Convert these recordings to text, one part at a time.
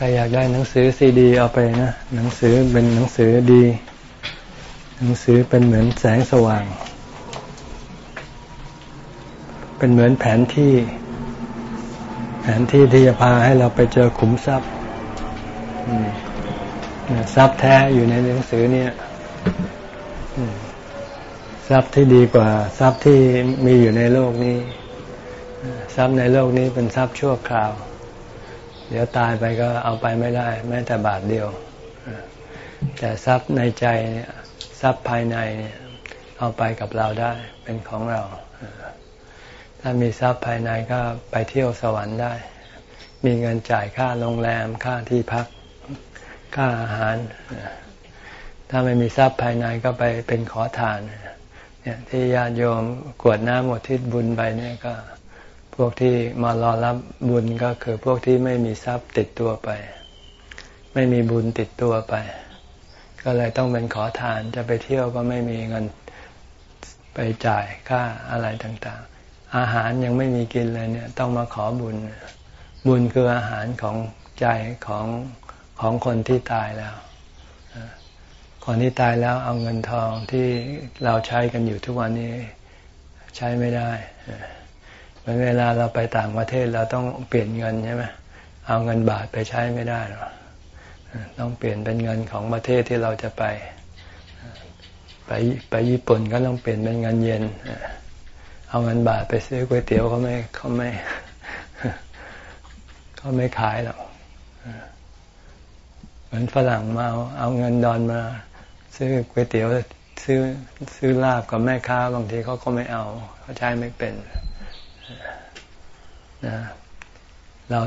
ใครอยากได้หนังสือซีดี เอาไปนะ หนังสือเป็นหนังสือดี หนังสือเป็นเหมือนแสงสว่าง เป็นเหมือนแผนที่ แผนที่ที่จะพาให้เราไปเจอขุมทรัพย์ทรัพย์แท้อยู่ในหนังสือเนี่ยทรัพย์ที่ดีกว่า ทรัพย์ที่มีอยู่ในโลกนี้ ทรัพย์ในโลกนี้เป็นทรัพย์ชั่วคราว เดี๋ยวตายไปก็เอาไปไม่ได้ แม้แต่บาทเดียว แต่ทรัพย์ในใจทรัพย์ภายในเนี่ยเอาไปกับเราได้เป็นของเรา ถ้ามีทรัพย์ภายในก็ไปเที่ยวสวรรค์ได้ มีเงินจ่ายค่าโรงแรมค่าที่พัก ค่าอาหาร ถ้าไม่มีทรัพย์ภายในก็ไปเป็นขอทานเนี่ยที่ญาติโยมกวดน้ำหมดทิศบุญไปเนี่ยก็ พวกที่มารอรับบุญก็คือพวกที่ไม่มีทรัพย์ติดตัวไป ไม่มีบุญติดตัวไป ก็เลยต้องเป็นขอทานจะไปเที่ยวก็ไม่มีเงินไปจ่ายค่าอะไรต่างๆ อาหารยังไม่มีกินเลยเนี่ย ต้องมาขอบุญ บุญคืออาหารของใจของของคนที่ตายแล้วคนที่ตายแล้วเอาเงินทองที่เราใช้กันอยู่ทุกวันนี้ใช้ไม่ได้ มือนเวลาเราไปต่างประเทศเราต้องเปลี่ยนเงินใช่ไหมเอาเงินบาทไปใช้ไม่ได้หรอกต้องเปลี่ยนเป็นเงินของประเทศที่เราจะไป ไปไปญี่ปุ่นก็ต้องเปลี่ยนเป็นเงินเยนเอาเงินบาทไปซื้อก๋วยเตี๋ยวเขาไม่เขาไม่เขาไม่ขายหรอกเหมือนฝรั่งมาเอาเอาเงินดอนมาซื้อก๋วยเตี๋ยวซื้อซื้อลาบกับแม่ค้าบางทีเขาก็ไม่เอาเขาใช้ไม่เป็น นะเรา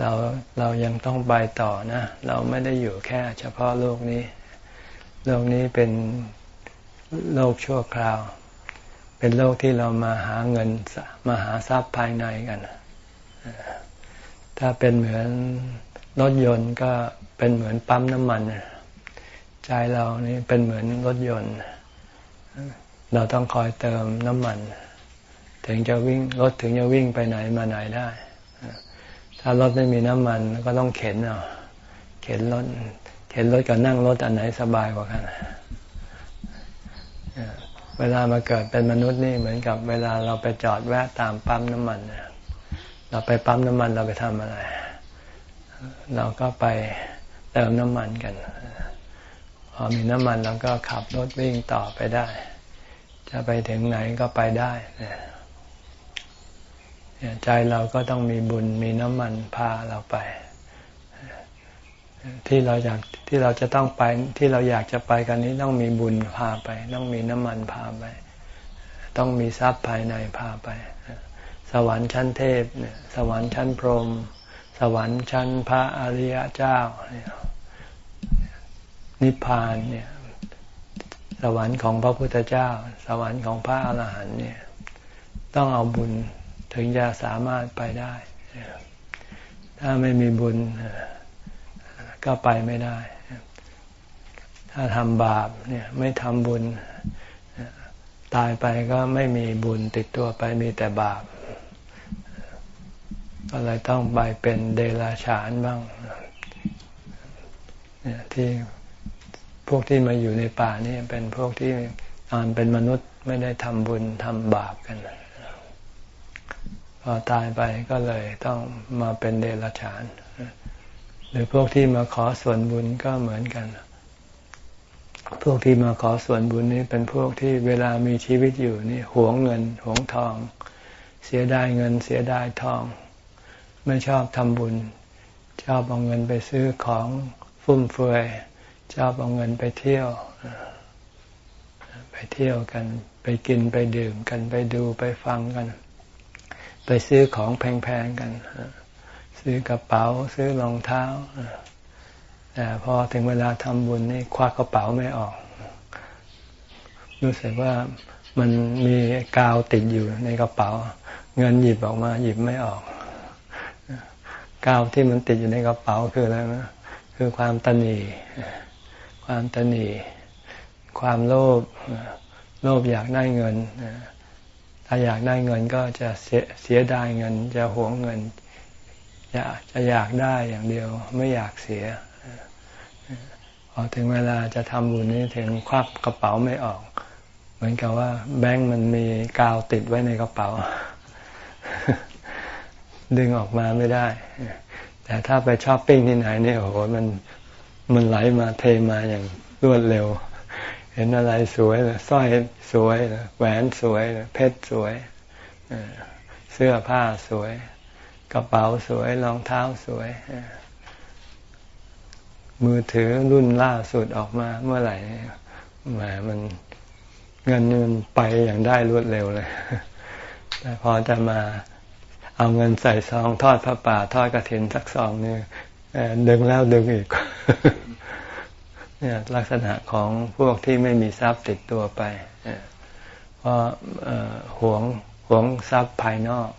เราเรายังต้องไปต่อนะ เราไม่ได้อยู่แค่เฉพาะโลกนี้ โลกนี้เป็นโลกชั่วคราว เป็นโลกที่เรามาหาเงินมาหาทรัพย์ภายในกันถ้าเป็นเหมือนรถยนต์ก็เป็นเหมือนปั๊มน้ำมันใจเรานี่เป็นเหมือนรถยนต์ เราต้องคอยเติมน้ำมัน ถึงจะวิ่งรถถึงจะวิ่งไปไหนมาไหนได้ ถ้ารถไม่มีน้ำมันก็ต้องเข็นเอาเข็นรถเข็นรถกับนั่งรถอันไหนสบายกว่ากันเวลามาเกิดเป็นมนุษย์นี่เหมือนกับเวลาเราไปจอดแวะตามปั๊มน้ำมันเราไปปั๊มน้ำมันเราไปทำอะไร เราก็ไปเติมน้ำมันกัน พอมีน้ำมันเราก็ขับรถวิ่งต่อไปได้ จะไปถึงไหนก็ไปได้ ใจเราก็ต้องมีบุญมีน้ำมันพาเราไป ที่เราอยากที่เราจะต้องไปที่เราอยากจะไปกันนี้ต้องมีบุญพาไป ต้องมีน้ำมันพาไป ต้องมีทรัพย์ภายในพาไป สวรรค์ชั้นเทพสวรรค์ชั้นพรหมสวรรค์ชั้นพระอริยเจ้านิพพานเนี่ยสวรรค์ของพระพุทธเจ้า สวรรค์ของพระอรหันต์เนี่ย ต้องเอาบุญ ถึงจะสามารถไปได้ ถ้าไม่มีบุญก็ไปไม่ได้ ถ้าทำบาปเนี่ยไม่ทำบุญ ตายไปก็ไม่มีบุญติดตัวไปมีแต่บาป ก็เลยต้องไปเป็นเดรัจฉานบ้างที่พวกที่มาอยู่ในป่านี่เป็นพวกที่ตอนเป็นมนุษย์ไม่ได้ทำบุญทำบาปกัน พอตายไปก็เลยต้องมาเป็นเดรัจฉาน หรือพวกที่มาขอส่วนบุญก็เหมือนกัน พวกที่มาขอส่วนบุญนี่เป็นพวกที่เวลามีชีวิตอยู่นี่หวงเงินหวงทอง เสียดายเงินเสียดายทอง ไม่ชอบทำบุญ ชอบเอาเงินไปซื้อของฟุ่มเฟือยชอบเอาเงินไปเที่ยว ไปเที่ยวกัน ไปกินไปดื่มกันไปดูไปฟังกัน ไปซื้อของแพงๆกัน ซื้อกระเป๋า ซื้อรองเท้าแต่พอถึงเวลาทำบุญนี่ควักกระเป๋าไม่ออก รู้สึกว่ามันมีกาวติดอยู่ในกระเป๋า เงินหยิบออกมาหยิบไม่ออก กาวที่มันติดอยู่ในกระเป๋าคืออะไรนะคือความตนีความตนีความโลภโลภอยากได้เงิน ถ้าอยากได้เงินก็จะเสียเสียดายเงิน จะหวงเงินอยากจะอยากได้อย่างเดียวไม่อยากเสียพอถึงเวลาจะทำบุญนี้ถึงควักกระเป๋าไม่ออก เหมือนกับว่า แบงค์มันมีกาวติดไว้ในกระเป๋า ดึงออกมาไม่ได้ แต่ถ้าไปช้อปปิ้งที่ไหนเนี่ยโอ้โหมันมันไหลมาเทมาอย่างรวดเร็ว เห็นอะไรสวยสร้อยสวยแหวนสวยเพชรสวยเสื้อผ้าสวย กระเป๋าสวยรองเท้าสวย มือถือรุ่นล่าสุดออกมาเมื่อไหร่แหมมันเงินมันไปอย่างได้รวดเร็วเลย แต่พอจะมาเอาเงินใส่ซองทอดพระป่า ทอดกระถินสักซองนี่ดึงแล้วดึงอีก เนี่ยลักษณะของพวกที่ไม่มีทรัพย์ติดตัวไป เพราะหวงหวงทรัพย์ภายนอก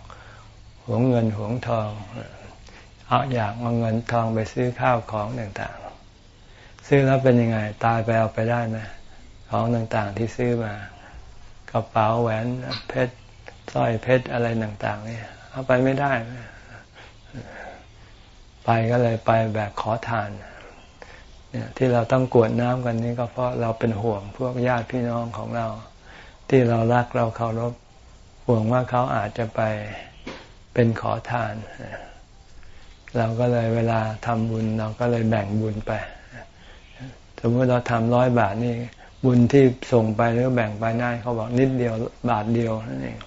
หวงเงินหวงทองเอาอยากเอาเงินทองไปซื้อข้าวของต่างๆ ซื้อแล้วเป็นยังไง ตายไปเอาไปได้ไหมของต่างๆที่ซื้อมากระเป๋าแหวนเพชรสร้อยเพชรอะไรต่าง ๆ เนี่ย เอาไปไม่ได้ ไปก็เลยไปแบบขอทานเนี่ยที่เราต้องกวดน้ำกันนี้ก็เพราะเราเป็นห่วงพวกญาติพี่น้องของเรา ที่เรารักเราเคารพห่วงว่าเขาอาจจะไปเป็นขอทาน เราก็เลยเวลาทำบุญเราก็เลยแบ่งบุญไปสมมติเราทำร้อยบาทนี่บุญที่ส่งไปหรือแบ่งไปได้เขาบอกนิดเดียวบาทเดียวนั่นเอง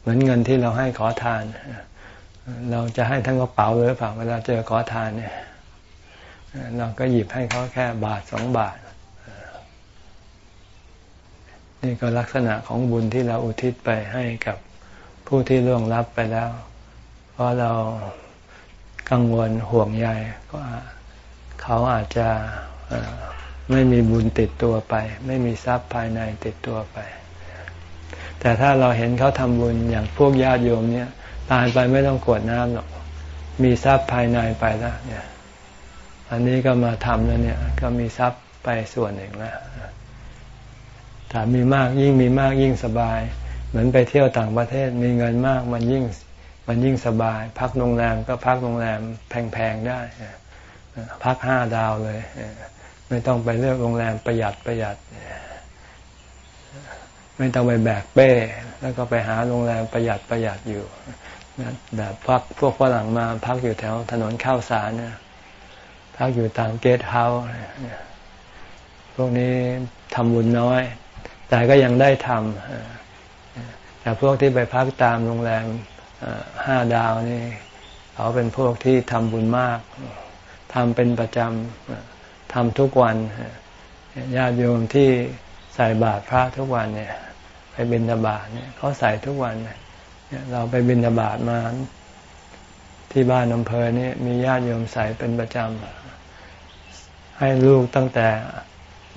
เหมือนเงินที่เราให้ขอทาน เราจะให้ทั้งกระเป๋าหรือเปล่าเวลาเจอขอทานเนี่ย เราก็หยิบให้เขาแค่บาทสองบาท นี่ก็ลักษณะของบุญที่เราอุทิศไปให้กับผู้ที่ล่วงลับไปแล้ว เพราะเรากังวลห่วงใยก็เขาอาจจะไม่มีบุญติดตัวไป ไม่มีทรัพย์ภายในติดตัวไป แต่ถ้าเราเห็นเขาทำบุญอย่างพวกญาติโยมเนี่ย ตายไปไม่ต้องกวดน้ำหรอก มีทรัพย์ภายในไปแล้วเนี่ย อันนี้ก็มาทำแล้วเนี่ย ก็มีทรัพย์ไปส่วนหนึ่งแล้วถ้ามีมากยิ่งมีมากยิ่งสบาย เหมือนไปเที่ยวต่างประเทศมีเงินมากมันยิ่งมันยิ่งสบาย พักโรงแรมก็พักโรงแรมแพงๆได้ พักห้าดาวเลย ไม่ต้องไปเลือกโรงแรมประหยัดประหยัด ไม่ต้องไปแบกเป้ แล้วก็ไปหาโรงแรมประหยัดประหยัดอยู่แบบพักพวกฝรั่งมาพักอยู่แถวถนนข้าวสารเนี่ย พักอยู่ตามเกสต์เฮาส์พวกนี้ทำบุญน้อย แต่ก็ยังได้ทำแต่พวกที่ไปพักตามโรงแรมห้าดาวนี่เขาเป็นพวกที่ทำบุญมากทำเป็นประจำทำทุกวันญาติโยมที่ใส่บาตรพระทุกวันเนี่ย ไปบิณฑบาตเนี่ยเขาใส่ทุกวันเนี่ยเราไปบิณฑบาตมาที่บ้านอำเภอเนี่ยมีญาติโยมใส่เป็นประจำ ให้ลูกตั้งแต่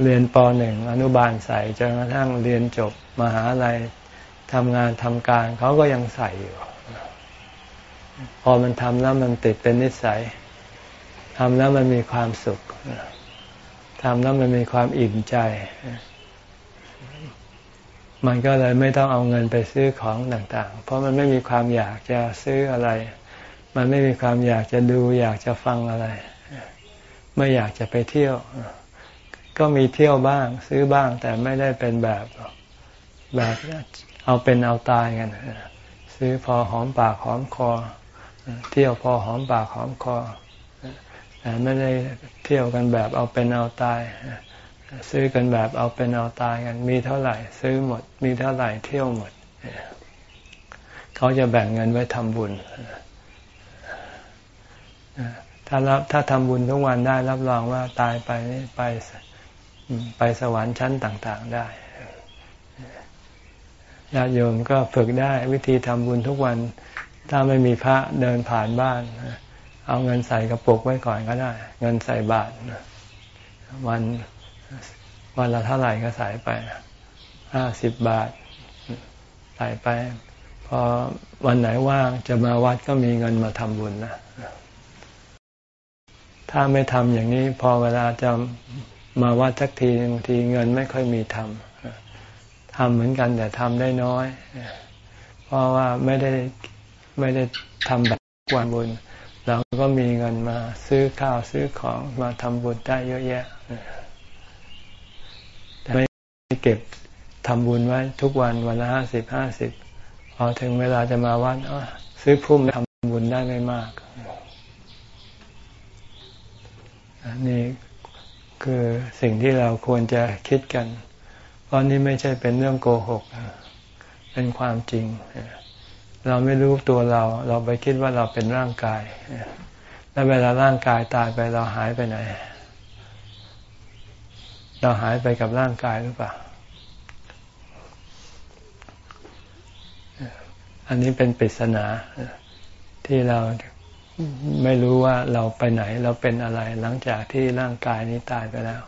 เรียนปหนึ่งอนุบาลใส่จนกระทั่งเรียนจบมหาลัยทำงานทำการเขาก็ยังใส่อยู่ พอมันทำแล้วมันติดเป็นนิสัยทำแล้วมันมีความสุขทำแล้วมันมีความอิ่มใจ มันก็เลยไม่ต้องเอาเงินไปซื้อของต่าง ๆ เพราะมันไม่มีความอยากจะซื้ออะไร มันไม่มีความอยากจะดู อยากจะฟังอะไร ไม่อยากจะไปเที่ยว ก็มีเที่ยวบ้าง ซื้อบ้างแต่ไม่ได้เป็นแบบแบบเอาเป็นเอาตายกันซื้อพอหอมปากหอมคอ เที่ยวพอหอมปากหอมคอแต่ไม่ได้เที่ยวกันแบบเอาเป็นเอาตายซื้อกันแบบเอาเป็นเอาตายกัน มีเท่าไหร่ ซื้อหมด มีเท่าไหร่เที่ยวหมด เขาจะแบ่งเงินไว้ทำบุญ ถ้ารับถ้าทำบุญทุกวันได้รับรองว่าตายไปนี่ไปไปสวรรค์ชั้นต่าง ๆได้ญาติโยมก็ฝึกได้วิธีทำบุญทุกวัน ถ้าไม่มีพระเดินผ่านบ้าน เอาเงินใส่กระปุกไว้ก่อนก็ได้ เงินใส่บาทวันวันละเท่าไหร่ก็ใส่ไปห้าสิบบาทใส่ไป พอวันไหนว่างจะมาวัดก็มีเงินมาทำบุญนะ ถ้าไม่ทำอย่างนี้พอเวลาจะมาวัดสักทีบางทีเงินไม่ค่อยมีทำทำเหมือนกันแต่ทำได้น้อย เพราะว่าไม่ได้ไม่ได้ทำแบบวันบุญเราก็มีเงินมาซื้อข้าวซื้อของมาทำบุญได้เยอะแยะแต่ไม่เก็บทำบุญไว้ทุกวันวันละห้าสิบห้าสิบพอถึงเวลาจะมาวัดซื้อพุ่มทำบุญได้ไม่มาก นี่คือสิ่งที่เราควรจะคิดกัน เพราะนี่ไม่ใช่เป็นเรื่องโกหก เป็นความจริง เราไม่รู้ตัวเรา เราไปคิดว่าเราเป็นร่างกาย แล้วเวลาร่างกายตายไปเราหายไปไหน เราหายไปกับร่างกายหรือเปล่า อันนี้เป็นปริศนาที่เรา ไม่รู้ว่าเราไปไหนเราเป็นอะไร หลังจากที่ร่างกายนี้ตายไปแล้ว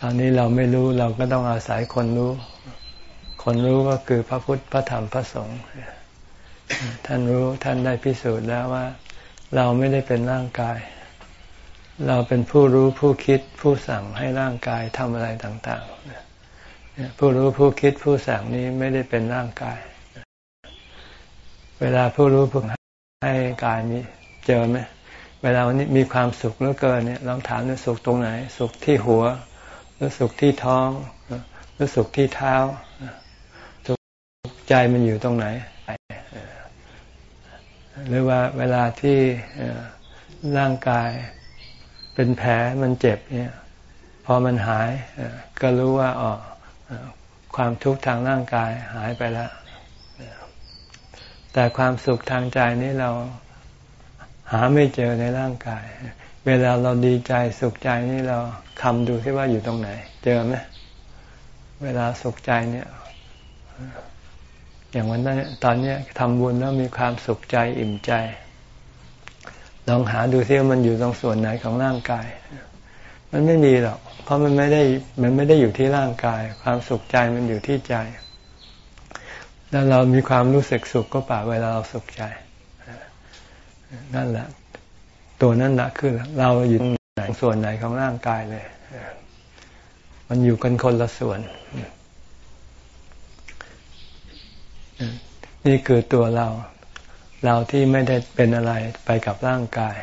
ตอนนี้เราไม่รู้เราก็ต้องอาศัยคนรู้ คนรู้ก็คือพระพุทธพระธรรมพระสงฆ์ท่านรู้ท่านได้พิสูจน์แล้วว่า เราไม่ได้เป็นร่างกาย เราเป็นผู้รู้ผู้คิดผู้สั่งให้ร่างกายทำอะไรต่างๆผู้รู้ผู้คิดผู้สั่งนี้ไม่ได้เป็นร่างกาย เวลาผู้รู้ผู้ ให้กายมีเจอไหมเวลาวันนี้มีความสุขเหลือเกินเนี่ยลองถามว่าสุขตรงไหน สุขที่หัวหรือสุขที่ท้องหรือสุขที่เท้าสุขใจมันอยู่ตรงไหน หรือว่าเวลาที่ร่างกายเป็นแผลมันเจ็บเนี่ย พอมันหายก็รู้ว่าอ๋อความทุกข์ทางร่างกายหายไปแล้ว แต่ความสุขทางใจนี้เราหาไม่เจอในร่างกาย เวลาเราดีใจสุขใจนี่เราคำดูที่ว่าอยู่ตรงไหน เจอไหมเวลาสุขใจเนี่ย อย่างวันนั้นตอนนี้ทำบุญแล้วมีความสุขใจอิ่มใจ ลองหาดูซิว่ามันอยู่ตรงส่วนไหนของร่างกาย มันไม่มีหรอก เพราะมันไม่ได้มันไม่ได้อยู่ที่ร่างกาย ความสุขใจมันอยู่ที่ใจ แล้วเรามีความรู้สึกสุขก็ป่าเวลาเราสุขใจ นั่นแหละ ตัวนั่นแหละคือเราอยู่ไหนส่วนไหนของร่างกายเลย มันอยู่กันคนละส่วน นี่คือตัวเรา เราที่ไม่ได้เป็นอะไรไปกับร่างกาย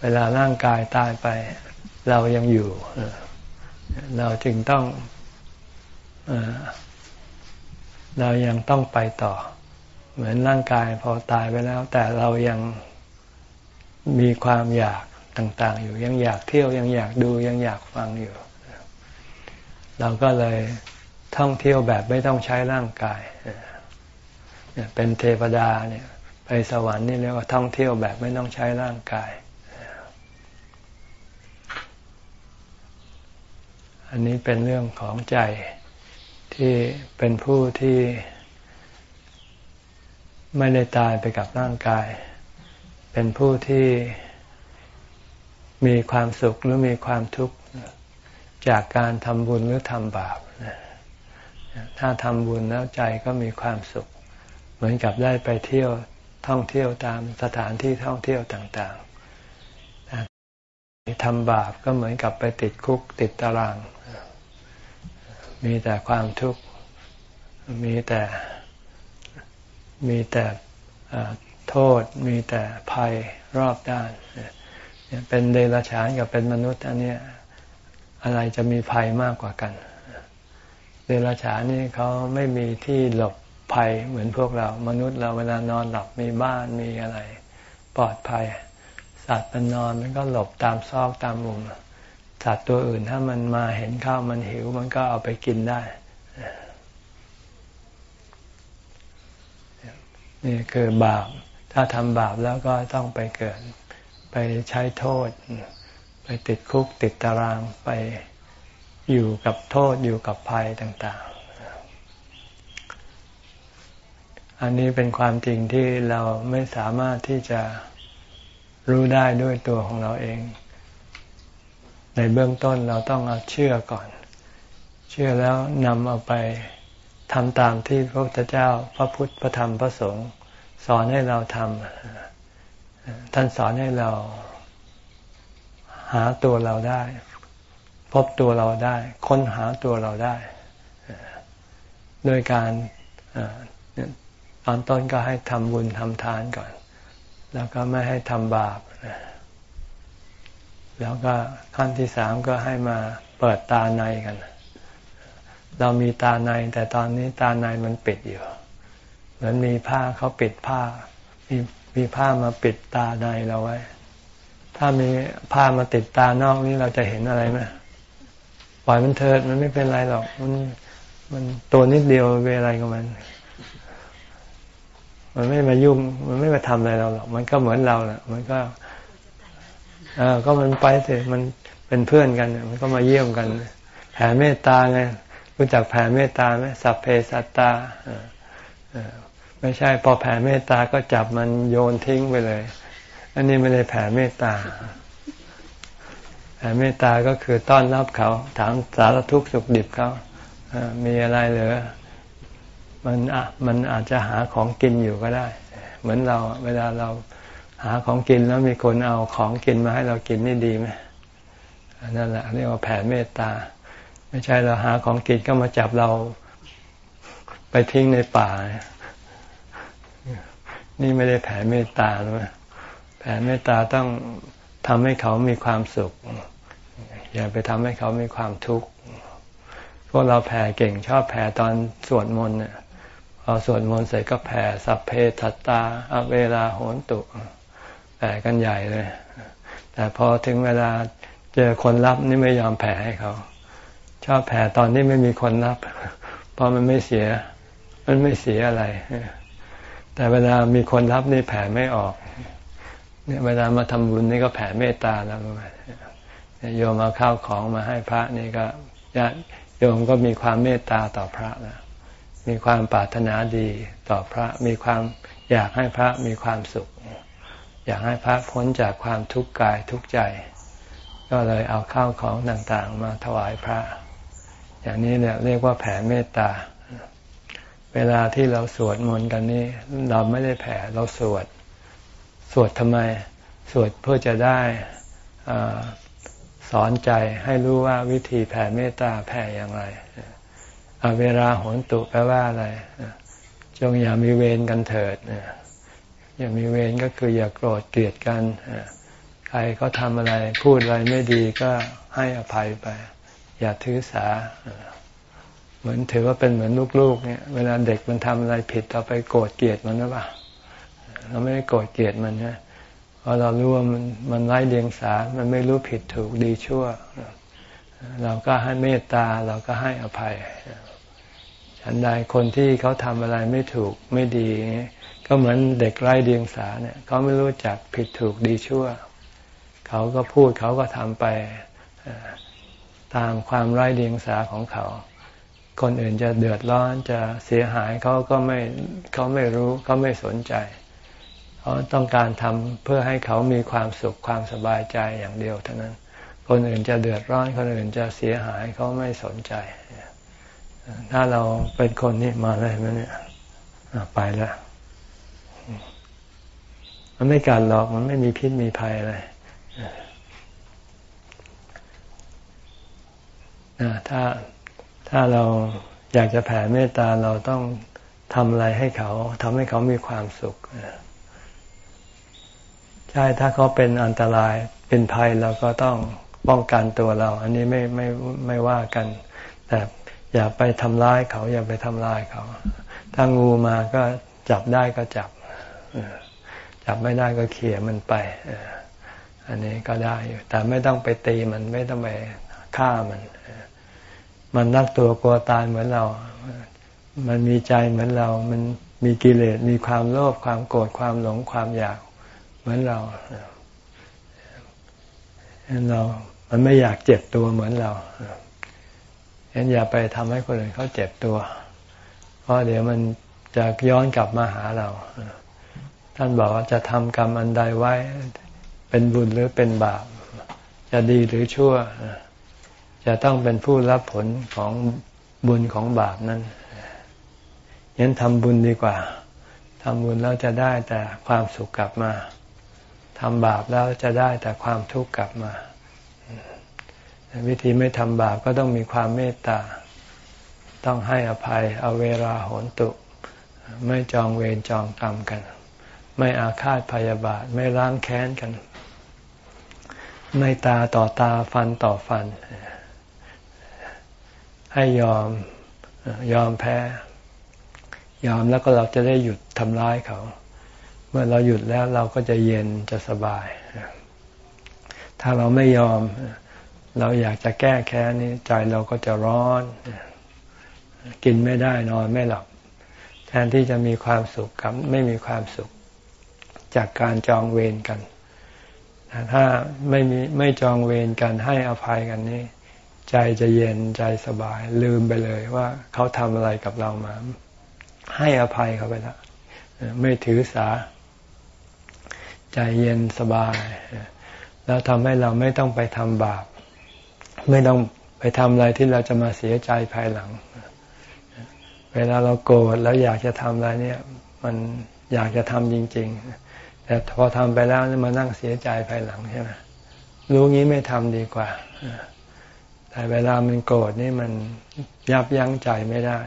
เวลาร่างกายตายไป เรายังอยู่ เราจึงต้อง เรายังต้องไปต่อ เหมือนร่างกายพอตายไปแล้ว แต่เรายังมีความอยากต่าง ๆ อยู่ยังอยากเที่ยวยังอยากดูยังอยากฟังอยู่ เราก็เลยท่องเที่ยวแบบไม่ต้องใช้ร่างกายเป็นเทวดาเนี่ยไปสวรรค์นี่เรียกว่าท่องเที่ยวแบบไม่ต้องใช้ร่างกาย อันนี้เป็นเรื่องของใจ ที่เป็นผู้ที่ไม่ได้ตายไปกับร่างกาย เป็นผู้ที่มีความสุขหรือมีความทุกข์จากการทำบุญหรือทำบาป ถ้าทำบุญแล้วใจก็มีความสุข เหมือนกับได้ไปเที่ยวท่องเที่ยวตามสถานที่ท่องเที่ยวต่างๆทำบาปก็เหมือนกับไปติดคุกติดตาราง มีแต่ความทุกข์ มีแต่มีแต่โทษ มีแต่ภัยรอบด้าน เป็นเดรัจฉานกับเป็นมนุษย์อันนี้อะไรจะมีภัยมากกว่ากัน เดรัจฉานนี่เขาไม่มีที่หลบภัยเหมือนพวกเรา มนุษย์เราเวลานอนหลับมีบ้านมีอะไร ปลอดภัย สัตว์มันนอนมันก็หลบตามซอกตามมุม สัตว์ตัวอื่นถ้ามันมาเห็นข้าวมันหิว มันก็เอาไปกินได้นี่คือบาป ถ้าทำบาปแล้วก็ต้องไปเกิด ไปใช้โทษ ไปติดคุกติดตารางไปอยู่กับโทษอยู่กับภัยต่าง ๆ อันนี้เป็นความจริงที่เราไม่สามารถที่จะรู้ได้ด้วยตัวของเราเอง ในเบื้องต้นเราต้องเอาเชื่อก่อน เชื่อแล้วนำเอาไปทำตามที่พระพุทธเจ้าพระพุทธพระธรรมพระสงฆ์สอนให้เราทำท่านสอนให้เรา หาตัวเราได้ พบตัวเราได้ ค้นหาตัวเราได้ โดยการตอนต้นก็ให้ทำบุญทำทานก่อน แล้วก็ไม่ให้ทำบาป แล้วก็ขั้นที่สามก็ให้มาเปิดตาในกัน เรามีตาในแต่ตอนนี้ตาในมันปิดอยู่ เหมือนมีผ้าเขาปิดผ้า มีมีผ้ามาปิดตาในเราไว้ ถ้ามีผ้ามาติดตานอกนี้เราจะเห็นอะไรไหมปล่อยมันเถิดมันไม่เป็นไรหรอก มันมันตัวนิดเดียวเวอะไรกับมัน มันไม่มายุ่ง มันไม่มาทำอะไรเราหรอก มันก็เหมือนเราแหละมันก็ เออก็มันไปเถอะมันเป็นเพื่อนกันมันก็มาเยี่ยมกัน แผ่เมตตาไงรู้จักแผ่เมตตาไหมสัพเพสัตตาไม่ใช่พอแผ่เมตตาก็จับมันโยนทิ้งไปเลย อันนี้ไม่ได้แผ่เมตตาแผ่เมตตาก็คือต้อนรับเขา ถามสารทุกข์สุขดิบเขามีอะไรเหรือมันอะมันอาจจะหาของกินอยู่ก็ได้ เหมือนเราเวลาเรา หาของกินแล้วมีคนเอาของกินมาให้เรากินนี่ดีไหมนั่นแหละเรียกว่าแผ่เมตตา ไม่ใช่เราหาของกินก็มาจับเราไปทิ้งในป่า นี่ไม่ได้แผ่เมตตาหรือแผ่เมตตาต้องทำให้เขามีความสุข อย่าไปทำให้เขามีความทุกข์พวกเราแผ่เก่งชอบแผ่ตอนสวดมนต์เนี่ยพอสวดมนต์เสร็จก็แผ่สัพเพทัตตาอเวลาโหนตุ แผ่กันใหญ่เลย แต่พอถึงเวลาเจอคนรับนี่ไม่ยอมแผ่ให้เขา ชอบแผ่ตอนที่ไม่มีคนรับ เพราะมันไม่เสีย มันไม่เสียอะไร แต่เวลามีคนรับนี่แผ่ไม่ออกเนี่ยเวลามาทำบุญนี่ก็แผ่เมตตาแล้วโยมเอาข้าวของมาให้พระนี่ก็ญาติโยมก็มีความเมตตาต่อพระแล้วมีความปรารถนาดีต่อพระ มีความอยากให้พระมีความสุข อยากให้พระพ้นจากความทุกข์กายทุกข์ใจ ก็เลยเอาข้าวของต่างๆ มาถวายพระ อย่างนี้เนี่ยเรียกว่าแผ่เมตตา เวลาที่เราสวดมนต์กันนี้เราไม่ได้แผ่เราสวด สวดทำไม สวดเพื่อจะได้อสอนใจให้รู้ว่าวิธีแผ่เมตตาแผ่อย่างไรเวลาโหนตุแปลว่าอะไร จงอย่ามีเวรกันเถิด อย่ามีเวรก็คืออย่าโกรธเกลียดกันใครเขาทำอะไรพูดอะไรไม่ดีก็ให้อภัยไป อย่าถือสา เหมือนถือว่าเป็นเหมือนลูกๆเนี่ย เวลาเด็กมันทำอะไรผิดเราไปโกรธเกลียดมันหรือเปล่าเราไม่ได้โกรธเกลียดมันนะเพราะเรารู้ว่ามันมันไร้เดียงสา มันไม่รู้ผิดถูกดีชั่ว เราก็ให้เมตตาเราก็ให้อภัย ฉันใดคนที่เขาทำอะไรไม่ถูกไม่ดี ก็เหมือนเด็กไร้เดียงสาเนี่ยเขาไม่รู้จักผิดถูกดีชั่ว เขาก็พูดเขาก็ทำไปตามความไร้เดียงสาของเขา คนอื่นจะเดือดร้อนจะเสียหายเขาก็ไม่เขาไม่รู้เขาไม่สนใจเขาต้องการทำเพื่อให้เขามีความสุขความสบายใจอย่างเดียวเท่านั้น คนอื่นจะเดือดร้อนคนอื่นจะเสียหายเขาไม่สนใจ ถ้าเราเป็นคนนี้มาเลยไหมเนี่ยไปแล้ว มันไม่กัดหรอกมันไม่มีพิษมีภัยอะไรถ้าถ้าเราอยากจะแผ่เมตตาเราต้องทำอะไรให้เขาทำให้เขามีความสุขใช่ถ้าเขาเป็นอันตรายเป็นภัยเราก็ต้องป้องกันตัวเรา อันนี้ไม่ไม่ไม่ว่ากัน แต่อย่าไปทำร้ายเขา อย่าไปทำลายเขา ถ้างูมาก็จับได้ก็จับ จับไม่ได้ก็เขี่ยมันไปอันนี้ก็ได้อยู่ แต่ไม่ต้องไปตีมันไม่ต้องไปฆ่ามัน มันนักตัวกลัวตายเหมือนเรา มันมีใจเหมือนเรา มันมีกิเลสมีความโลภความโกรธความหลงความอยากเหมือนเราเรา มันไม่อยากเจ็บตัวเหมือนเราฉะนั้นอย่าไปทำให้คนอื่นเขาเจ็บตัว เพราะเดี๋ยวมันจะย้อนกลับมาหาเรา ท่านบอกว่าจะทำกรรมอันใดไว้ เป็นบุญหรือเป็นบาป จะดีหรือชั่ว จะต้องเป็นผู้รับผลของบุญของบาปนั้นยันทำบุญดีกว่าทำบุญแล้วจะได้แต่ความสุขกลับมาทำบาปแล้วจะได้แต่ความทุกข์กลับมา วิธีไม่ทำบาปก็ต้องมีความเมตตา ต้องให้อภัยเอาเวลาโหนตุ ไม่จองเวรจองกรรมกัน ไม่อาฆาตพยาบาท ไม่ล้างแค้นกัน ไม่ตาต่อตาฟันต่อฟัน ให้ยอมยอมแพ้ ยอมแล้วก็เราจะได้หยุดทำร้ายเขา เมื่อเราหยุดแล้วเราก็จะเย็นจะสบาย ถ้าเราไม่ยอม เราอยากจะแก้แค้นนี้ใจเราก็จะร้อน กินไม่ได้นอนไม่หลับแทนที่จะมีความสุขกับไม่มีความสุข จากการจองเวรกัน ถ้าไม่มีไม่จองเวรกันให้อภัยกันนี้ใจจะเย็นใจสบาย ลืมไปเลยว่าเขาทำอะไรกับเรามา ให้อภัยเขาไปล้วไม่ถือสา ใจเย็นสบาย แล้วทำให้เราไม่ต้องไปทำบาป ไม่ต้องไปทำอะไรที่เราจะมาเสียใจภายหลัง เวลาเราโกรธแล้วอยากจะทำอะไรเนี่ย มันอยากจะทำจริง ๆ แต่พอทำไปแล้วมานั่งเสียใจภายหลังใช่ไหมรู้งี้ไม่ทำดีกว่าแต่เวลามันโกรธนี่มันยับยั้งใจไม่ได้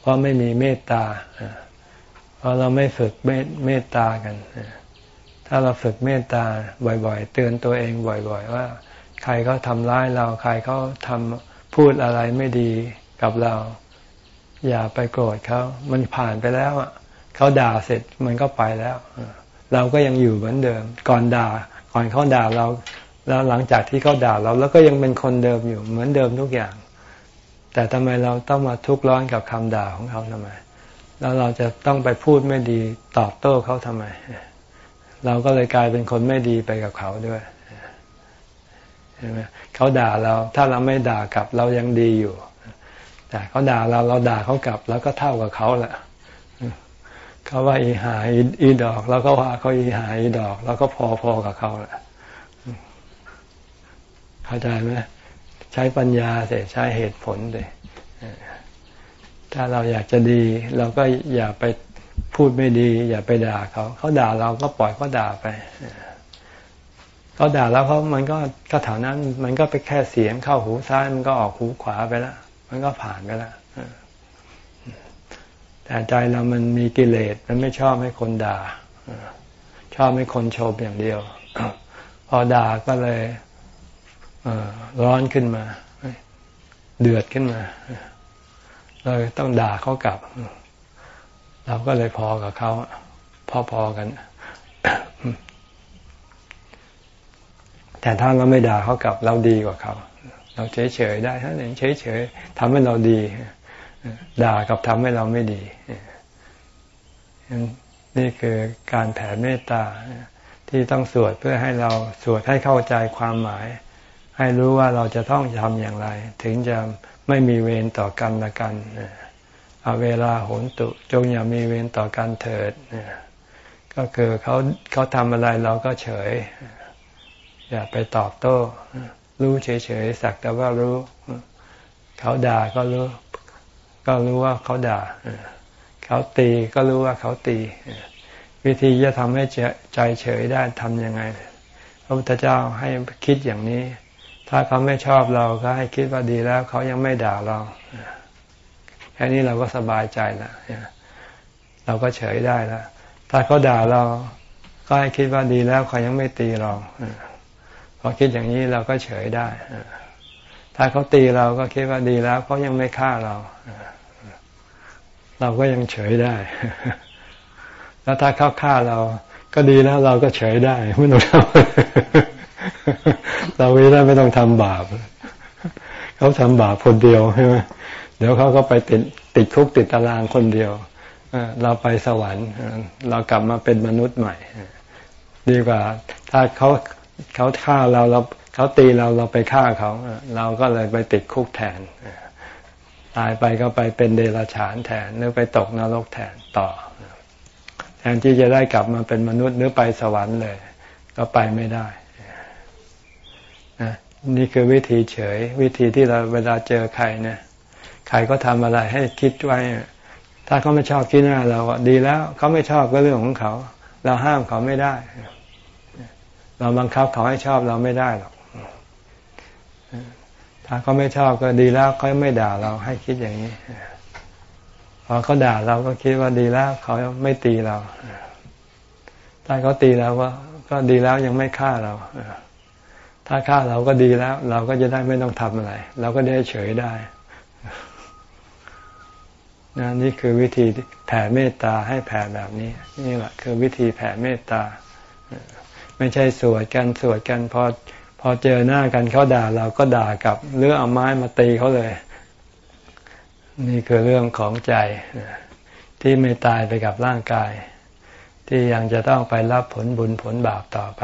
เพราะไม่มีเมตตาเพราะเราไม่ฝึกเมตตากันถ้าเราฝึกเมตตาบ่อย ๆ เตือนตัวเองบ่อย ๆ ว่า ใครเขาทำร้ายเราใครเขาทำพูดอะไรไม่ดีกับเรา อย่าไปโกรธเขามันผ่านไปแล้วอะเขาด่าเสร็จมันก็ไปแล้ว เราก็ยังอยู่เหมือนเดิม ก่อนด่า ก่อนเขาด่าเรา แล้วหลังจากที่เขาด่าเรา แล้วก็ยังเป็นคนเดิมอยู่เหมือนเดิมทุกอย่าง แต่ทำไมเราต้องมาทุกข์ร้อนกับคำด่าของเขาทำไม แล้วเราจะต้องไปพูดไม่ดีตอบโต้เขาทำไม เราก็เลยกลายเป็นคนไม่ดีไปกับเขาด้วยเห็นไหมเขาด่าเราถ้าเราไม่ด่ากลับเรายังดีอยู่ แต่เขาด่าเราเราด่าเขากลับ แล้วก็เท่ากับเขาแหละ เขาว่าอีหาอีดอกเราก็ว่าเขาอีหาอีดอกเราก็พอๆกับเขาแหละเข้าใจไหมใช้ปัญญาเสียใช้เหตุผลเลยถ้าเราอยากจะดี เราก็อย่าไปพูดไม่ดี อย่าไปด่าเขาเขาด่าเราก็ปล่อยเขาด่าไปเขาด่าแล้วเขามันก็ก็ถานั้น มันก็ไปแค่เสียงเข้าหูซ้ายมันก็ออกหูขวาไปแล้วมันก็ผ่านไปแล้ว แต่ใจเรามันมีกิเลสมันไม่ชอบให้คนด่า ชอบให้คนชมอย่างเดียว พอด่าก็เลยร้อนขึ้นมา เดือดขึ้นมาเลยต้องด่าเขากลับ เราก็เลยพอกับเขาพอๆกันแต่ถ้าเราไม่ด่าเขากลับ เราดีกว่าเขา เราเฉยๆได้ถ้าเฉยๆทำให้เราดี ด่ากับทำให้เราไม่ดีนี่คือการแผ่เมตตาที่ต้องสวดเพื่อให้เราสวดให้เข้าใจความหมาย ให้รู้ว่าเราจะต้องทำอย่างไร ถึงจะไม่มีเวรต่อกันละกันเอาเวลาโหนตุ จงอย่ามีเวรต่อกันเถิดก็คือเขาเขาทำอะไรเราก็เฉย อย่าไปตอบโต้ รู้เฉยๆสักแต่ว่ารู้ เขาด่าก็รู้ ก็รู้ว่าเขาด่า เขาตีก็รู้ว่าเขาตี วิธีจะทำให้ใจเฉยได้ทำยังไง พระพุทธเจ้าให้คิดอย่างนี้ ถ้าเขาไม่ชอบเราก็ให้คิดว่าดีแล้ว เขายังไม่ด่าเราแค่นี้เราก็สบายใจแล้วเราก็เฉยได้แล้วถ้าเขาด่าเราก็ให้คิดว่าดีแล้วเขายังไม่ตีเราพอคิดอย่างนี้เราก็เฉยได้ถ้าเขาตีเราก็คิดว่าดีแล้วเขายังไม่ฆ่าเรา เราก็ยังเฉยได้ แล้วถ้าเขาฆ่าเรา ก็ดีแล้วเราก็เฉยได้ไม่ต้องทำเราไม่ได้ไม่ต้องทำบาป เขาทำบาปคนเดียวใช่ไหมเดี๋ยวเขาก็ไปติดติดคุกติดตารางคนเดียวเราไปสวรรค์ เรากลับมาเป็นมนุษย์ใหม่ ดีกว่า ถ้าเขาเขาฆ่าเราเราเขาตีเราเราไปฆ่าเขา เราก็เลยไปติดคุกแทน ตายไปก็ไปเป็นเดรัจฉานแทนหรือไปตกนรกแทนต่อ แทนที่จะได้กลับมาเป็นมนุษย์หรือไปสวรรค์เลย ก็ไปไม่ได้นี่คือวิธีเฉย วิธีที่เราเวลาเจอใครเนี่ยใครก็ทำอะไรให้คิดไว้ ถ้าเขาไม่ชอบคิดหน้าเราดีแล้วเขาไม่ชอบก็เรื่องของเขา เราห้ามเขาไม่ได้ เราบังคับเขาให้ชอบเราไม่ได้หรอก ถ้าเขาไม่ชอบก็ดีแล้วเขาไม่ด่าเราให้คิดอย่างนี้พอเขาด่าเราก็คิดว่าดีแล้วเขาไม่ตีเราถ้าเขาตีเราก็ก็ดีแล้วยังไม่ฆ่าเราถ้าฆ่าเราก็ดีแล้ว เราก็จะได้ไม่ต้องทำอะไร เราก็ได้เฉยได้นะนี่คือวิธีแผ่เมตตาให้แผ่แบบนี้ นี่แหละคือวิธีแผ่เมตตา ไม่ใช่สวดกันสวดกันพอพ อเจอหน้ากันเขาด่าเราก็ด่ากลับหรือเอาไม้มาตีเขาเลย นี่คือเรื่องของใจที่ไม่ตายไปกับร่างกาย ที่ยังจะต้องไปรับผลบุญผลบาปต่อไป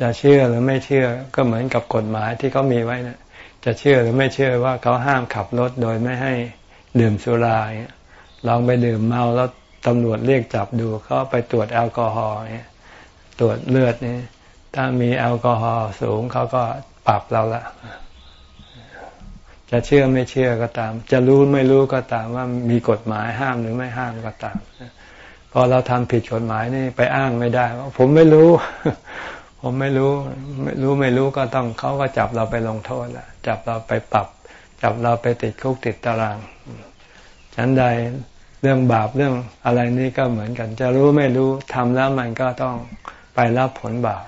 จะเชื่อหรือไม่เชื่อก็เหมือนกับกฎหมายที่เขามีไว้นะจะเชื่อหรือไม่เชื่อว่าเขาห้ามขับรถโดยไม่ให้ดื่มสุราเนี่ยลองไปดื่มเมาแล้วตำรวจเรียกจับดูเขาไปตรวจแอลกอฮอล์เนี่ยตรวจเลือดนี่ ถ้ามีแอลกอฮอล์สูงเขาก็ปรับเราละ จะเชื่อไม่เชื่อก็ตาม จะรู้ไม่รู้ก็ตามว่ามีกฎหมายห้ามหรือไม่ห้ามก็ตาม พอเราทำผิดกฎหมายนี่ไปอ้างไม่ได้ว่าผมไม่รู้ ผมไม่รู้ ไม่รู้ไม่รู้ก็ต้องเขาก็จับเราไปลงโทษละจับเราไปปรับ จับเราไปติดคุกติดตารางฉันใดเรื่องบาปเรื่องอะไรนี้ก็เหมือนกัน จะรู้ไม่รู้ทำแล้วมันก็ต้องไปรับผลบาป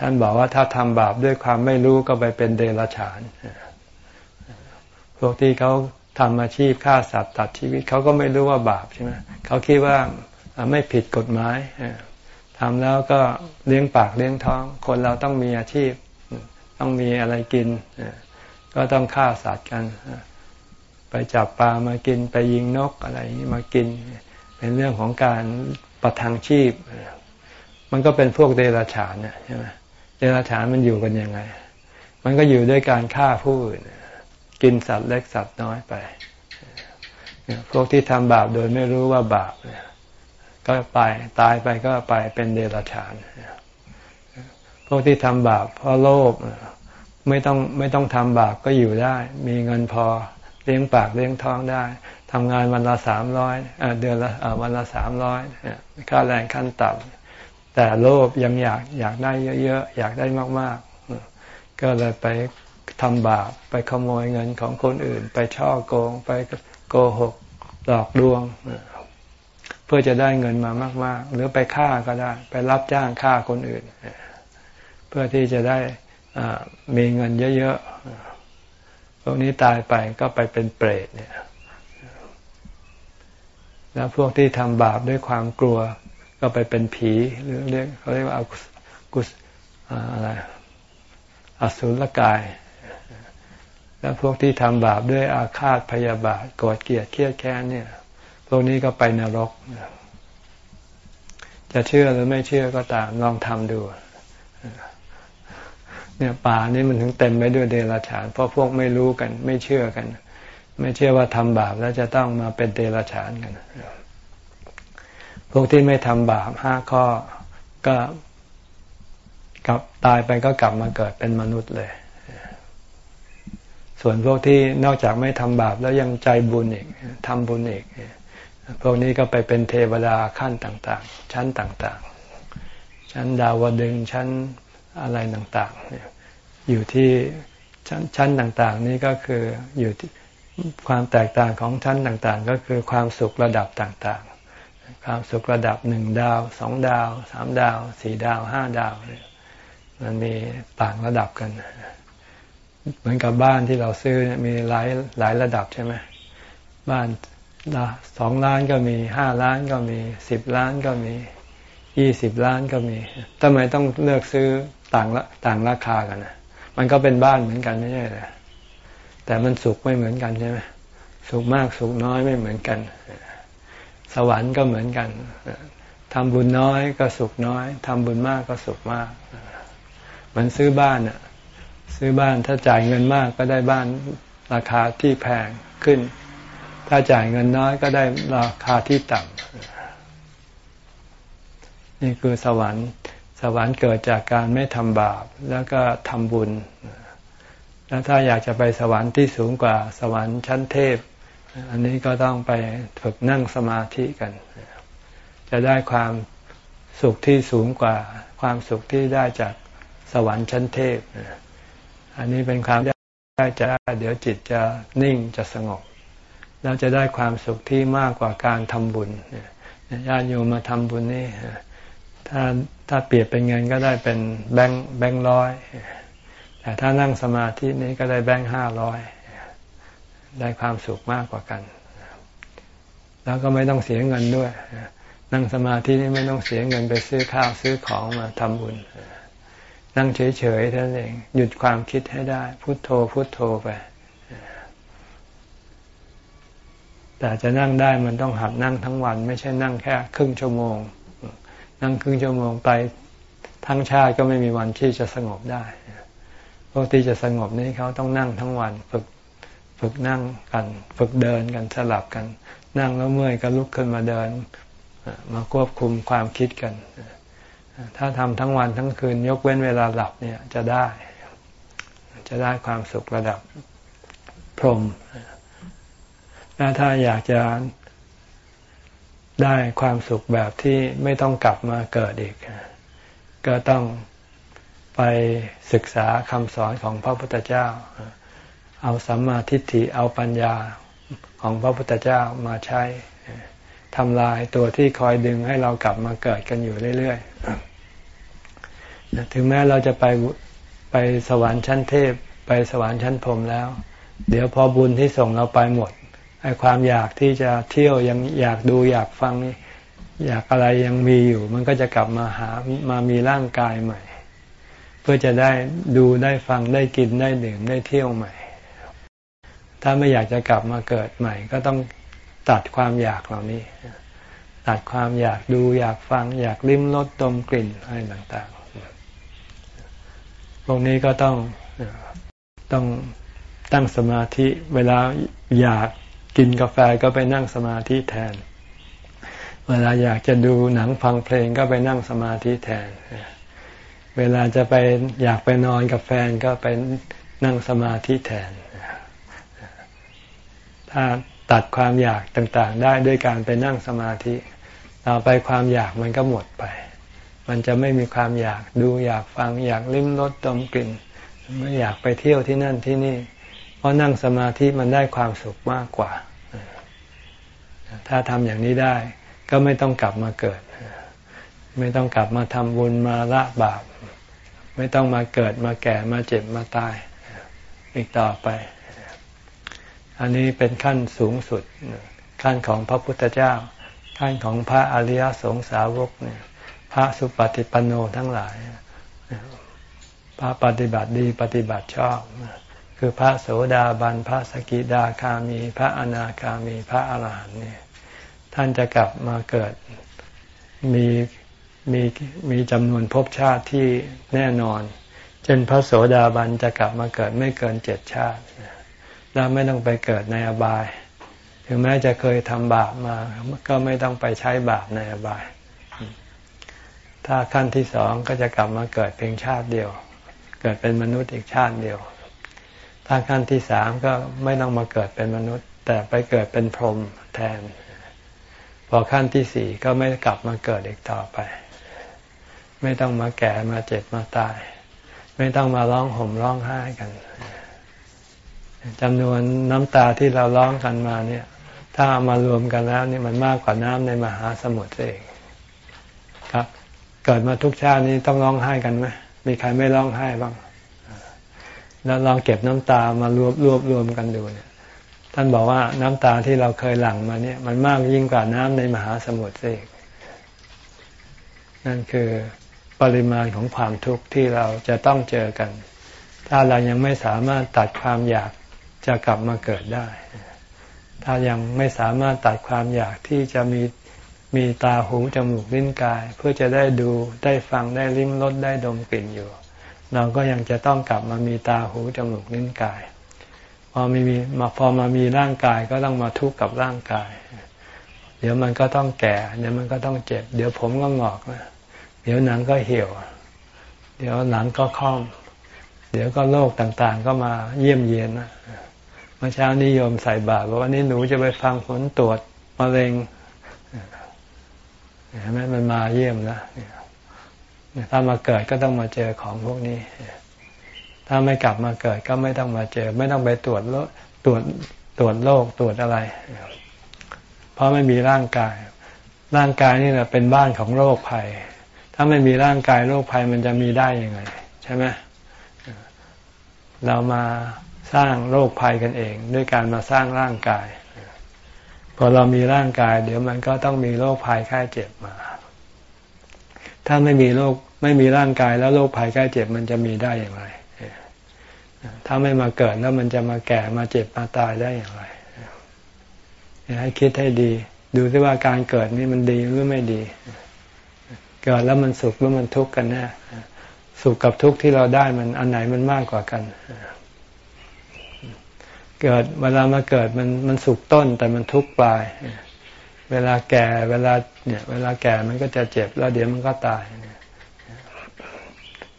ท่านบอกว่าถ้าทำบาปด้วยความไม่รู้ก็ไปเป็นเดรัจฉาน พวกที่เขาทำอาชีพฆ่าสัตว์ตัดชีวิตเขาก็ไม่รู้ว่าบาปใช่ไหมเขาคิดว่าไม่ผิดกฎหมายทำแล้วก็เลี้ยงปากเลี้ยงท้อง คนเราต้องมีอาชีพ ต้องมีอะไรกิน ก็ต้องฆ่าสัตว์กัน ไปจับปลามากินไปยิงนกอะไรนี้มากิน เป็นเรื่องของการประทังชีพ มันก็เป็นพวกเดรัจฉานใช่ไหม เดรัจฉานมันอยู่กันยังไง มันก็อยู่ด้วยการฆ่าผู้อื่นกินสัตว์เล็กสัตว์น้อยไปพวกที่ทำบาปโดยไม่รู้ว่าบาปก็ไปตายไปก็ไปเป็นเดรัจฉานพวกที่ทำบาปเพราะโลภไม่ต้องไม่ต้องทำบาปก็อยู่ได้ มีเงินพอเลี้ยงปากเลี้ยงท้องได้ทำงานวันละสามร้อยเดือนละวันละสามร้อยค่าแรงขั้นต่ำ แต่โลภยังอยากอยากได้เยอะๆอยากได้มากๆ ก็เลยไปทำบาปไปขโมยเงินของคนอื่น ไปช่อโกง ไปโกหกหลอกลวง เพื่อจะได้เงินมามาก ๆ หรือไปฆ่าก็ได้ ไปรับจ้างฆ่าคนอื่น เพื่อที่จะได้มีเงินเยอะๆพวกนี้ตายไปก็ไปเป็นเปรตเนี่ยแล้วพวกที่ทำบาปด้วยความกลัว ก็ไปเป็นผีหรือเรียกเขาเรียกว่ากุศอะไรอสุรกาย แล้วพวกที่ทำบาปด้วยอาฆาตพยาบาทโกรธเกลียดเครียดแค้นเนี่ย พวกนี้ก็ไปนรก จะเชื่อหรือไม่เชื่อก็ตามลองทำดู เนี่ยป่านี้มันถึงเต็มไปด้วยเดรัจฉาน เพราะพวกไม่รู้กัน ไม่เชื่อกัน ไม่เชื่อว่าทำบาปแล้วจะต้องมาเป็นเดรัจฉานกัน พวกที่ไม่ทำบาปห้าข้อก็กลับตายไปก็กลับมาเกิดเป็นมนุษย์เลย ส่วนพวกที่นอกจากไม่ทำบาปแล้วยังใจบุญอีกทำบุญอีกพวกนี้ก็ไปเป็นเทวดาขั้นต่าง ๆ ชั้นต่างๆ ชั้นดาวดึงชั้นอะไรต่างๆ อยู่ที่ชั้นชั้นต่างๆ นี่ก็คืออยู่ที่ความแตกต่างของชั้นต่างๆ ก็คือความสุขระดับต่างๆ ความสุขระดับหนึ่งดาวสองดาวสามดาวสี่ดาวห้าดาวมันมีต่างระดับกัน เหมือนกับบ้านที่เราซื้อมีหลายหลายระดับใช่ไหมบ้านสองล้านก็มีห้าล้านก็มีสิบล้านก็มียี่สิบล้านก็มีทำไมต้องเลือกซื้อต่างละต่างราคากันนะมันก็เป็นบ้านเหมือนกันไม่ใช่เหรอแต่มันสุขไม่เหมือนกันใช่ไหมสุขมากสุขน้อยไม่เหมือนกัน สวรรค์ก็เหมือนกันทำบุญน้อยก็สุขน้อยทำบุญมากก็สุขมากเหมันซื้อบ้านอะซื้อบ้านถ้าจ่ายเงินมากก็ได้บ้านราคาที่แพงขึ้น ถ้าจ่ายเงินน้อยก็ได้ราคาที่ต่ำนี่คือสวรรค์ สวรรค์เกิดจากการไม่ทำบาปแล้วก็ทำบุญ แล้วถ้าอยากจะไปสวรรค์ที่สูงกว่า สวรรค์ชั้นเทพ อันนี้ก็ต้องไปฝึกนั่งสมาธิกัน จะได้ความสุขที่สูงกว่า ความสุขที่ได้จากสวรรค์ชั้นเทพ อันนี้เป็นความได้จะเดี๋ยวจิตจะนิ่งจะสงบ แล้วจะได้ความสุขที่มากกว่าการทำบุญญาติโยมมาทำบุญนี่ถ้าถ้าเปรียบเป็นเงินก็ได้เป็นแบงค์แบงค์ร้อยแต่ถ้านั่งสมาธินี้ก็ได้แบงค์ห้าร้อย ได้ความสุขมากกว่ากัน แล้วก็ไม่ต้องเสียเงินด้วย นั่งสมาธินี่ไม่ต้องเสียเงินไปซื้อข้าวซื้อของมาทำบุญ นั่งเฉยๆท่านเอง หยุดความคิดให้ได้ พุโทโธพุโทโธไป แต่จะนั่งได้มันต้องหัดนั่งทั้งวัน ไม่ใช่นั่งแค่ครึ่งชั่วโมง นั่งครึ่งชั่วโมงไปทั้งชาติก็ไม่มีวันที่จะสงบได้พวกที่จะสงบนี้เขาต้องนั่งทั้งวัน ฝึก ฝึกนั่งกัน ฝึกเดินกันสลับกัน นั่งแล้วเมื่อยก็ลุกขึ้นมาเดิน มาควบคุมความคิดกัน ถ้าทำทั้งวันทั้งคืน ยกเว้นเวลาหลับเนี่ยจะได้ จะได้ความสุขระดับพรหมและถ้าอยากจะได้ความสุขแบบที่ไม่ต้องกลับมาเกิดอีก ก็ต้องไปศึกษาคำสอนของพระพุทธเจ้า เอาสัมมาทิฏฐิเอาปัญญาของพระพุทธเจ้ามาใช้ทำลายตัวที่คอยดึงให้เรากลับมาเกิดกันอยู่เรื่อยๆ ถึงแม้เราจะไปไปสวรรค์ชั้นเทพ ไปสวรรค์ชั้นพรมแล้ว เดี๋ยวพอบุญที่ส่งเราไปหมดไอ้ความอยากที่จะเที่ยวยังอยากดูอยากฟังอยากอะไรยังมีอยู่ มันก็จะกลับมาหามามีร่างกายใหม่ เพื่อจะได้ดูได้ฟังได้กินได้ดื่มได้เที่ยวใหม่ ถ้าไม่อยากจะกลับมาเกิดใหม่ ก็ต้องตัดความอยากเหล่านี้ ตัดความอยากดูอยากฟัง อยากลิ้มรสดมกลิ่นอะไรต่างๆพวกนี้ก็ต้องต้องตั้งสมาธิเวลาอยากกินกาแฟก็ไปนั่งสมาธิแทน เวลาอยากจะดูหนังฟังเพลงก็ไปนั่งสมาธิแทน เวลาจะไปอยากไปนอนกับแฟนก็ไปนั่งสมาธิแทน ตัดความอยากต่างๆ ได้ด้วยการไปนั่งสมาธิ ต่อไปความอยากมันก็หมดไป มันจะไม่มีความอยากดูอยากฟังอยากลิ้มรสดมกลิ่นไม่อยากไปเที่ยวที่นั่นที่นี่ เพราะนั่งสมาธิมันได้ความสุขมากกว่า ถ้าทำอย่างนี้ได้ ก็ไม่ต้องกลับมาเกิด ไม่ต้องกลับมาทำบุญมาละบาป ไม่ต้องมาเกิดมาแก่มาเจ็บมาตาย อีกต่อไป อันนี้เป็นขั้นสูงสุด ขั้นของพระพุทธเจ้า ขั้นของพระอริยสงสาวกเนี่ยพระสุปฏิปันโนทั้งหลาย พระปฏิบัติดีปฏิบัติชอบ คือพระโสดาบัน พระสกิดาคามี พระอนาคามี พระอาหารหันต์เนี่ยท่านจะกลับมาเกิดมีมีมีจำนวนภพชาติที่แน่นอน เช่นพระโสดาบันจะกลับมาเกิดไม่เกินเจ็ดชาติ แล้วไม่ต้องไปเกิดในอบาย ถึงแม้จะเคยทำบาปมา ก็ไม่ต้องไปใช้บาปในอบาย ถ้าขั้นที่สองก็จะกลับมาเกิดเพียงชาติเดียว เกิดเป็นมนุษย์อีกชาติเดียว ถ้าขั้นที่สามก็ไม่ต้องมาเกิดเป็นมนุษย์ แต่ไปเกิดเป็นพรหมแทน พอขั้นที่สี่ก็ไม่กลับมาเกิดอีกต่อไป ไม่ต้องมาแก่มาเจ็บมาตาย ไม่ต้องมาร้องห่มร้องไห้กัน จำนวนน้ำตาที่เราร้องกันมาเนี่ย ถ้าามารวมกันแล้วนี่มันมากกว่าน้ำในมหาสมุทรเองครับ เกิดมาทุกชาตินี้ต้องร้องไห้กันไหมมีใครไม่ร้องไห้บ้าง แล้วลองเก็บน้ำตามารวบรวบรวมกันดูเนี่ย ท่านบอกว่าน้ำตาที่เราเคยหลั่งมาเนี่ย มันมากยิ่งกว่าน้ำในมหาสมุทรเองนั่นคือปริมาณของความทุกข์ที่เราจะต้องเจอกัน ถ้าเรายังไม่สามารถตัดความอยาก จะกลับมาเกิดได้ ถ้ายังไม่สามารถตัดความอยากที่จะมีมีตาหูจมูกลิ้นกาย เพื่อจะได้ดูได้ฟังได้ลิ้มรสได้ดมกลิ่นอยู่ เราก็ยังจะต้องกลับมามีตาหูจมูกลิ้นกาย พอมีมาพอมามีร่างกายก็ต้องมาทุกข์กับร่างกาย เดี๋ยวมันก็ต้องแก่ เดี๋ยวมันก็ต้องเจ็บ เดี๋ยวผมก็งอกนะเดี๋ยวหนังก็เหี่ยว เดี๋ยวหนังก็ค่อม เดี๋ยวก็โรคต่างๆก็มาเยี่ยมเยียนนะ มื่อเช้านิยมใส่บาตรบอกว่านี่หนูจะไปฟังผลตรวจมะเร็งเห็นไหมมันมาเยี่ยมแล้วถ้ามาเกิดก็ต้องมาเจอของพวกนี้ ถ้าไม่กลับมาเกิดก็ไม่ต้องมาเจอ ไม่ต้องไปตรวจโรคตรวจตรวจโรคตรวจอะไร เพราะไม่มีร่างกาย ร่างกายนี่แหละเป็นบ้านของโรคภัย ถ้าไม่มีร่างกายโรคภัยมันจะมีได้ยังไง ใช่ไหมเรามา สร้างโรคภัยกันเอง ด้วยการมาสร้างร่างกาย พอเรามีร่างกาย เดี๋ยวมันก็ต้องมีโรคภัยไข้เจ็บมา ถ้าไม่มีโรคไม่มีร่างกายแล้วโรคภัยไข้เจ็บมันจะมีได้อย่างไร ถ้าไม่มาเกิดแล้วมันจะมาแก่มาเจ็บมาตายได้อย่างไร ให้คิดให้ดี ดูที่ว่าการเกิดนี่มันดีหรือไม่ดี เกิดแล้วมันสุขหรือมันทุกข์กันแน่สุขกับทุกข์ที่เราได้มันอันไหนมันมากกว่ากัน เกิดเวลามาเกิดมันมันสุขต้นแต่มันทุกปลาย เวลาแก่เวลาเนี่ย เวลาแก่มันก็จะเจ็บแล้วเดี๋ยวมันก็ตาย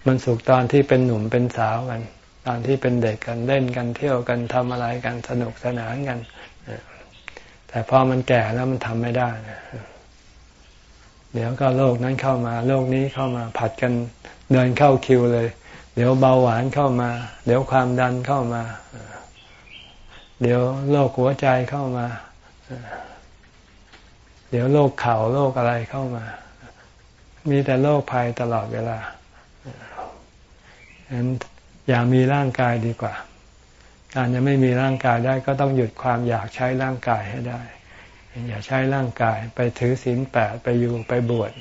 มันสุขตอนที่เป็นหนุ่มเป็นสาวกัน ตอนที่เป็นเด็กกันเล่นกันเที่ยวกันทำอะไรกันสนุกสนานกัน แต่พอมันแก่แล้วมันทำไม่ได้ เดี๋ยวก็โรคนั้นเข้ามาโรคนี้เข้ามาผัดกันเดินเข้าคิวเลย เดี๋ยวเบาหวานเข้ามา เดี๋ยวความดันเข้ามาเเดี๋ยวโรคหัวใจเข้ามา เดี๋ยวโรคเข่าโรคอะไรเข้ามา มีแต่โรคภัยตลอดเวลาฉะนั้นอย่ามีร่างกายดีกว่า การจะไม่มีร่างกายได้ก็ต้องหยุดความอยากใช้ร่างกายให้ได้ อย่าใช้ร่างกายไปถือศีลแปดไปอยู่ไปบวช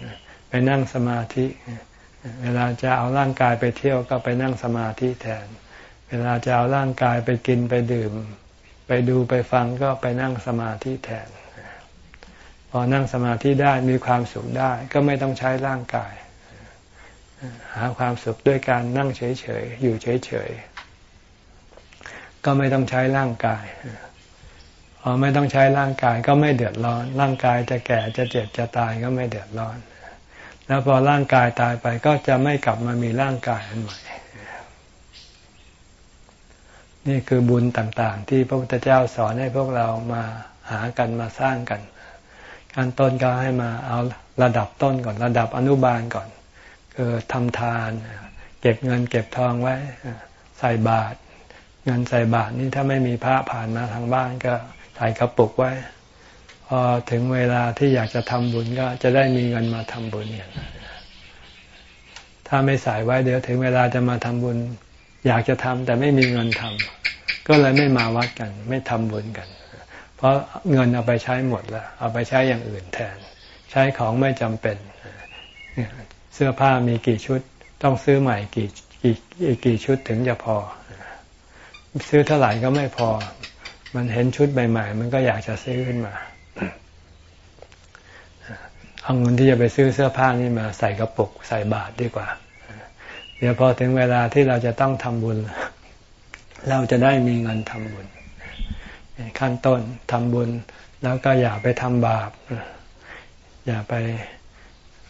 ไปนั่งสมาธิ เวลาจะเอาร่างกายไปเที่ยวก็ไปนั่งสมาธิแทน เวลาจะเอาร่างกายไปกินไปดื่ม ไปดูไปฟังก็ไปนั่งสมาธิแทน พอนั่งสมาธิได้มีความสุขได้ ก็ไม่ต้องใช้ร่างกาย หาความสุขด้วยการนั่งเฉยๆ อยู่เฉยๆ ก็ไม่ต้องใช้ร่างกายพอไม่ต้องใช้ร่างกายก็ไม่เดือดร้อน ร่างกายจะแก่จะเจ็บจะตายก็ไม่เดือดร้อน แล้วพอร่างกายตายไปก็จะไม่กลับมามีร่างกายอันใหม่ นี่คือบุญต่างๆ ที่พระพุทธเจ้าสอนให้พวกเรามาหากันมาสร้างกันการต้นก็ให้มาเอาระดับต้นก่อนระดับอนุบาลก่อน คือทำทาน เก็บเงินเก็บทองไว้ใส่บาตรเงินใส่บาตรนี่ถ้าไม่มีพระผ่านมาทางบ้านก็ใส่กระปุกไว้พอถึงเวลาที่อยากจะทำบุญก็จะได้มีเงินมาทำบุญอย่างถ้าไม่ใส่ไว้เดี๋ยวถึงเวลาจะมาทำบุญ อยากจะทำแต่ไม่มีเงินทำก็เลยไม่มาวัดกัน ไม่ทำบุญกัน เพราะเงินเอาไปใช้หมดแล้ว เอาไปใช้อย่างอื่นแทน ใช้ของไม่จำเป็นเสื้อผ้ามีกี่ชุด ต้องซื้อใหม่กี่กี่กี่ชุดถึงจะพอ ซื้อเท่าไหร่ก็ไม่พอ มันเห็นชุดใหม่ๆมันก็อยากจะซื้อขึ้นมาเอาเงินที่จะไปซื้อเสื้อผ้านี่มาใส่กระปุกใส่บาทดีกว่า เดี๋ยวพอถึงเวลาที่เราจะต้องทำบุญ เราจะได้มีเงินทำบุญ ขั้นต้นทำบุญ แล้วก็อย่าไปทำบาป อย่าไป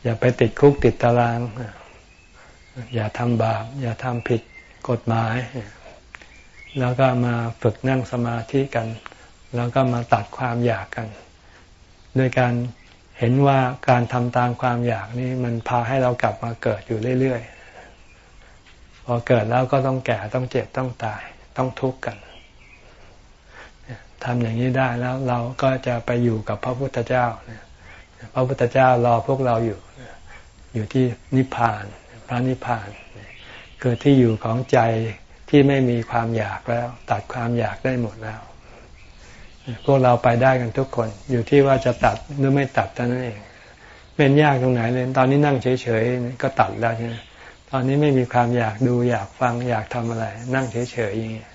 อย่าไปติดคุกติดตาราง อย่าทำบาป อย่าทำผิดกฎหมาย แล้วก็มาฝึกนั่งสมาธิกัน แล้วก็มาตัดความอยากกันด้วยการเห็นว่าการทำตามความอยากนี้มันพาให้เรากลับมาเกิดอยู่เรื่อยๆ พอเกิดแล้วก็ต้องแก่ต้องเจ็บต้องตาย ต้องทุกข์กันทำอย่างนี้ได้แล้วเราก็จะไปอยู่กับพระพุทธเจ้าพระพุทธเจ้ารอพวกเราอยู่ อยู่ที่นิพพาน พระนิพพานเกิดที่อยู่ของใจที่ไม่มีความอยากแล้ว ตัดความอยากได้หมดแล้วพวกเราไปได้กันทุกคน อยู่ที่ว่าจะตัดหรือไม่ตัดเท่านั้นเองเป็นยากตรงไหนเลย ตอนนี้นั่งเฉยๆก็ตัดแล้วใช่ไหม ตอนนี้ไม่มีความอยากดูอยากฟังอยากทำอะไร นั่งเฉยๆอย่างนี้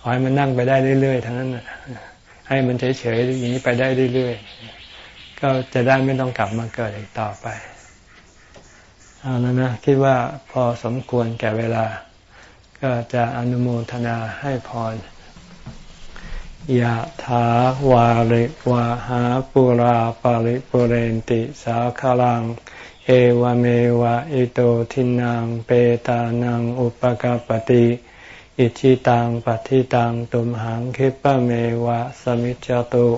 ขอให้มันนั่งไปได้เรื่อยๆทั้งนั้นให้มันเฉยๆอย่างนี้ไปได้เรื่อยๆก็จะได้ไม่ต้องกลับมาเกิดอีกต่อไปเอาแล้วนะคิดว่าพอสมควรแก่เวลา ก็จะอนุโมทนาให้พรยะถาวาริวาหาปุราปาริปุเรนติ สาคลัง เอวเมวะอิโตทินังเปตานังอุปกาปติอิชิตังปฏิตังตุมหังคิปะเมวะสมิจจตุ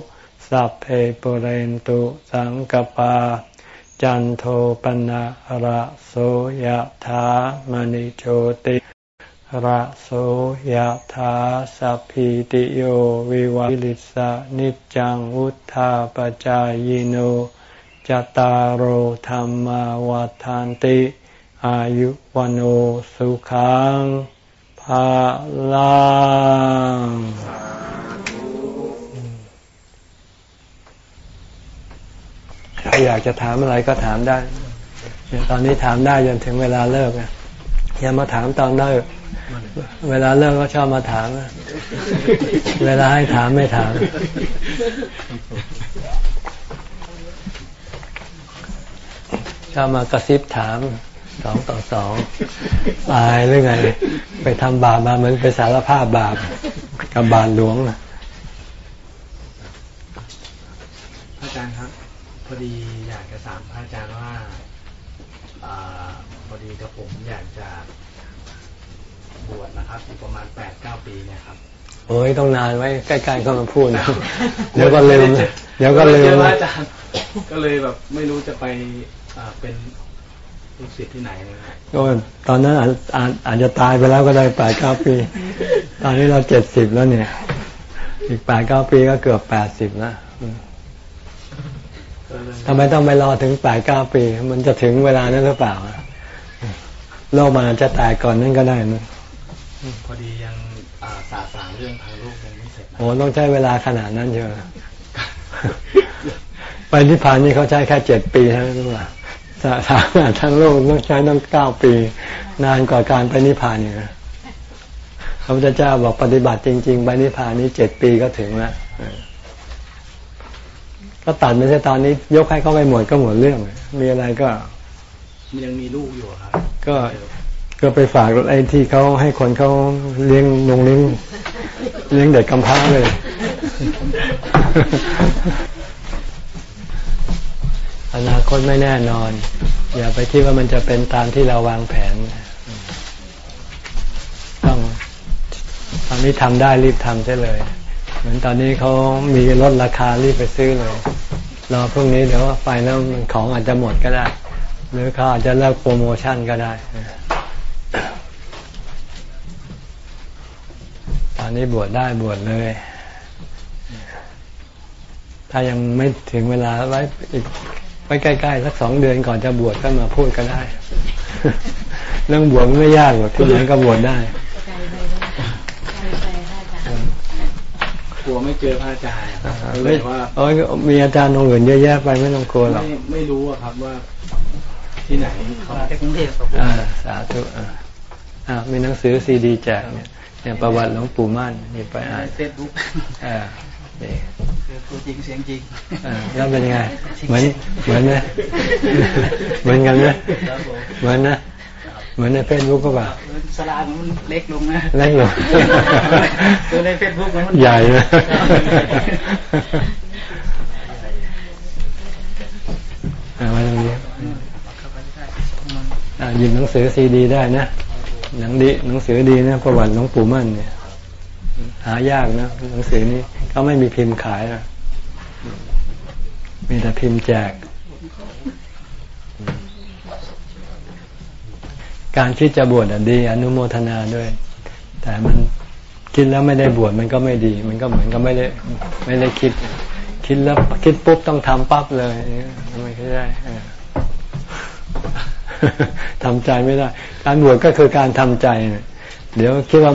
สัพเพปุเรนตุสังกปา จันโทปนะระโสยธามณิโชติระโสยธาสัพพิติโยวิวัลิสานิจังวุธาปจายโน จตารโหธรรมวาทานติ อายุวันโอสุขังภาลังใครอยากจะถามอะไรก็ถามได้ ตอนนี้ถามได้จนถึงเวลาเลิกนะอย่ามาถามตอนเลิก เวลาเลิกก็ชอบมาถาม เวลาให้ถามไม่ถาม ชอบมากระซิบถามสองต่อสองตายหรือไง ไปทำบาปมาเหมือนไปสารภาพบาปกับบาปหลวงนะอาจารย์ครับ พอดีอยากจะถามพระอาจารย์ว่าอพอดีกับผมอยากจะบวชนะครับอีกประมาณแปดเก้าปีเนี่ยครับโอ้ยต้องนานไว้ใกล้ๆก็มาพูดนะเดี๋ยวก็ลืมเดี๋ยวก็ลืมอาจารย์ก็เลยแบบไม่รู้จะไป เป็นลูกศิษย์ที่ไหนนะครับก็ตอนนั้นอาจอาจจะตายไปแล้วก็ได้แปดเก้าปี ตอนนี้เราเจ็ดสิบแล้วเนี่ย อีกแปดเก้าปีก็เกือบแปดสิบแล้วทำไมต้องไปรอถึงแปดเก้าปี มันจะถึงเวลานั้นหรือเปล่าโลกมันจะตายก่อนนั่นก็ได้นะพอดียังสาสางเรื่องทางโลกยังไม่เสร็จโอ้ต้องใช้เวลาขนาดนั้นเยอะไปนิพพานนี่เขาใช้แค่เจ็ดปีเท่านั้นหรือเปล่า สามารถทั้งโลกต้องใช้ต้องเก้าปี นานกว่าการไปนิพพานเนี่ยพระพุทธเจ้าบอกปฏิบัติจริง ๆ ไปนิพพานนี้เจ็ดปีก็ถึงแล้วก็ตัดไม่ใช่ตอนนี้ยกให้เขาไปหมดก็หมดเรื่อง มีอะไรก็ยังมีลูกอยู่ครับ ก็ก็ไปฝากไอ้ที่เขาให้คนเขาเลี้ยงนงเลี้ยงเลี้ยงเด็กกำพร้าเลย อนาคตไม่แน่นอน อย่าไปคิดว่ามันจะเป็นตามที่เราวางแผน ต้องตอนนี้ทำได้รีบทำใช่เลย เหมือนตอนนี้เขามีลดราคารีบไปซื้อเลยรอพรุ่งนี้เดี๋ยวไฟแล้วของอาจจะหมดก็ได้ หรือเขาอาจจะเลิกโปรโมชั่นก็ได้ ตอนนี้บวชได้บวชเลยถ้ายังไม่ถึงเวลาไว้อีก ว้ใกล้ๆสักสองเดือนก่อนจะบวชก็มาพูดก็ได้ เรื่องบวชไม่ยากหรอกที่ไหนก็บวชได้กลัวไม่เจอพระอาจารย์เลยว่าโอ้ยมีอาจารย์องค์อื่นเยอะแยะไปไม่ต้องกลัวหรอกไม่รู้อะครับว่า ที่ไหนเขาไปกรุงเทพอ่าสาธุอ่ามีหนังสือซีดีแจกเนี่ยเนี่ยประวัติหลวงปู่มั่นนี่ไปอ่านเฟซบุ๊กอ่านี่ ตัวจริงเสียงจริงแล้วเป็นไง เหมือนเหมือนไหมเหมือนกันไหมเหมือนนะเหมือนในเฟซบุ๊กก็แบบสลามันเล็กลงนะเล็กลงตัวในเฟซบุ๊กมันใหญ่นะมาตรงนี้หยิบหนังสือซีดีได้นะหนังดีหนังสือดีนะประวัติหลวงปู่มั่นเนี่ย หายากนะหนังสือนี้ เขาไม่มีพิมพ์ขายนะมีแต่พิมพ์แจก การคิดจะบวชดี อนุโมทนาด้วย แต่มันคิดแล้วไม่ได้บวชมันก็ไม่ดี มันก็เหมือนกับไม่ได้ไม่ได้คิด คิดแล้วคิดปุ๊บต้องทำปั๊บเลยไม่ได้ทำใจไม่ได้ การบวชก็คือการทำใจ เดี๋ยวคิดว่า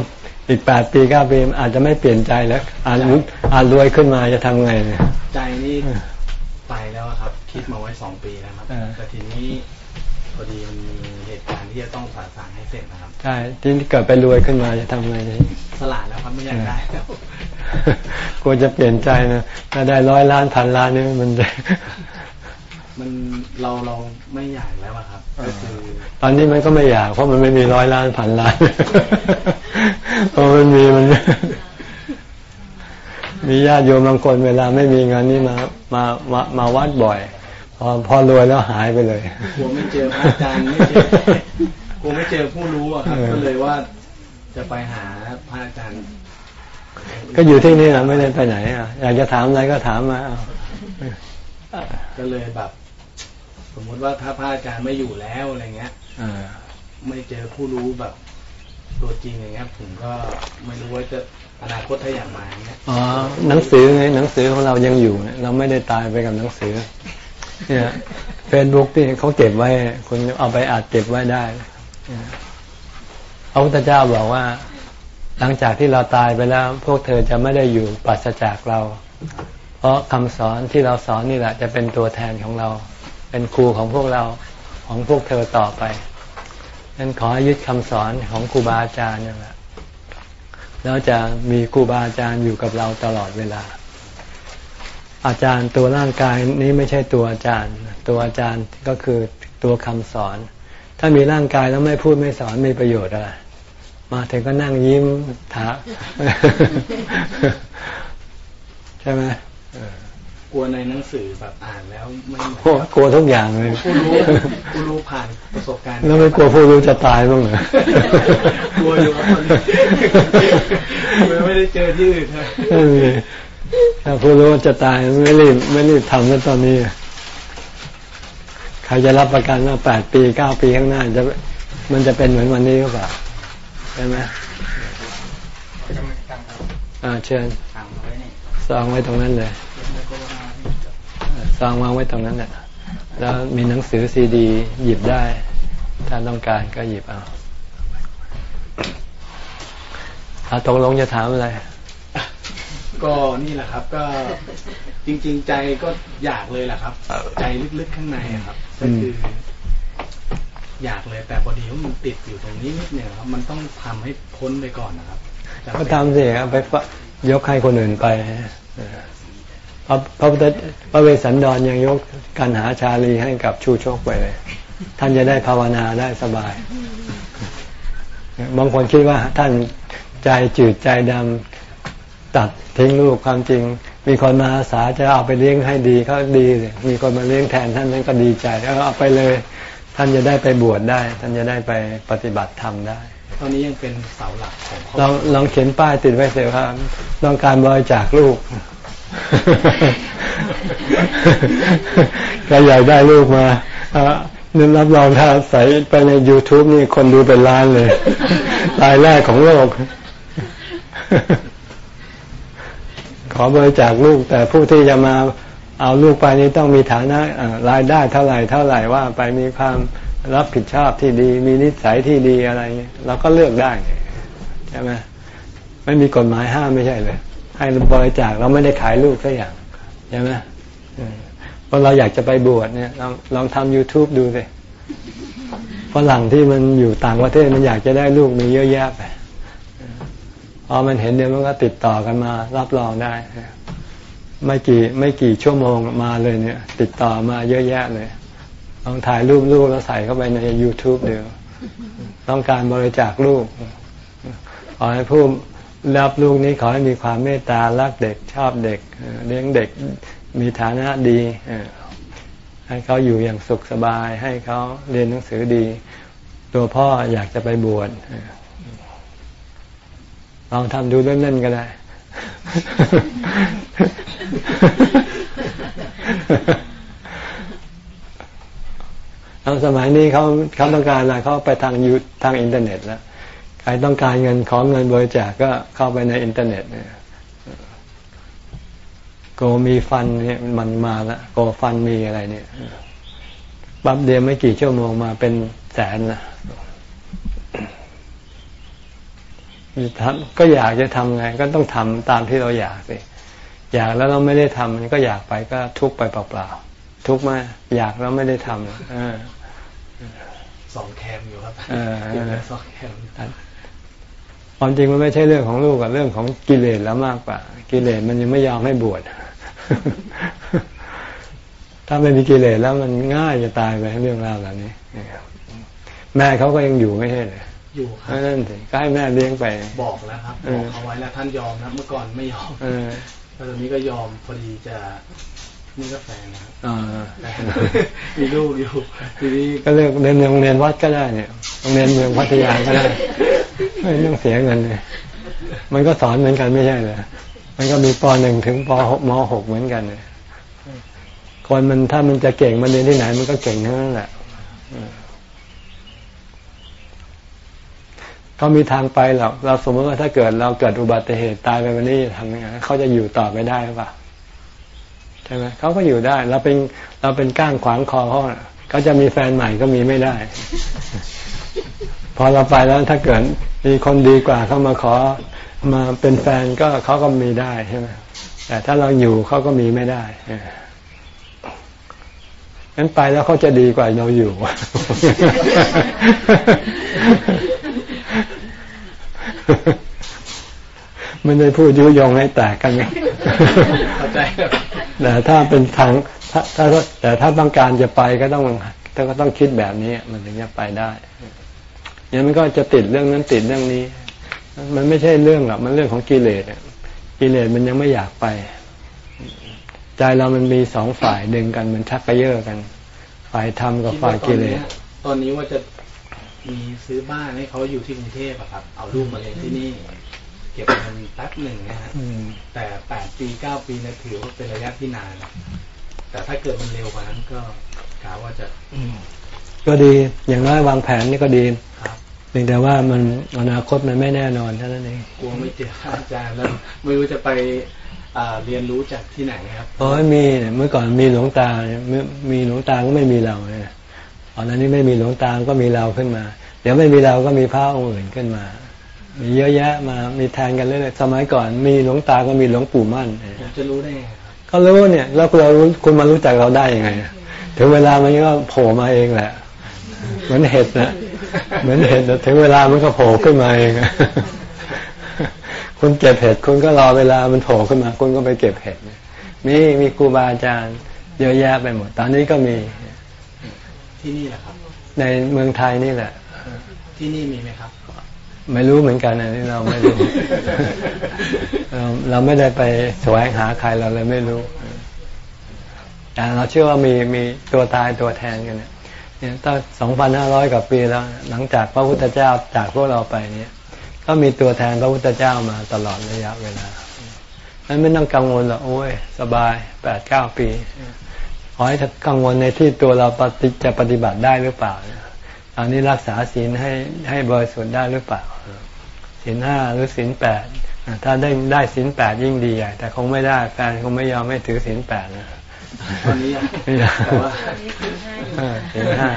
อีกแปดปีเก้าปีอาจจะไม่เปลี่ยนใจแล้วอาจอาจรวยขึ้นมาจะทำไงเนี่ยใจนี่ไปแล้วครับ คิดมาไว้สองปีแล้วครับแต่ทีนี้พอดีมีเหตุการณ์ที่จะต้องสาสางให้เสร็จนะครับใช่ที่เกิดไปรวยขึ้นมาจะทำไงสลาดแล้วครับไม่อยากได้แล้วกลัวจะเปลี่ยนใจนะถ้าได้ร้อยล้านพันล้านนี่มันจะ มันเราเราไม่อยากแล้วครับก็คือตอนนี้มันก็ไม่อยากเพราะมันไม่มีร้อยล้านพันล้านเพราะมันมีมัน มีญาติโยมบางคนเวลาไม่มีเงินนี่มามามามาวัดบ่อย พอพอรวยแล้วหายไปเลยกลัวไม่เจอพระอาจารย์ไม่เจอกลัวไม่เจอผู้รู้อะครับก็เลยว่าจะไปหาพระอาจารย์ ก็อยู่ที่นี่แหละไม่ได้ไปไหนอะอยากจะถามอะไรก็ถามมาก็เลยแบบส มมติว่าถ้าพระอาจารย์ไม่อยู่แล้วอะไรเงี้ยไม่เจอผู้รู้แบบ ตัวจริงอย่างเงี้ย ผมก็ไม่รู้ว่าจะอนาคตถ้าอย่างมาเงี้ยอ๋อหนังสือไงหนังสือของเรายังอยู่เราไม่ได้ตายไปกับหนังสือ เนี่ยเฟซบุ๊กที่เขาเก็บไว้คุณเอาไปอาจเก็บไว้ได้พระพุทธเจ้าบอกว่า หลังจากที่เราตายไปแล้ว พวกเธอจะไม่ได้อยู่ปัสจากเรา เพราะคำสอนที่เราสอนนี่แหละ จะเป็นตัวแทนของเรา เป็นครูของพวกเราของพวกเธอต่อไปนั้นขอยึดคำสอนของครูบาอาจารย์นี่แหละแล้วจะมีครูบาอาจารย์อยู่กับเราตลอดเวลา อาจารย์ตัวร่างกายนี้ไม่ใช่ตัวอาจารย์ ตัวอาจารย์ก็คือตัวคำสอน ถ้ามีร่างกายแล้วไม่พูดไม่สอนมีประโยชน์อะไรมาถึงก็นั่งยิ้มถาใช่ไหม ลัวในหนังสือแบบอ่านแล้วไม่กลัวทุกอย่างเลยผู้รู้ผู้รู้ผ่านประสบการณ์แล้วไม่กลัวผู้รู้จะตายบ้างเหรอกลัวอยู่ครับตอนนี้ไม่ได้เจอที่อื่นครับถ้าผู้รู้จะตายไม่รีบไม่รีบทำแล้วตอนนี้ใครจะรับประกันว่าแปดปีเก้าปีข้างหน้าจะมันจะเป็นเหมือนวันนี้หรือเปล่าใช่ไหมอ่าเชิญซองไว้ตรงนั้นเลย ซองวางไว้ตรงนั้นแหละแล้วมีหนังสือซีดี หยิบได้ ถ้าต้องการก็หยิบเอาอาตกลงจะถามอะไร ก็นี่แหละครับ ก็จริง ๆ ใจก็อยากเลยแหละครับ ใจลึกๆข้างในครับ ก็คือ อยากเลยแต่พอดีว่ามันติดอยู่ตรงนี้นิดเนี่ยครับ มันต้องทำให้พ้นไปก่อนนะครับก็ทำสิครับไปยกให้คนอื่นไป พระพระพุทธพระเวสสันดรยังยกการหาชาลีให้กับชูโชคไปเลย ท่านจะได้ภาวนาได้สบาย บางคนคิดว่าท่านใจจืดใจดำตัดทิ้งลูกความจริง มีคนมาอาสาจะเอาไปเลี้ยงให้ดีเขาดีเลยมีคนมาเลี้ยงแทนท่านนั้นก็ดีใจเอาไปเลย ท่านจะได้ไปบวชได้ ท่านจะได้ไปปฏิบัติธรรมได้ตอนนี้ยังเป็นเสาหลักของลองลองเขียนป้ายติดไว้เสียครับต้องการบริจาคลูก ก็อยากได้ลูกมานึกรับรองถ้าใส่ไปใน YouTube นี่คนดูเป็นล้านเลยรายแรกของโลก ขอบริจาคลูก แต่ผู้ที่จะมาเอาลูกไปนี้ต้องมีฐานะรายได้เท่าไหร่เท่าไหร่ว่าไปมีความรับผิดชอบที่ดี มีนิสัยที่ดีอะไรเราก็เลือกได้ใช่ไหมไม่มีกฎหมายห้ามไม่ใช่เลย ให้บริจาคเราไม่ได้ขายลูกสักอย่างใช่ไหมพราะเราอยากจะไปบวชเนี่ยลองลองทำ YouTube ดูสิฝรั่งที่มันอยู่ต่างประเทศมันอยากจะได้ลูกมีเยอะแยะไปพอมันเห็นเดี๋ยวมันก็ติดต่อกันมา รับรองได้ไม่กี่ไม่กี่ชั่วโมงมาเลยเนี่ย ติดต่อมาเยอะแยะเลยลองถ่ายรูปลูกแล้วใส่เข้าไปใน YouTube เดี๋ยวต้องการบริจาคลูกขอให้ผู้ รับลูกนี้ขอให้มีความเมตตารักเด็กชอบเด็กเลี้ยงเด็กมีฐานะดีให้เขาอยู่อย่างสุขสบาย ให้เขาเรียนหนังสือดี ตัวพ่ออยากจะไปบวชลองทำดูเล่นๆก็ได้ทาสมัยนี้เขาเขาต้องการอะไรเขาไปทางยูทางอินเทอร์เน็ตแล้ว ใครต้องการเงินขอเงินบริจาคก็เข้าไปในอินเทอร์เน็ตเนี่ยโกมีฟันเนี่ยมันมาแล้วโกฟันมีอะไรเนี่ยปั๊บเดียวไม่กี่ชั่วโมงมาเป็นแสนนะทำก็อยากจะทำไง ก็ต้องทำตามที่เราอยากสิอยากแล้วเราไม่ได้ทำมันก็อยากไปก็ทุกไปเปล่าๆทุกไหมอยากแล้วไม่ได้ทำสองแคมอยู่ครับสองแคม ความจริงมันไม่ใช่เรื่องของลูกกับเรื่องของกิเลสแล้วมากกว่า กิเลสมันยังไม่ยอมให้บวชถ้าไม่มีกิเลสแล้วมันง่ายจะตายไปเรื่องราวเหล่านี้แม่เขาก็ยังอยู่ไม่ใช่เลยอยู่ครับนั่นสิก็ให้แม่เลี้ยงไป บอกแล้วครับบอกเขาไว้แล้วท่านยอมนะเมื่อก่อนไม่ยอมแต่ตอนนี้ก็ยอมพอดีจะนี่ก็แฟนนะครับมีลูกอยู่ทีนี้ก็เลือกเรียนโรงเรียนวัดก็ได้เนี่ยโรงเรียนเมืองพัทยาก็ได้ ไม่ต้องเสียเงินเลยมันก็สอนเหมือนกันไม่ใช่เหรอมันก็มีปหนึ่งถึงปหกมหกเหมือนกันเลยคนมันถ้ามันจะเก่งมันเรียนที่ไหน มันก็เก่งทั้งนั้นแหละเขามีทางไปหรอกเราสมมติว่าถ้าเกิดเราเกิดอุบัติเหตุตายไปวันนี้ทำยังไงเขาจะอยู่ต่อไปได้หรือเปล่าใช่ไหมเขาก็อยู่ได้ เราเป็นเราเป็นก้างขวางคอเขาเขาจะมีแฟนใหม่ก็มีไม่ได้ พอเราไปแล้วถ้าเกิดมีคนดีกว่าเขามาขอมาเป็นแฟนก็เขาก็มีได้ใช่ไหมแต่ถ้าเราอยู่เขาก็มีไม่ได้งั้นไปแล้วเขาจะดีกว่าเราอยู่ มันได้พูดยุยงให้แตกกันไงเข้าใจแต่ถ้าเป็นทางถ้าถ้าแต่ถ้าต้องการจะไปก็ต้องก็ต้องคิดแบบนี้ มันถึงจะไปได้ ยังมันก็จะติดเรื่องนั้นติดเรื่องนี้ มันไม่ใช่เรื่องหรอกมันเรื่องของกิเลสกิเลสมันยังไม่อยากไป ใจเรามันมีสองฝ่ายดึงกันมันชักกระเยาะกัน ฝ่ายธรรมกับฝ่ายกิเลสตอนนี้ว่าจะมีซื้อบ้านให้เขาอยู่ที่กรุงเทพอะครับ เอาลูกมาเลี้ยงที่นี่ เก็บเงินแป๊บหนึ่งนะฮะแต่แปดปีเก้าปีนะถือว่าเป็นระยะที่นาน แต่ถ้าเกิดมันเร็วกว่านั้นก็กะว่าจะก็ดีอย่างน้อยวางแผนนี่ก็ดีครับ เพียงแต่ว่ามันอนาคตมันไม่แน่นอนเท่านั้นเองกลัวไม่เจออาจารย์แล้วไม่รู้จะไปเรียนรู้จากที่ไหนครับอ๋อมีเมื่อก่อนมีหลวงตามีหลวงตาก็ไม่มีเราเนี่ยตอนนั้นนี่ไม่มีหลวงตาก็มีเราขึ้นมา เดี๋ยวไม่มีเราก็มีพระองค์อื่นขึ้นมา มีเยอะแยะมามีแทนกันเรื่อยๆสมัยก่อนมีหลวงตาก็มีหลวงปู่มั่นจะรู้ได้ไงก็รู้เนี่ย แล้วเรารู้คุณมารู้จักเราได้ยังไงถึงเวลามันก็โผล่มาเองแหละเหมือนเห็ดนะ เหมือนเห็ดถึงเวลามันก็โผล่ขึ้นมาเองคุณเก็บเห็ดคุณก็รอเวลามันโผล่ขึ้นมา คุณก็ไปเก็บเห็ดมีมีครูบาอาจารย์เยอะแยะไปหมด ตอนนี้ก็มีที่นี่แหละครับ ในเมืองไทยนี่แหละ ที่นี่มีไหมครับ ไม่รู้เหมือนกันอันนี้เราไม่รู้เราเราไม่ได้ไปแสวงหาใครเราเลยไม่รู้แต่เราเชื่อว่ามีมีตัวตายตัวแทนกันเนี่ย เนี่ยตั้งสองพันห้าร้อยกว่าปีแล้ว หลังจากพระพุทธเจ้าจากพวกเราไปเนี่ย ก็มีตัวแทนพระพุทธเจ้ามาตลอดระยะเวลานั้นไม่ต้องกังวลหรอกโอ้ย สบายแปดเก้าปีขอให้กังวลในที่ตัวเราปฏิจะปฏิบัติได้หรือเปล่าตอนนี้รักษาศีลให้ให้บริสุทธิ์ได้หรือเปล่าศีลห้าหรือศีลแปดถ้าได้ได้ศีลแปดยิ่งดีใหญ่แต่คงไม่ได้แฟนคงไม่ยอมไม่ถือศีลแปดนะ ตอนนี้แต่ว่าศีลห้า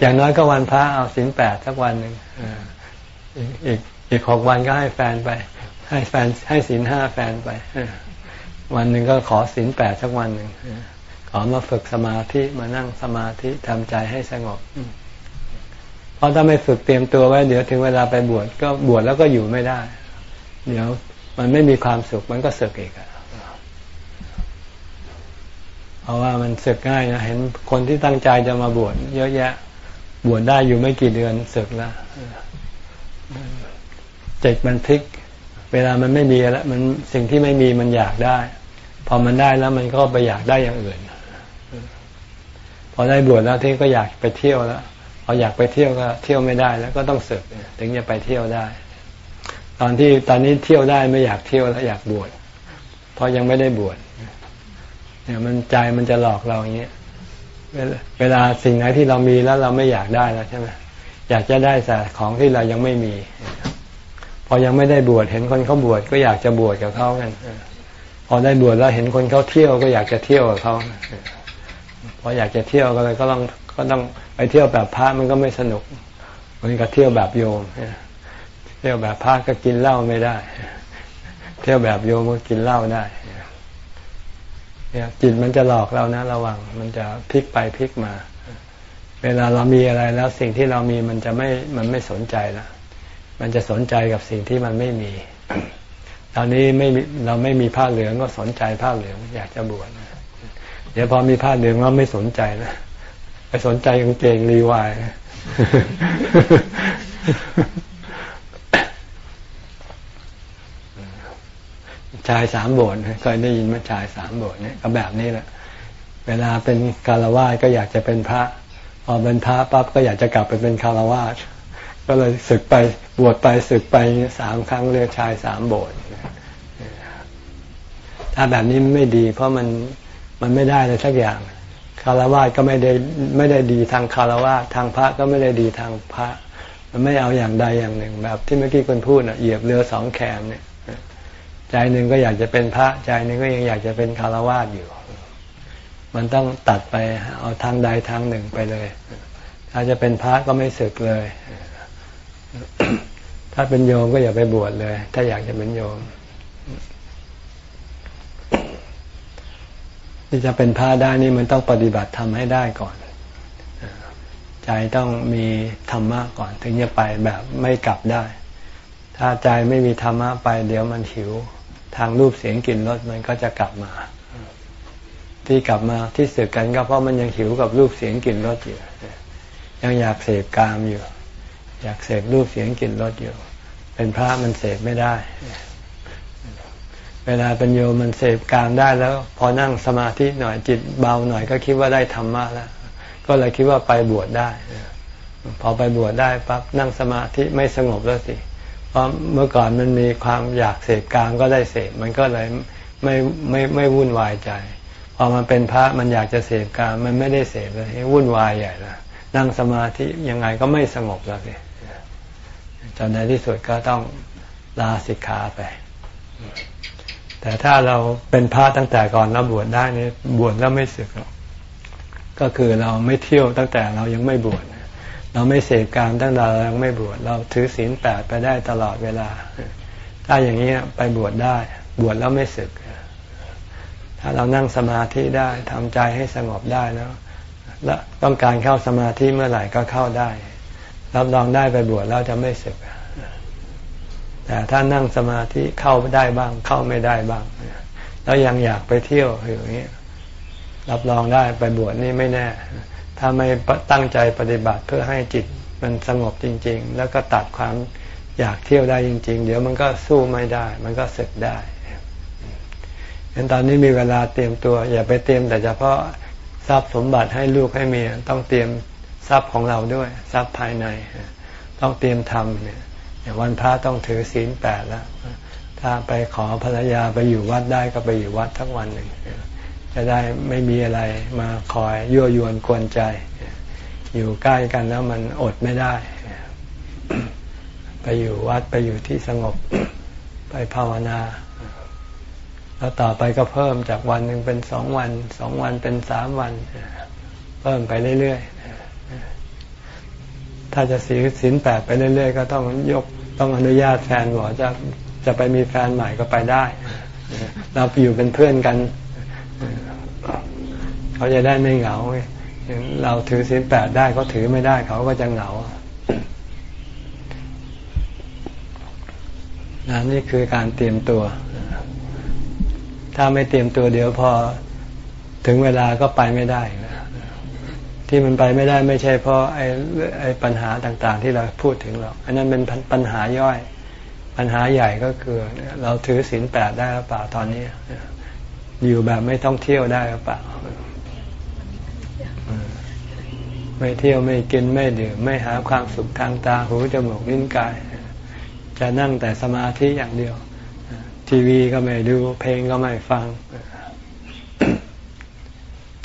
อย่างน้อยก็วันพระเอาศีลแปดสักวันหนึ่งอีกอีกหกวันก็ให้แฟนไป ให้แฟนให้ศีลห้าแฟนไป วันหนึ่งก็ขอศีลแปดสักวันหนึ่งขอมาฝึกสมาธิมานั่งสมาธิทำใจให้สงบเพราะถ้าไม่ฝึกเตรียมตัวไว้เดี๋ยวถึงเวลาไปบวชก็บวชแล้วก็อยู่ไม่ได้ เดี๋ยวมันไม่มีความสุขมันก็เสกอีกอะ เพราะว่ามันเสกง่ายนะเห็นคนที่ตั้งใจจะมาบวชเยอะแยะ บวชได้อยู่ไม่กี่เดือนเสกแล้วเจ็กมันพลิก เวลามันไม่มีแล้วมันสิ่งที่ไม่มีมันอยากได้ พอมันได้แล้วมันก็ไปอยากได้อย่างอื่น พอได้บวชแล้วที่ก็อยากไปเที่ยวแล้วพออยากไปเที่ยวก็เที่ยวไม่ได้แล้วก็ต้องเสกถึงจะไปเที่ยวได้ ตอนที่ตอนนี้เที่ยวได้ไม่อยากเที่ยวแล้วอยากบวชเพราะยังไม่ได้บวช เนี่ยมันใจมันจะหลอกเราอย่างเงี้ยเวลาสิ่งไหนที่เรามีแล้วเราไม่อยากได้แล้วใช่ไหมอยากจะได้แต่ของที่เรายังไม่มี พอยังไม่ได้บวชเห็นคนเขาบวชก็อยากจะบวชกับเขากันพอได้บวชแล้วเห็นคนเขาเที่ยวก็อยากจะเที่ยวกับเขาพออยากจะเที่ยวก็เลยก็ต้องก็ต้องไปเที่ยวแบบพระมันก็ไม่สนุกมันก็เที่ยวแบบโยมเที่ยวแบบพระก็กินเหล้าไม่ได้ เที่ยวแบบโยมก็กินเหล้าได้ เนี่ยจิตมันจะหลอกเรานะระวังมันจะพลิกไปพลิกมา เวลาเรามีอะไรแล้วสิ่งที่เรามีมันจะไม่มันไม่สนใจละมันจะสนใจกับสิ่งที่มันไม่มี ตอนนี้ไม่เราไม่มีผ้าเหลืองก็สนใจผ้าเหลืองอยากจะบวชเดี๋ยวพอมีผ้าเหลืองเราไม่สนใจนะไปสนใจกางเกงรีวาย ชายสามโบสถ์เคยได้ยินว่าชายสามโบสถ์เนี่ยก็แบบนี้แหละ เวลาเป็นคารวาสก็อยากจะเป็นพระ พอเป็นพระปั๊บก็อยากจะกลับไปเป็นคารวาสก็เลยศึกไปบวชไปศึกไปสามครั้งเรียกชายสามโบสถ์ถ้าแบบนี้ไม่ดี เพราะมันมันไม่ได้เลยสักอย่างคารวะก็ไม่ได้ไม่ได้ดีทางคารวะทางพระก็ไม่ได้ดีทางพระ มันไม่เอาอย่างใดอย่างหนึ่ง แบบที่เมื่อกี้คนพูดอะเหยียบเรือสองแคมเนี่ย ใจหนึ่งก็อยากจะเป็นพระ ใจหนึ่งก็ยังอยากจะเป็นคารวะอยู่ มันต้องตัดไปเอาทางใดทางหนึ่งไปเลย ถ้าจะเป็นพระก็ไม่ศึกเลย ถ้าเป็นโยมก็อย่าไปบวชเลย ถ้าอยากจะเป็นโยมที่จะเป็นพระได้นี่มันต้องปฏิบัติทำให้ได้ก่อน ใจต้องมีธรรมะก่อน ถึงจะไปแบบไม่กลับได้ ถ้าใจไม่มีธรรมะไป เดี๋ยวมันหิว ทางรูปเสียงกลิ่นรสมันก็จะกลับมา ที่กลับมาที่สึกกันก็เพราะมันยังหิวกับรูปเสียงกลิ่นรสอยู่ยังอยากเสพกามอยู่ อยากเสพรูปเสียงกลิ่นรสอยู่ เป็นพระมันเสพไม่ได้ เวลาเป็นโยมมันเสพกามได้แล้ว พอนั่งสมาธิหน่อยจิตเบาหน่อยก็คิดว่าได้ธรรมะแล้ว ก็เลยคิดว่าไปบวชได้ พอไปบวชได้ปั๊บนั่งสมาธิไม่สงบแล้วสิ เพราะเมื่อก่อนมันมีความอยากเสพกามก็ได้เสพมันก็เลยไม่ไม่ไม่วุ่นวายใจพอมันเป็นพระมันอยากจะเสพกามมันไม่ได้เสพเลยวุ่นวายใหญ่ละนั่งสมาธิยังไงก็ไม่สงบแล้วสิจนในที่สุดก็ต้องลาสิกขาไป แต่ถ้าเราเป็นพระตั้งแต่ก่อนเราบวชได้นี่บวชแล้วไม่สึกหรอกก็คือเราไม่เที่ยวตั้งแต่เรายังไม่บวช เราไม่เสพการตั้งแต่เรายังไม่บวชเราถือศีลแปดไปได้ตลอดเวลา ถ้าอย่างนี้ไปบวชได้ บวชแล้วไม่สึก ถ้าเรานั่งสมาธิได้ทำใจให้สงบได้แล้วและต้องการเข้าสมาธิเมื่อไหร่ก็เข้าได้ รับรองได้ไปบวชแล้วจะไม่สึก แต่ถ้านั่งสมาธิเข้าได้บ้าง เข้าไม่ได้บ้าง แล้วยังอยากไปเที่ยวอย่างนี้รับรองได้ไปบวชนี่ไม่แน่ ถ้าไม่ตั้งใจปฏิบัติเพื่อให้จิตมันสงบจริง ๆ แล้วก็ตัดความอยากเที่ยวได้จริง ๆ เดี๋ยวมันก็สู้ไม่ได้ มันก็สึกได้งั้นตอนนี้มีเวลาเตรียมตัว อย่าไปเตรียมแต่เฉพาะทรัพย์สมบัติให้ลูกให้เมียต้องเตรียมทรัพย์ของเราด้วย ทรัพย์ภายใน ต้องเตรียมทำเนี่ยวันพระต้องถือศีลแปดแล้วถ้าไปขอภรรยาไปอยู่วัดได้ก็ไปอยู่วัดทั้งวันหนึ่ง จะได้ไม่มีอะไรมาคอยยั่วยวนกวนใจ อยู่ใกล้กันแล้วมันอดไม่ได้ ไปอยู่วัดไปอยู่ที่สงบไปภาวนา แล้วต่อไปก็เพิ่มจากวันหนึ่งเป็นสองวันสองวันเป็นสามวัน เพิ่มไปเรื่อยๆถ้าจะสีสินแปดไปเรื่อยๆ ก็ต้องยกต้องอนุญาตแฟนบอกจะจะไปมีแฟนใหม่ก็ไปได้ เราอยู่เป็นเพื่อนกัน เขาจะได้ไม่เหงาเราถือสินแปดได้เขาถือไม่ได้ เขาก็จะเหงานี่คือการเตรียมตัว ถ้าไม่เตรียมตัวเดี๋ยวพอถึงเวลาก็ไปไม่ได้นะที่มันไปไม่ได้ไม่ใช่เพราะไอ้ไอ้ปัญหาต่างๆ ที่เราพูดถึงหรอก อันนั้นเป็นปัญหาย่อย ปัญหาใหญ่ก็คือ เราถือศีลแปดได้หรือเปล่าตอนนี้ อยู่แบบไม่ต้องเที่ยวได้หรือเปล่า ไม่เที่ยวไม่กินไม่ดื่ม ไม่หาความสุขทางตาหูจมูกลิ้นกาย จะนั่งแต่สมาธิอย่างเดียว ทีวีก็ไม่ดู เพลงก็ไม่ฟัง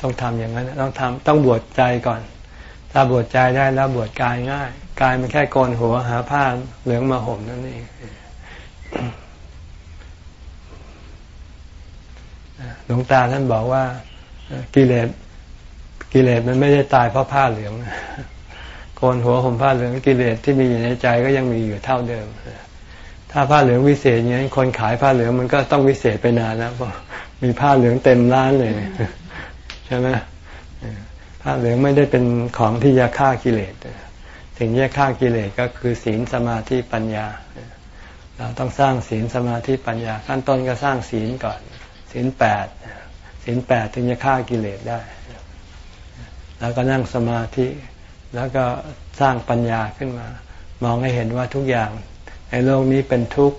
ต้องทำอย่างนั้น ต้องทำต้องบวชใจก่อน ถ้าบวชใจได้แล้วบวชกายง่าย กายมันแค่โกนหัวหาผ้าเหลืองมาห่มนั่นเอง หลวงตาท่านบอกว่ากิเลสกิเลสมันไม่ได้ตายเพราะผ้าเหลืองโกนหัวห่มผ้าเหลืองกิเลสที่มีอยู่ในใจก็ยังมีอยู่เท่าเดิม ถ้าผ้าเหลืองวิเศษอย่างนี้คนขายผ้าเหลืองมันก็ต้องวิเศษไปนานแล้วเพราะมีผ้าเหลืองเต็มร้านเลยใช่ไหมผ้าเหลืองไม่ได้เป็นของที่จะฆ่ากิเลสสิ่งที่จะฆ่ากิเลสก็คือศีลสมาธิปัญญา เราต้องสร้างศีลสมาธิปัญญา ขั้นต้นก็สร้างศีลก่อน ศีลแปดศีลแปดถึงจะฆ่ากิเลสได้ แล้วก็นั่งสมาธิ แล้วก็สร้างปัญญาขึ้นมา มองให้เห็นว่าทุกอย่างในโลกนี้เป็นทุกข์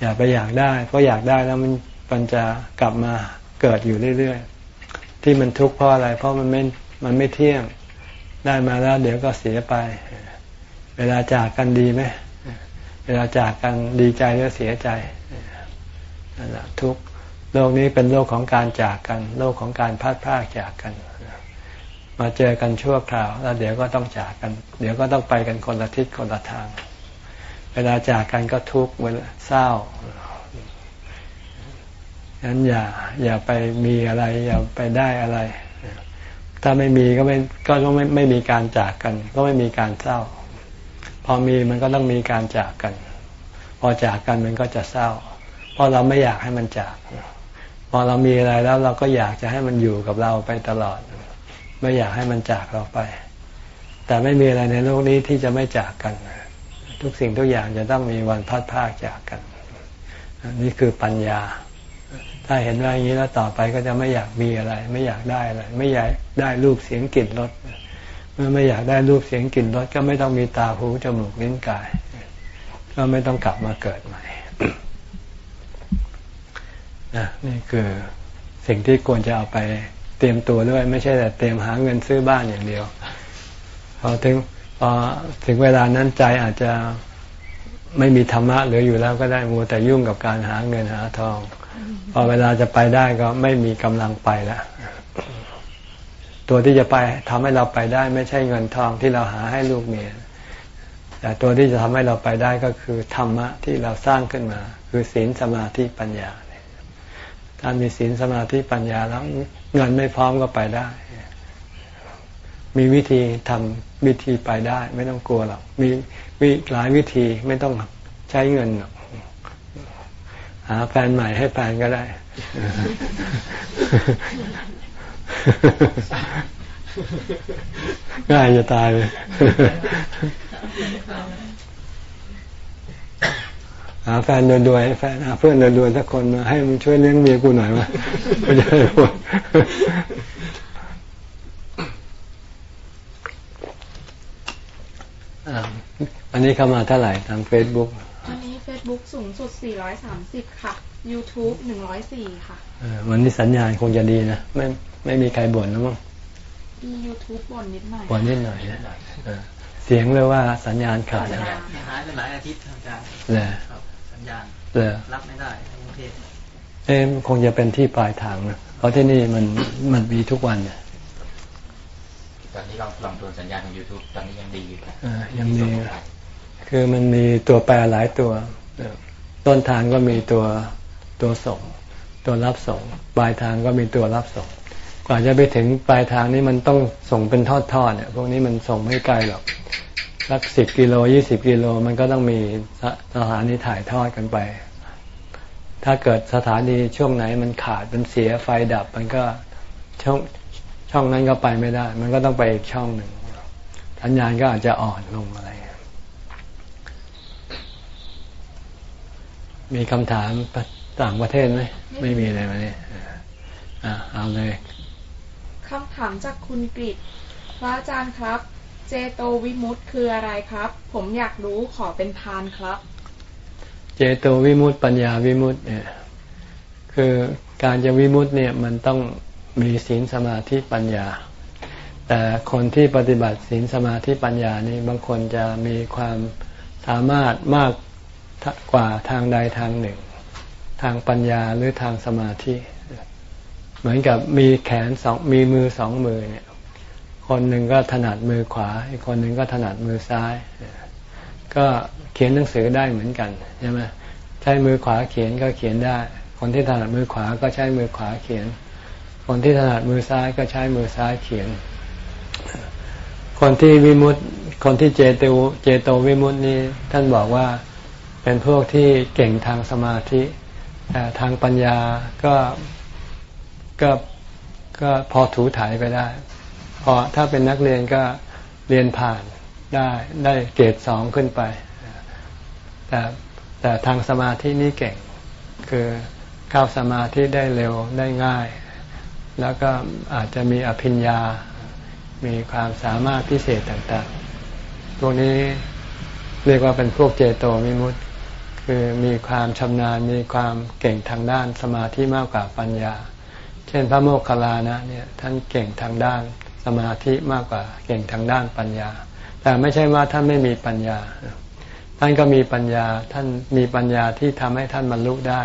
อย่าไปอยากได้ เพราะอยากได้แล้วมันมันจะกลับมาเกิดอยู่เรื่อยๆ ที่มันทุกข์เพราะอะไร เพราะมันไม่ มันไม่เที่ยง ได้มาแล้ว เดี๋ยวก็เสียไป เวลาจากกันดีไหม เวลาจากกันดีใจหรือเสียใจ นั่นแหละทุกโลกนี้เป็นโลกของการจากกัน โลกของการพัดพากจากกัน มาเจอกันชั่วคราว แล้วเดี๋ยวก็ต้องจากกัน เดี๋ยวก็ต้องไปกันคนละทิศคนละทาง เวลาจากกันก็ทุกข์เวลาเศร้างั้นอย่าอย่าไปมีอะไร อย่าไปได้อะไร ถ้าไม่มีก็ไม่ก็ต้องไม่ไม่มีการจากกัน ก็ไม่มีการเศร้า พอมีมันก็ต้องมีการจากกัน พอจากกันมันก็จะเศร้า เพราะเราไม่อยากให้มันจาก พอเรามีอะไรแล้วเราก็อยากจะให้มันอยู่กับเราไปตลอด ไม่อยากให้มันจากเราไป แต่ไม่มีอะไรในโลกนี้ที่จะไม่จากกัน ทุกสิ่งทุกอย่างจะต้องมีวันพัดพากจากกัน นี่คือปัญญา ถ้าเห็นว่าอย่างนี้แล้วต่อไปก็จะไม่อยากมีอะไร ไม่อยากได้อะไรไม่อยากได้รูปเสียงกลิ่นรสเมื่อไม่อยากได้รูปเสียงกลิ่นรสก็ไม่ต้องมีตาหูจมูกลิ้นกาย ก็ไม่ต้องกลับมาเกิดใหม่ นี่คือสิ่งที่ควรจะเอาไปเตรียมตัวด้วย ไม่ใช่แต่เตรียมหาเงินซื้อบ้านอย่างเดียวพอถึงพอถึงเวลานั้นใจอาจจะไม่มีธรรมะเหลืออยู่แล้วก็ได้มัวแต่ยุ่งกับการหาเงินหาทอง พอเวลาจะไปได้ก็ไม่มีกำลังไปแล้วตัวที่จะไปทำให้เราไปได้ไม่ใช่เงินทองที่เราหาให้ลูกเมียแต่ตัวที่จะทำให้เราไปได้ก็คือธรรมะที่เราสร้างขึ้นมา คือศีลสมาธิปัญญา ถ้ามีศีลสมาธิปัญญาแล้วเงินไม่พร้อมก็ไปได้ มีวิธีทำวิธีไปได้ ไม่ต้องกลัวหรอกมีมีหลายวิธีไม่ต้องใช้เงินหรอกหาแฟนใหม่ให้แฟนก็ได้ ง่ายจะตายเลย หาแฟนรวยๆแฟนหาเพื่อนรวยๆสักคนมาให้มึงช่วยเลี้ยงเมียกูหน่อยวะไม่ใช่หมดอันนี้เข้ามาเท่าไหร่ทางเฟซบุ๊กอันนี้ Facebook สูงสุด 430 ค่ะ YouTube 104 ค่ะวันนี้สัญญาณคงจะดีนะ ไม่ไม่มีใครบ่นนะมั้งมี YouTube บ่นนิดหน่อยบ่นนิดหน่อยเสียงเลยว่าสัญญาณขาดนะหายไปหลายอาทิตย์ทางการเลยสั ญญาณรับไม่ได้กรุงเทพเอ๊คงจะเป็นที่ปลายทางนะเพราะที่นี่มันมันมีทุกวันเนี่ยตอนนี้ลองลองดูสัญญาณของ YouTube ตอนนี้ยังดีอยู่ยังดีคือมันมีตัวแปรหลายตัว ต้นทางก็มีตัวตัวส่ง ตัวรับส่ง ปลายทางก็มีตัวรับส่ง กว่าจะไปถึงปลายทางนี้มันต้องส่งเป็นทอดๆเนี่ย พวกนี้มันส่งไม่ไกลหรอก สักสิบกิโลยี่สิบกิโลมันก็ต้องมีสถานีถ่ายทอดกันไป ถ้าเกิดสถานีช่วงไหนมันขาดมันเสียไฟดับ มันก็ช่องช่องนั้นก็ไปไม่ได้ มันก็ต้องไปอีกช่องหนึ่งสัญญาณก็อาจจะอ่อนลงอะไร มีคำถามต่างประเทศไหมไม่มีเลยวันนี้อ่าเอาเลยคำถามจากคุณกฤษพระอาจารย์ครับ เจโตวิมุตต์คืออะไรครับ ผมอยากรู้ขอเป็นทานครับ เจโตวิมุตต์ปัญญาวิมุตต์เนี่ยคือการจะวิมุตต์เนี่ยมันต้องมีศีลสมาธิปัญญา แต่คนที่ปฏิบัติศีลสมาธิปัญญานี่บางคนจะมีความสามารถมากกว่าทางใดทางหนึ่ง ทางปัญญาหรือทางสมาธิ เหมือนกับมีแขนสองมีมือสองมือเนี่ย คนหนึ่งก็ถนัดมือขวา อีกคนหนึ่งก็ถนัดมือซ้าย ก็เขียนหนังสือได้เหมือนกันใช่ไหมใช้มือขวาเขียนก็เขียนได้ คนที่ถนัดมือขวาก็ใช้มือขวาเขียน คนที่ถนัดมือซ้ายก็ใช้มือซ้ายเขียน คนที่วิมุตคนที่เจโตเจโตวิมุตนี่ท่านบอกว่าเป็นพวกที่เก่งทางสมาธิแต่ทางปัญญาก็ก็ก็พอถูถ่ายไปได้ พอถ้าเป็นนักเรียนก็เรียนผ่านได้ได้เกรดสองขึ้นไป แต่แต่ทางสมาธินี่เก่ง คือเข้าสมาธิได้เร็วได้ง่าย แล้วก็อาจจะมีอภิญญา มีความสามารถพิเศษต่างๆ ตัวนี้เรียกว่าเป็นพวกเจโตมิมุตคือมีความชำนาญมีความเก่งทางด้านสมาธิมากกว่าปัญญา เช่นพระโมคคัลลานะเนี่ยท่านเก่งทางด้าน สมาธิมากกว่าเก่งทางด้านปัญญา แต่ไม่ใช่ว่าท่านไม่มีปัญญา ท่านก็มีปัญญาท่านมีปัญญาที่ทำให้ท่านบรรลุได้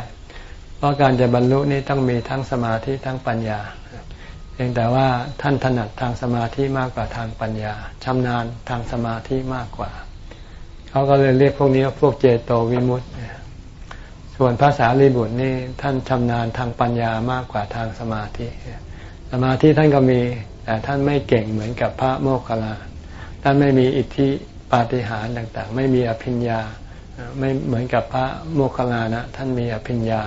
เพราะการจะบรรลุนี่ต้องมีทั้งสมาธิทั้งปัญญาเพียงแต่ว่าท่านถนัดทางสมาธิมากกว่าทางปัญญาชำนาญทางสมาธิมากกว่าเขาก็เลยเรียกพวกนี้ว่าพวกเจโตวิมุตต์ส่วนภาษาลีบุตรนี่ท่านชำนาญทางปัญญามากกว่าทางสมาธิ สมาธิท่านก็มี แต่ท่านไม่เก่งเหมือนกับพระโมคคัลลาท่านไม่มีอิทธิปาฏิหาริย์ต่างๆ ไม่มีอภิญญาไม่เหมือนกับพระโมคคัลลานะ ท่านมีอภิญญา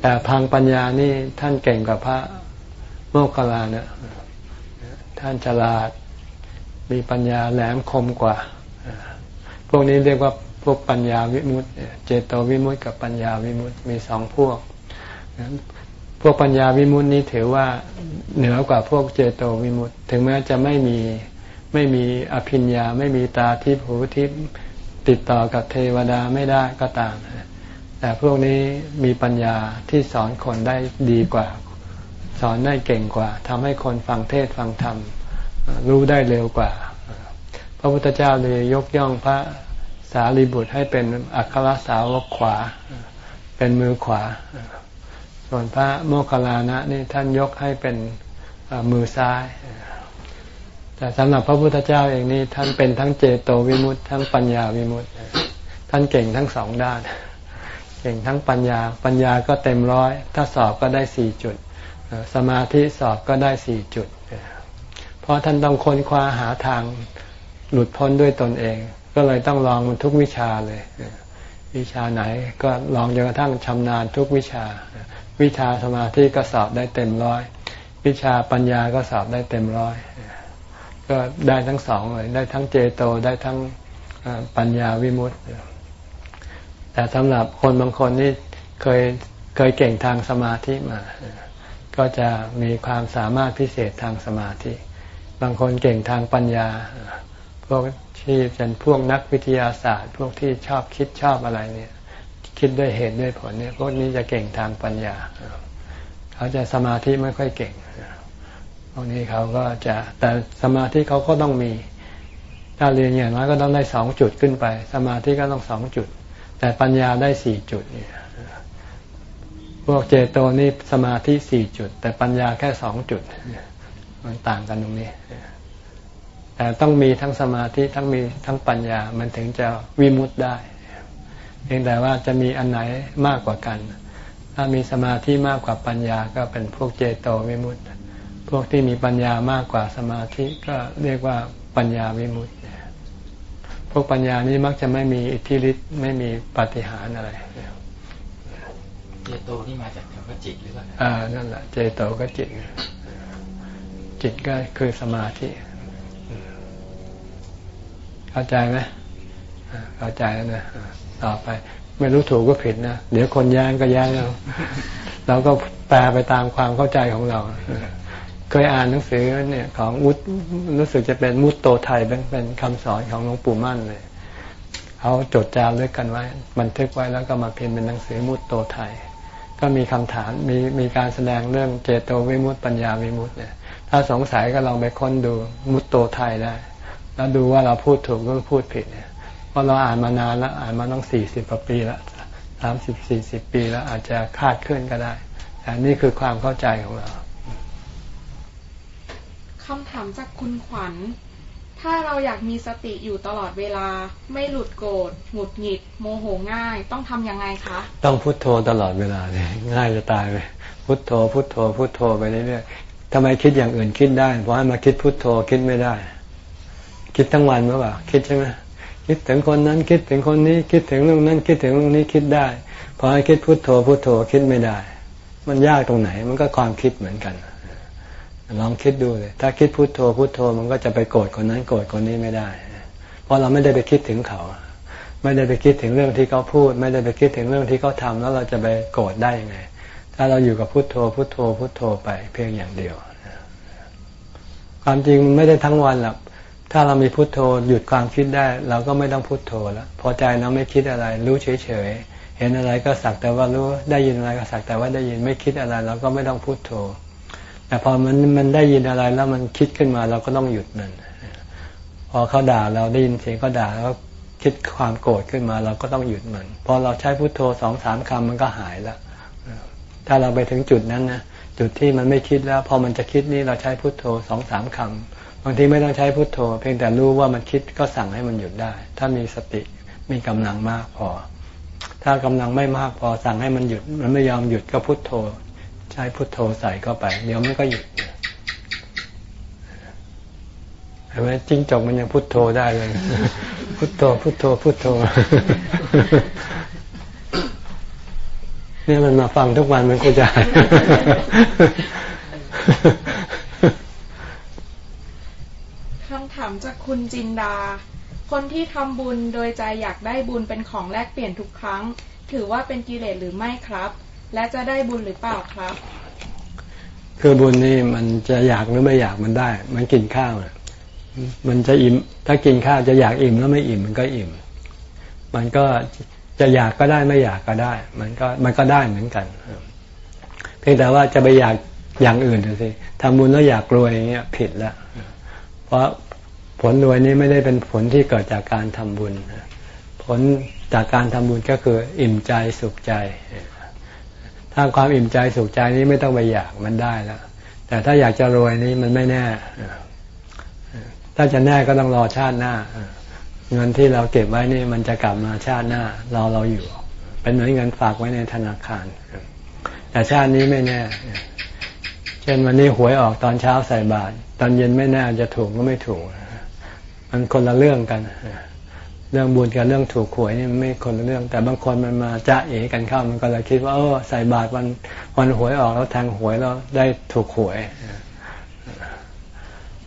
แต่ทางปัญญานี่ท่านเก่งกว่าพระโมคคัลลานะท่านฉลาดมีปัญญาแหลมคมกว่า พวกนี้เรียกว่าพวกปัญญาวิมุตต์เจโตวิมุตต์กับปัญญาวิมุตต์มีสองพวก พวกปัญญาวิมุตต์นี้ถือว่าเหนือกว่าพวกเจโตวิมุตต์ถึงแม้จะไม่มีไม่มีอภิญญาไม่มีตาทิพหูทิพติดต่อกับเทวดาไม่ได้ก็ตาม แต่พวกนี้มีปัญญาที่สอนคนได้ดีกว่า สอนได้เก่งกว่าทำให้คนฟังเทศฟังธรรม รู้ได้เร็วกว่า พระพุทธเจ้าเลยยกย่องพระสารีบุตรให้เป็นอัครสาวกขวา เป็นมือขวา ส่วนพระโมคคัลลานะนี่ท่านยกให้เป็นมือซ้าย แต่สำหรับพระพุทธเจ้าเองนี่ท่านเป็นทั้งเจโตวิมุตต์ทั้งปัญญาวิมุตต์ท่านเก่งทั้งสองด้าน เก่งทั้งปัญญา ปัญญาก็เต็มร้อย ถ้าสอบก็ได้สี่จุด สมาธิสอบก็ได้สี่จุด เพราะท่านต้องค้นคว้าหาทางหลุดพ้นด้วยตนเอง ก็เลยต้องลองมันทุกวิชาเลย วิชาไหนก็ลองจนกระทั่งชำนาญทุกวิชา วิชาสมาธิก็สอบได้เต็มร้อย วิชาปัญญาก็สอบได้เต็มร้อย ก็ได้ทั้งสองเลย ได้ทั้งเจโตได้ทั้งปัญญาวิมุตติ แต่สำหรับคนบางคนนี่เคยเคยเก่งทางสมาธิมา ก็จะมีความสามารถพิเศษทางสมาธิ บางคนเก่งทางปัญญา พวกที่เป็นพวกนักวิทยาศาสตร์ พวกที่ชอบคิดชอบอะไรเนี่ย คิดด้วยเหตุด้วยผลเนี่ยพวกนี้จะเก่งทางปัญญา เขาจะสมาธิไม่ค่อยเก่งพวกนี้เขาก็จะแต่สมาธิเขาก็ต้องมี ถ้าเรียนอย่างน้อยก็ต้องได้สองจุดขึ้นไป สมาธิก็ต้องสองจุด แต่ปัญญาได้สี่จุดเนี่ยพวกเจโตนี่สมาธิสี่จุด แต่ปัญญาแค่สองจุด มันต่างกันตรงนี้ แต่ต้องมีทั้งสมาธิทั้งมีทั้งปัญญามันถึงจะวิมุตได้ เพียงแต่ว่าจะมีอันไหนมากกว่ากัน ถ้ามีสมาธิมากกว่าปัญญาก็เป็นพวกเจโตวิมุตต์พวกที่มีปัญญามากกว่าสมาธิก็เรียกว่าปัญญาวิมุตต์พวกปัญญานี้มักจะไม่มีอิทธิฤทธิ์ไม่มีปฏิหารอะไรเจโตนี่มาจากคำว่าจิตหรือเปล่าอ่านั่นแหละเจโตก็จิต จิตก็คือสมาธิเข้าใจไหมเข้าใจแล้วนะ ต่อไป ไม่รู้ถูกก็ผิดนะ เดี๋ยวคนแย้งก็แย้งเราเราก็แปลไปตามความเข้าใจของเราเคยอ่านหนังสือเนี่ยของวุฒรู้สึกจะเป็นมุตโตไทยเป็นเป็นคำสอนของหลวงปู่มั่นเลยเขาจดจารึกกันไว้ บันทึกไว้แล้วก็มาเพียนเป็นหนังสือมุตโตไทย ก็มีคำถามมีมีการแสดงเรื่องเจโตวิมุตติปัญญาวิมุตติเนี่ย ถ้าสงสัยก็ลองไปค้นดูมุตโตไทยได้ แล้วดูว่าเราพูดถูกหรือพูดผิดเนี่ยเพ ราะเราอ่านมานานแล้วอ่านมาต้องสี่สิบกว่าปีแล้วสามสิบสี่สิบปีแล้วอาจจะคาดเคลื่อนก็ได้แต่นี่คือความเข้าใจของเราคำถามจากคุณขวัญ ถ้าเราอยากมีสติอยู่ตลอดเวลา ไม่หลุดโกรธ หงุดหงิด โมโหง่าย ต้องทํำยังไงคะ ต้องพุโทโธตลอดเวลาเลยง่ายจะตายไป พุโทโธ พุโทโธ พุโทโธไปเรื่อยๆทำไมคิดอย่างอื่นคิดได้ เพราะให้มาคิดพุโทโธคิดไม่ได้ คิดทั้งวันหรือเปล่า คิดใช่ไหม คิดถึงคนนั้นคิดถึงคนนี้คิดถึงเรื่องนั้นคิดถึงเรื่องนี้คิดได้พอให้คิดพุโทโธพุโทโธคิดไม่ได้ มันยากตรงไหนมันก็ความคิดเหมือนกันลองคิดดูเลย ถ้าคิดพุโทโธพุโทโธมันก็จะไปโกรธคนนั้นโกรธคนนี้ไม่ได้ เพราะเราไม่ได้ไปคิดถึงเขา ไม่ได้ไปคิดถึงเรื่องที่เขาพูด ไม่ได้ไปคิดถึงเรื่องที่เขาทาแล้วเราจะไปโกรธได้ยังไง ถ้าเราอยู่กับพุโทโธพุโทโธพุโทโธไปเพียงอย่างเดียว ความจริงไม่ได้ทั้งวันหรอก ถ้าเรามีพุโทโธหยุดความคิดได้ เราก็ไม่ต้องพุโทโธแล้วพอใจเราไม่คิดอะไร รู้เฉยๆเห็นอะไรก็สักแต่ว่ารู้ได้ยินอะไรก็สักแต่ว่าได้ยินไม่คิดอะไร เราก็ไม่ต้องพุโทโธ แต่พอมันมันได้ยินอะไรแล้วมันคิดขึ้นมาเราก็ต้องหยุดมันพอเขาด่าเราได้ยินเสียงเขาด่าแล้วคิดความโกรธขึ้นมา เราก็ต้องหยุดมันพอเราใช้พุโทโธสองสามคำมันก็หายแล้วถ้าเราไปถึงจุดนั้นนะจุดที่มันไม่คิดแล้ว พอมันจะคิดนี่เราใช้พุโทโธสองสามคำ บางทีไม่ต้องใช้พุทโธ เพียงแต่รู้ว่ามันคิดก็สั่งให้มันหยุดได้ ถ้ามีสติมีกำลังมากพอ ถ้ากำลังไม่มากพอสั่งให้มันหยุด มันไม่ยอมหยุดก็พุทโธ ใช้พุทโธใส่เข้าไป เดี๋ยวมันก็หยุดเห็นไหมจิ้งจกมันยังพุทโธได้เลย พุทโธพุทโธพุทโธเนี่ยมันมาฟังทุกวันมันก็จะ คำถามจากคุณจินดา คนที่ทำบุญโดยใจอยากได้บุญเป็นของแลกเปลี่ยนทุกครั้ง ถือว่าเป็นกิเลสหรือไม่ครับ และจะได้บุญหรือเปล่าครับ คือบุญนี่มันจะอยากหรือไม่อยากมันได้ มันกินข้าวมันจะอิ่ม ถ้ากินข้าวจะอยากอิ่มแล้วไม่อิ่มมันก็อิ่ม มันก็จะอยากก็ได้ไม่อยากก็ได้ มันก็มันก็ได้เหมือนกัน เพียงแต่ว่าจะไปอยากอย่างอื่นดูสิทำบุญแล้วอยากรวยอย่างเงี้ยผิดแล้ว เพราะผลรวยนี้ไม่ได้เป็นผลที่เกิดจากการทำบุญ ผลจากการทำบุญก็คืออิ่มใจสุขใจ ถ้าความอิ่มใจสุขใจนี้ไม่ต้องไปอยากมันได้แล้วแต่ถ้าอยากจะรวยนี้มันไม่แน่ ถ้าจะแน่ก็ต้องรอชาติหน้า เงินที่เราเก็บไว้นี่มันจะกลับมาชาติหน้ารอเราอยู่ เป็นเหมือนเงินฝากไว้ในธนาคาร แต่ชาตินี้ไม่แน่ เช่นวันนี้หวยออกตอนเช้าใส่บาตร ตอนเย็นไม่แน่าจะถูกก็ไม่ถูก มันคนละเรื่องกัน เรื่องบุญกับเรื่องถูกหวยนี่ไม่คนละเรื่อง แต่บางคนมันมาจะเอกันเข้ามันก็เลยคิดว่าเออใส่บาตรวันวันหวยออกแล้วแทงหวยแล้วได้ถูกหวย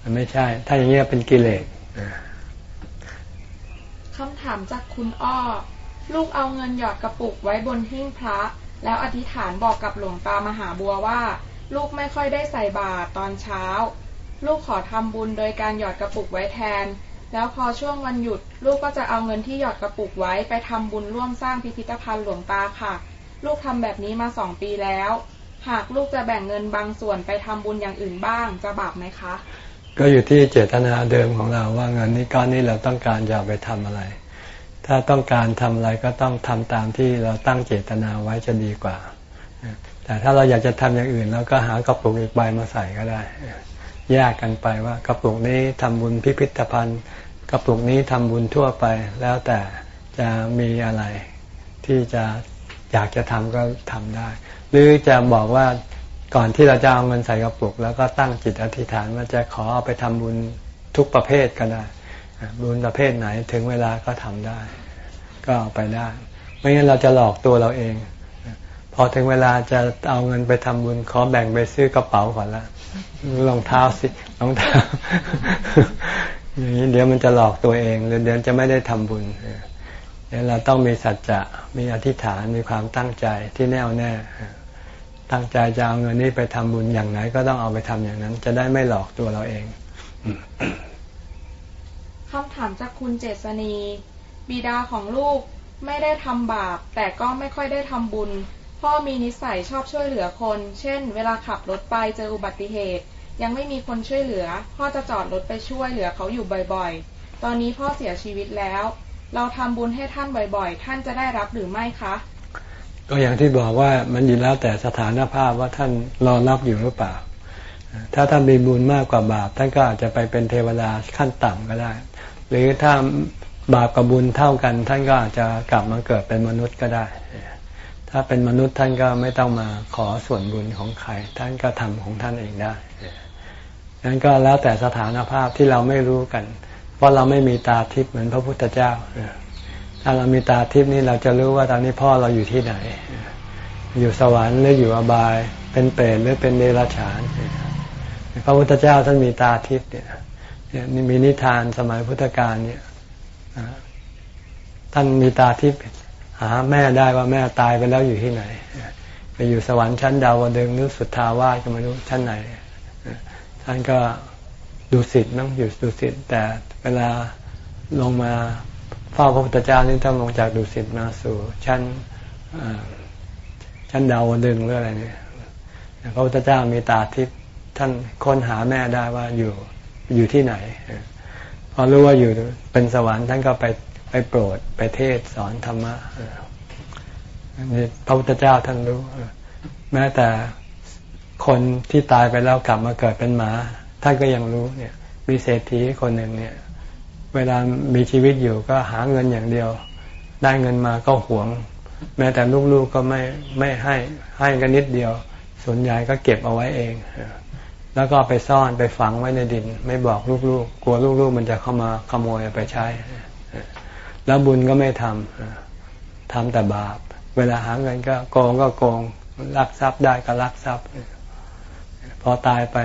มันไม่ใช่ ถ้าอย่างเงี้ยเป็นกิเลสคำถามจากคุณอ้อ ลูกเอาเงินหยอดกระปุกไว้บนหิ้งพระ แล้วอธิษฐานบอกกับหลวงตามหาบัวว่า ลูกไม่ค่อยได้ใส่บาตรตอนเช้า ลูกขอทำบุญโดยการหยอดกระปุกไว้แทน แล้วพอช่วงวันหยุด ลูกก็จะเอาเงินที่หยอดกระปุกไว้ไปทำบุญร่วมสร้างพิพิธภัณฑ์หลวงตาค่ะ ลูกทำแบบนี้มาสองปีแล้ว หากลูกจะแบ่งเงินบางส่วนไปทำบุญอย่างอื่นบ้างจะบาปไหมคะ ก็อยู่ที่เจตนาเดิมของเราว่าเงินนี้ก้อนนี้เราต้องการจะไปทำอะไร ถ้าต้องการทำอะไรก็ต้องทำตามที่เราตั้งเจตนาไว้จะดีกว่า แต่ถ้าเราอยากจะทำอย่างอื่นเราก็หากระปุกอีกใบมาใส่ก็ได้ แยกกันไปว่ากระปุกนี้ทำบุญพิพิธภัณฑ์ กระปุกนี้ทำบุญทั่วไป แล้วแต่จะมีอะไรที่จะอยากจะทำก็ทำได้ หรือจะบอกว่าก่อนที่เราจะเอาเงินใส่กระปุก แล้วก็ตั้งจิตอธิษฐานว่าจะขอเอาไปทำบุญทุกประเภทก็ได้บุญประเภทไหนถึงเวลาก็ทำได้ ก็เอาไปได้ ไม่งั้นเราจะหลอกตัวเราเอง พอถึงเวลาจะเอาเงินไปทำบุญขอแบ่งไปซื้อกระเป๋าก่อนละ รองเท้าสิรองเท้าอย่างนี้เดี๋ยวมันจะหลอกตัวเองหรือเดี๋ยวจะไม่ได้ทำบุญเนี่ยเราต้องมีสัจจะมีอธิษฐานมีความตั้งใจที่แน่วแน่ตั้งใจจะเอาเงินนี้ไปทำบุญอย่างไหน ก็ต้องเอาไปทำอย่างนั้น จะได้ไม่หลอกตัวเราเองคำถามจากคุณเจษณีบิดาของลูกไม่ได้ทำบาป แต่ก็ไม่ค่อยได้ทำบุญ พ่อมีนิสัยชอบช่วยเหลือคน เช่น เวลาขับรถไปเจออุบัติเหตุ ยังไม่มีคนช่วยเหลือ พ่อจะจอดรถไปช่วยเหลือเขาอยู่บ่อยๆ ตอนนี้พ่อเสียชีวิตแล้ว เราทำบุญให้ท่านบ่อยๆ ท่านจะได้รับหรือไม่คะ ก็อย่างที่บอกว่ามันอยู่แล้วแต่สถานภาพว่าท่านรอรับอยู่หรือเปล่า ถ้าท่านมีบุญมากกว่าบาป ท่านก็อาจจะไปเป็นเทวดาขั้นต่ำก็ได้ หรือถ้าบาปกับบุญเท่ากัน ท่านก็อาจจะกลับมาเกิดเป็นมนุษย์ก็ได้ ถ้าเป็นมนุษย์ท่านก็ไม่ต้องมาขอส่วนบุญของใคร ท่านก็ทำของท่านเองได้นั้นก็แล้วแต่สถานภาพที่เราไม่รู้กัน เพราะเราไม่มีตาทิพย์เหมือนพระพุทธเจ้า ถ้าเรามีตาทิพย์นี่เราจะรู้ว่าตอนนี้พ่อเราอยู่ที่ไหน อยู่สวรรค์หรืออยู่อบาย เป็นเปรตหรือเป็นเดรัจฉาน พระพุทธเจ้าท่านมีตาทิพย์เนี่ยมีนิทานสมัยพุทธกาลเนี่ยท่านมีตาทิพย์ หาแม่ได้ว่าแม่ตายไปแล้วอยู่ที่ไหน ไปอยู่สวรรค์ชั้นดาวดึงนึกสุทธาวาสก็ไม่รู้ชั้นไหน ท่านก็ดูสิทธิ์นั่งอยู่ดูสิทธิ์แต่เวลาลงมาเฝ้าพระพุทธเจ้านี่ต้องลงจากดุสิตมาสู่ชั้นชั้นดาวดึงหรืออะไรเนี่ยพระพุทธเจ้ามีตาทิพย์ท่านค้นหาแม่ได้ว่าอยู่อยู่ที่ไหนพอรู้ว่าอยู่เป็นสวรรค์ท่านก็ไป ไปโปรดไปเทศสอนธรรมะนี่พระพุทธเจ้าท่านรู้ แม้แต่คนที่ตายไปแล้วกลับมาเกิดเป็นหมาท่านก็ยังรู้เนี่ยมีเศรษฐีคนหนึ่งเนี่ย เวลามีชีวิตอยู่ก็หาเงินอย่างเดียว ได้เงินมาก็หวง แม้แต่ลูกๆก็ไม่ไม่ให้ให้กันนิดเดียว ส่วนใหญ่ก็เก็บเอาไว้เอง แล้วก็ไปซ่อนไปฝังไว้ในดิน ไม่บอกลูกๆกลัวลูกๆมันจะเข้ามาขโมยไปใช้ แล้วบุญก็ไม่ทำทำแต่บาป เวลาหาเงินก็โกงก็โกงลักทรัพย์ได้ก็ลักทรัพย์ พอตายไป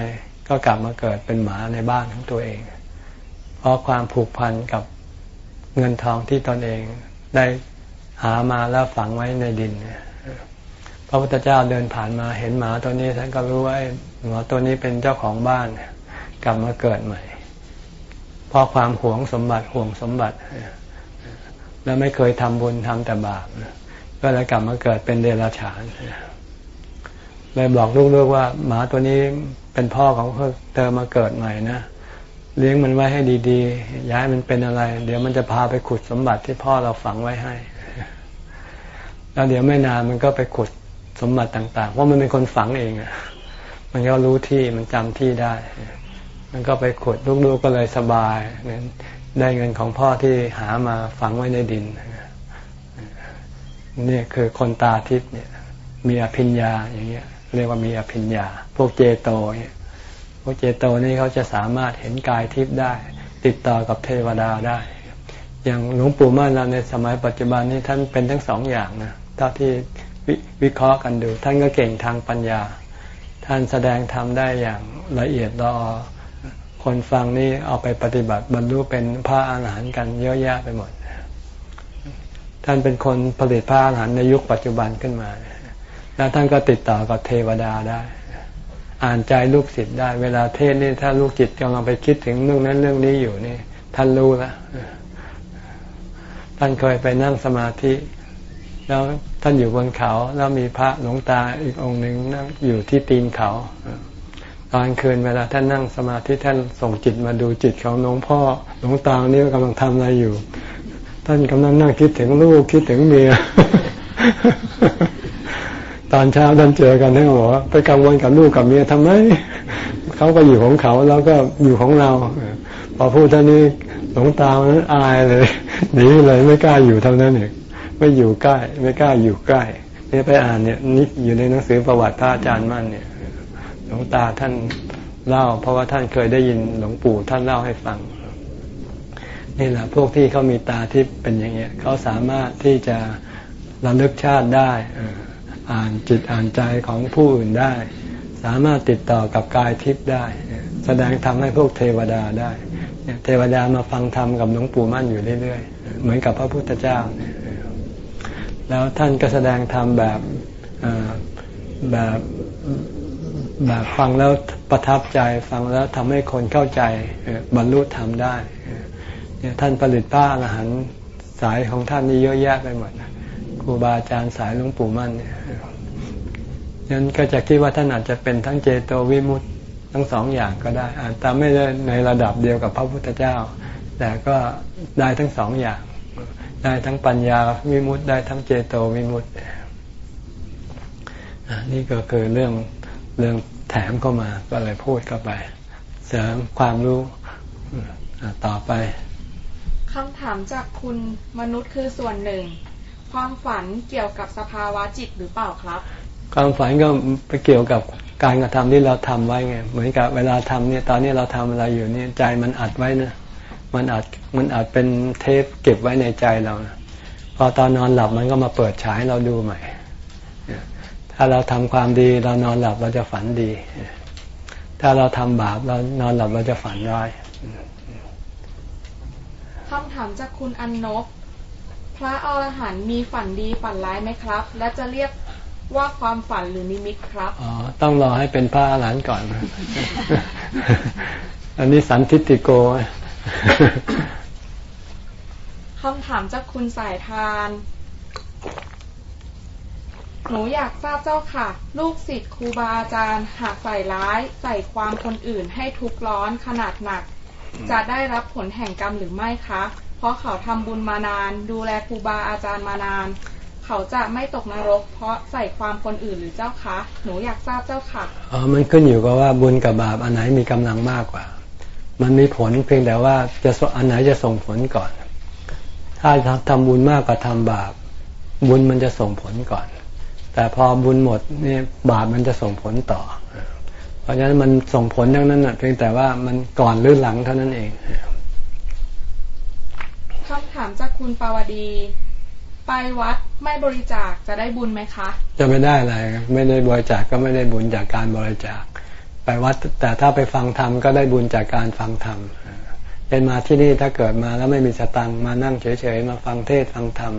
ก็กลับมาเกิดเป็นหมาในบ้านของตัวเอง เพราะความผูกพันกับเงินทองที่ตนเองได้หามาแล้วฝังไว้ในดินพระพุทธเจ้าเดินผ่านมาเห็นหมาตัวนี้ท่านก็รู้ว่าหมาตัวนี้เป็นเจ้าของบ้าน กลับมาเกิดใหม่เพราะความหวงสมบัติห่วงสมบัติ แล้วไม่เคยทำบุญทำแต่บาปก็เลยกลับมาเกิดเป็นเดรัจฉานเลยบอกลูกๆว่า หมาตัวนี้เป็นพ่อของเธอมาเกิดใหม่นะเลี้ยงมันไว้ให้ดีๆ ย้ายมันเป็นอะไร เดี๋ยวมันจะพาไปขุดสมบัติที่พ่อเราฝังไว้ให้ แล้วเดี๋ยวไม่นานมันก็ไปขุดสมบัติต่างๆ เพราะมันเป็นคนฝังเองอะ มันก็รู้ที่มันจำที่ได้ มันก็ไปขุดลูกๆก็เลยสบาย ได้เงินของพ่อที่หามาฝังไว้ในดินนี่คือคนตาทิพย์เนี่ยมีอภิญญาอย่างเงี้ยเรียกว่ามีอภิญญา พวกเจโตเนี่ยพวกเจโตนี่เขาจะสามารถเห็นกายทิพย์ได้ ติดต่อกับเทวดาได้ อย่างหลวงปู่มั่นเราในสมัยปัจจุบันนี้ท่านเป็นทั้งสองอย่างนะเท่าที่ววิเคราะห์กันดู ท่านก็เก่งทางปัญญา ท่านแสดงธรรมได้อย่างละเอียดละออ คนฟังนี่เอาไปปฏิบัติบรรลุเป็นพระอาหารหันต์กันเยอะแยะไปหมด ท่านเป็นคนผลิตพระอาหารหันต์ในยุคปัจจุบันขึ้นมา แล้วท่านก็ติดต่อกับเทวดาได้ อ่านใจลูกศิษย์ได้ เวลาเทศนี่ถ้าลูกจิตกำลังไปคิดถึงเรื่องนั้นเรื่องนี้อยู่นี่ ท่านรู้แล้วท่านเคยไปนั่งสมาธิแล้วท่านอยู่บนเขาแล้วมีพระหลวงตาอีกองค์หนึ่งนั่งอยู่ที่ตีนเขา ตอนคืนเวลาท่านนั่งสมาธิท่านส่งจิตมาดูจิตของหลวงพ่อหลวงตานี่กำลังทำอะไรอยู่ ท่านกำลังนั่งคิดถึงลูกคิดถึงเมีย ตอนเช้าท่านเจอกันท่านบอกว่าไปกังวลกับลูกกับเมียทำไมเขาก็อยู่ของเขาแล้วก็อยู่ของเราพอพูดท่านนี้หลวงตานั้นอายเลยหนีเลยไม่กล้าอยู่เท่านั้นเองไม่อยู่ใกล้ ไม่กล้าอยู่ใกล้เนี่ยไปอ่านเนี่ยนี่อยู่ในหนังสือประวัติพระอาจารย์มั่นเนี่ย หลวงตาท่านเล่า เพราะว่าท่านเคยได้ยินหลวงปู่ท่านเล่าให้ฟัง นี่แหละพวกที่เขามีตาที่เป็นอย่างเงี้ยเขาสามารถที่จะระลึกชาติได้อ่านจิตอ่านใจของผู้อื่นได้ สามารถติดต่อกับกายทิพย์ได้ แสดงธรรมให้พวกเทวดาได้เทวดามาฟังธรรมกับหลวงปู่มั่นอยู่เรื่อยๆ เหมือนกับพระพุทธเจ้า แล้วท่านก็แสดงธรรมแบบแบบ แบบฟังแล้วประทับใจฟังแล้วทำให้คนเข้าใจบรรลุธรรมได้ท่านผลิตป้าอรหันสายของท่านนี่เยอะแยะไปหมดครูบาอาจารย์สายหลวงปู่มั่นเนี่ยนั้นก็จะคิดว่าท่านอาจจะเป็นทั้งเจโตวิมุตต์ทั้งสองอย่างก็ได้ อาจจะไม่ได้ในระดับเดียวกับพระพุทธเจ้า แต่ก็ได้ทั้งสองอย่าง ได้ทั้งปัญญาวิมุตต์ได้ทั้งเจโตวิมุตต์นี่ก็คือเรื่อง เรื่องแถมเข้ามาก็เลยพูดเข้าไป เสริมความรู้ต่อไปคำถามจากคุณมนุษย์คือส่วนหนึ่ง ความฝันเกี่ยวกับสภาวะจิตหรือเปล่าครับ ความฝันก็ไปเกี่ยวกับการกระทำที่เราทำไว้ไงเหมือนกับเวลาทำเนี่ยตอนนี้เราทำอะไรอยู่เนี่ยใจมันอัดไว้นะมันอัดมันอัดเป็นเทปเก็บไว้ในใจเรานะพอตอนนอนหลับมันก็มาเปิดฉายเราดูใหม่ ถ้าเราทำความดีเรานอนหลับเราจะฝันดี ถ้าเราทำบาปเรานอนหลับเราจะฝันร้ายคำถามจากคุณอันนบพระอรหันต์มีฝันดีฝันร้ายไหมครับ และจะเรียกว่าความฝันหรือนิมิตครับ อ๋อ ต้องรอให้เป็นพระอรหันต์ก่อน อันนี้สันทิติโก คำถามจากคุณสายทาน หนูอยากทราบเจ้าค่ะ ลูกศิษย์ครูบาอาจารย์หากใส่ร้ายใส่ความคนอื่นให้ทุกข์ร้อนขนาดหนัก จะได้รับผลแห่งกรรมหรือไม่คะ เพราะเขาทำบุญมานาน ดูแลครูบาอาจารย์มานาน เขาจะไม่ตกนรก เพราะใส่ความคนอื่นหรือเจ้าคะหนูอยากทราบเจ้าค่ะอ๋อมันขึ้นอยู่กับว่าบุญกับบาปอันไหนมีกำลังมากกว่า มันมีผลเพียงแต่ว่าจะอันไหนจะส่งผลก่อน ถ้าทำบุญมากกว่าทำบาป บุญมันจะส่งผลก่อน แต่พอบุญหมดนี่บาปมันจะส่งผลต่อ เพราะฉะนั้นมันส่งผลทั้งนั้นนะเพียงแต่ว่ามันก่อนหรือหลังเท่านั้นเองคำถามจากคุณปาวดี ไปวัดไม่บริจาคจะได้บุญไหมคะ จะไม่ได้อะไรไม่ได้บริจาคก็ไม่ได้บุญจากการบริจาค ไปวัดแต่ถ้าไปฟังธรรมก็ได้บุญจากการฟังธรรมเป็นมาที่นี่ถ้าเกิดมาแล้วไม่มีสตังมานั่งเฉยๆมาฟังเทศฟังธรรม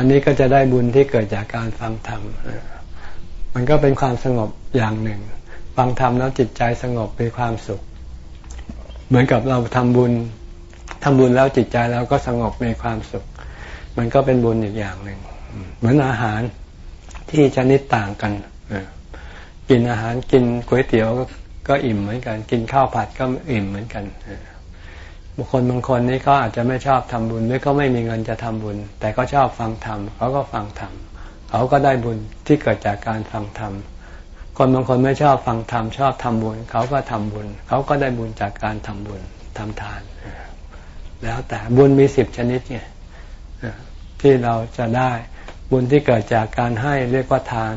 อันนี้ก็จะได้บุญที่เกิดจากการฟังธรรม มันก็เป็นความสงบอย่างหนึ่ง ฟังธรรมแล้วจิตใจสงบมีความสุข เหมือนกับเราทำบุญทำบุญแล้วจิตใจเราก็สงบมีความสุข มันก็เป็นบุญอีกอย่างหนึ่ง เหมือนอาหารที่ชนิดต่างกัน กินอาหารกินก๋วยเตี๋ยวก็อิ่มเหมือนกัน กินข้าวผัดก็อิ่มเหมือนกัน บุคคลบางคนนี่เขาอาจจะไม่ชอบทำบุญหรือเขาไม่มีเงินจะทำบุญ แต่ก็ชอบฟังธรรมเขาก็ฟังธรรมเขาก็ได้บุญที่เกิดจากการฟังธรรมคนบางคนไม่ชอบฟังธรรมชอบทำบุญเขาก็ทำบุญเขาก็ได้บุญจากการทำบุญทำทาน แล้วแต่บุญมีสิบชนิดไงที่เราจะได้บุญที่เกิดจากการให้เรียกว่าทาน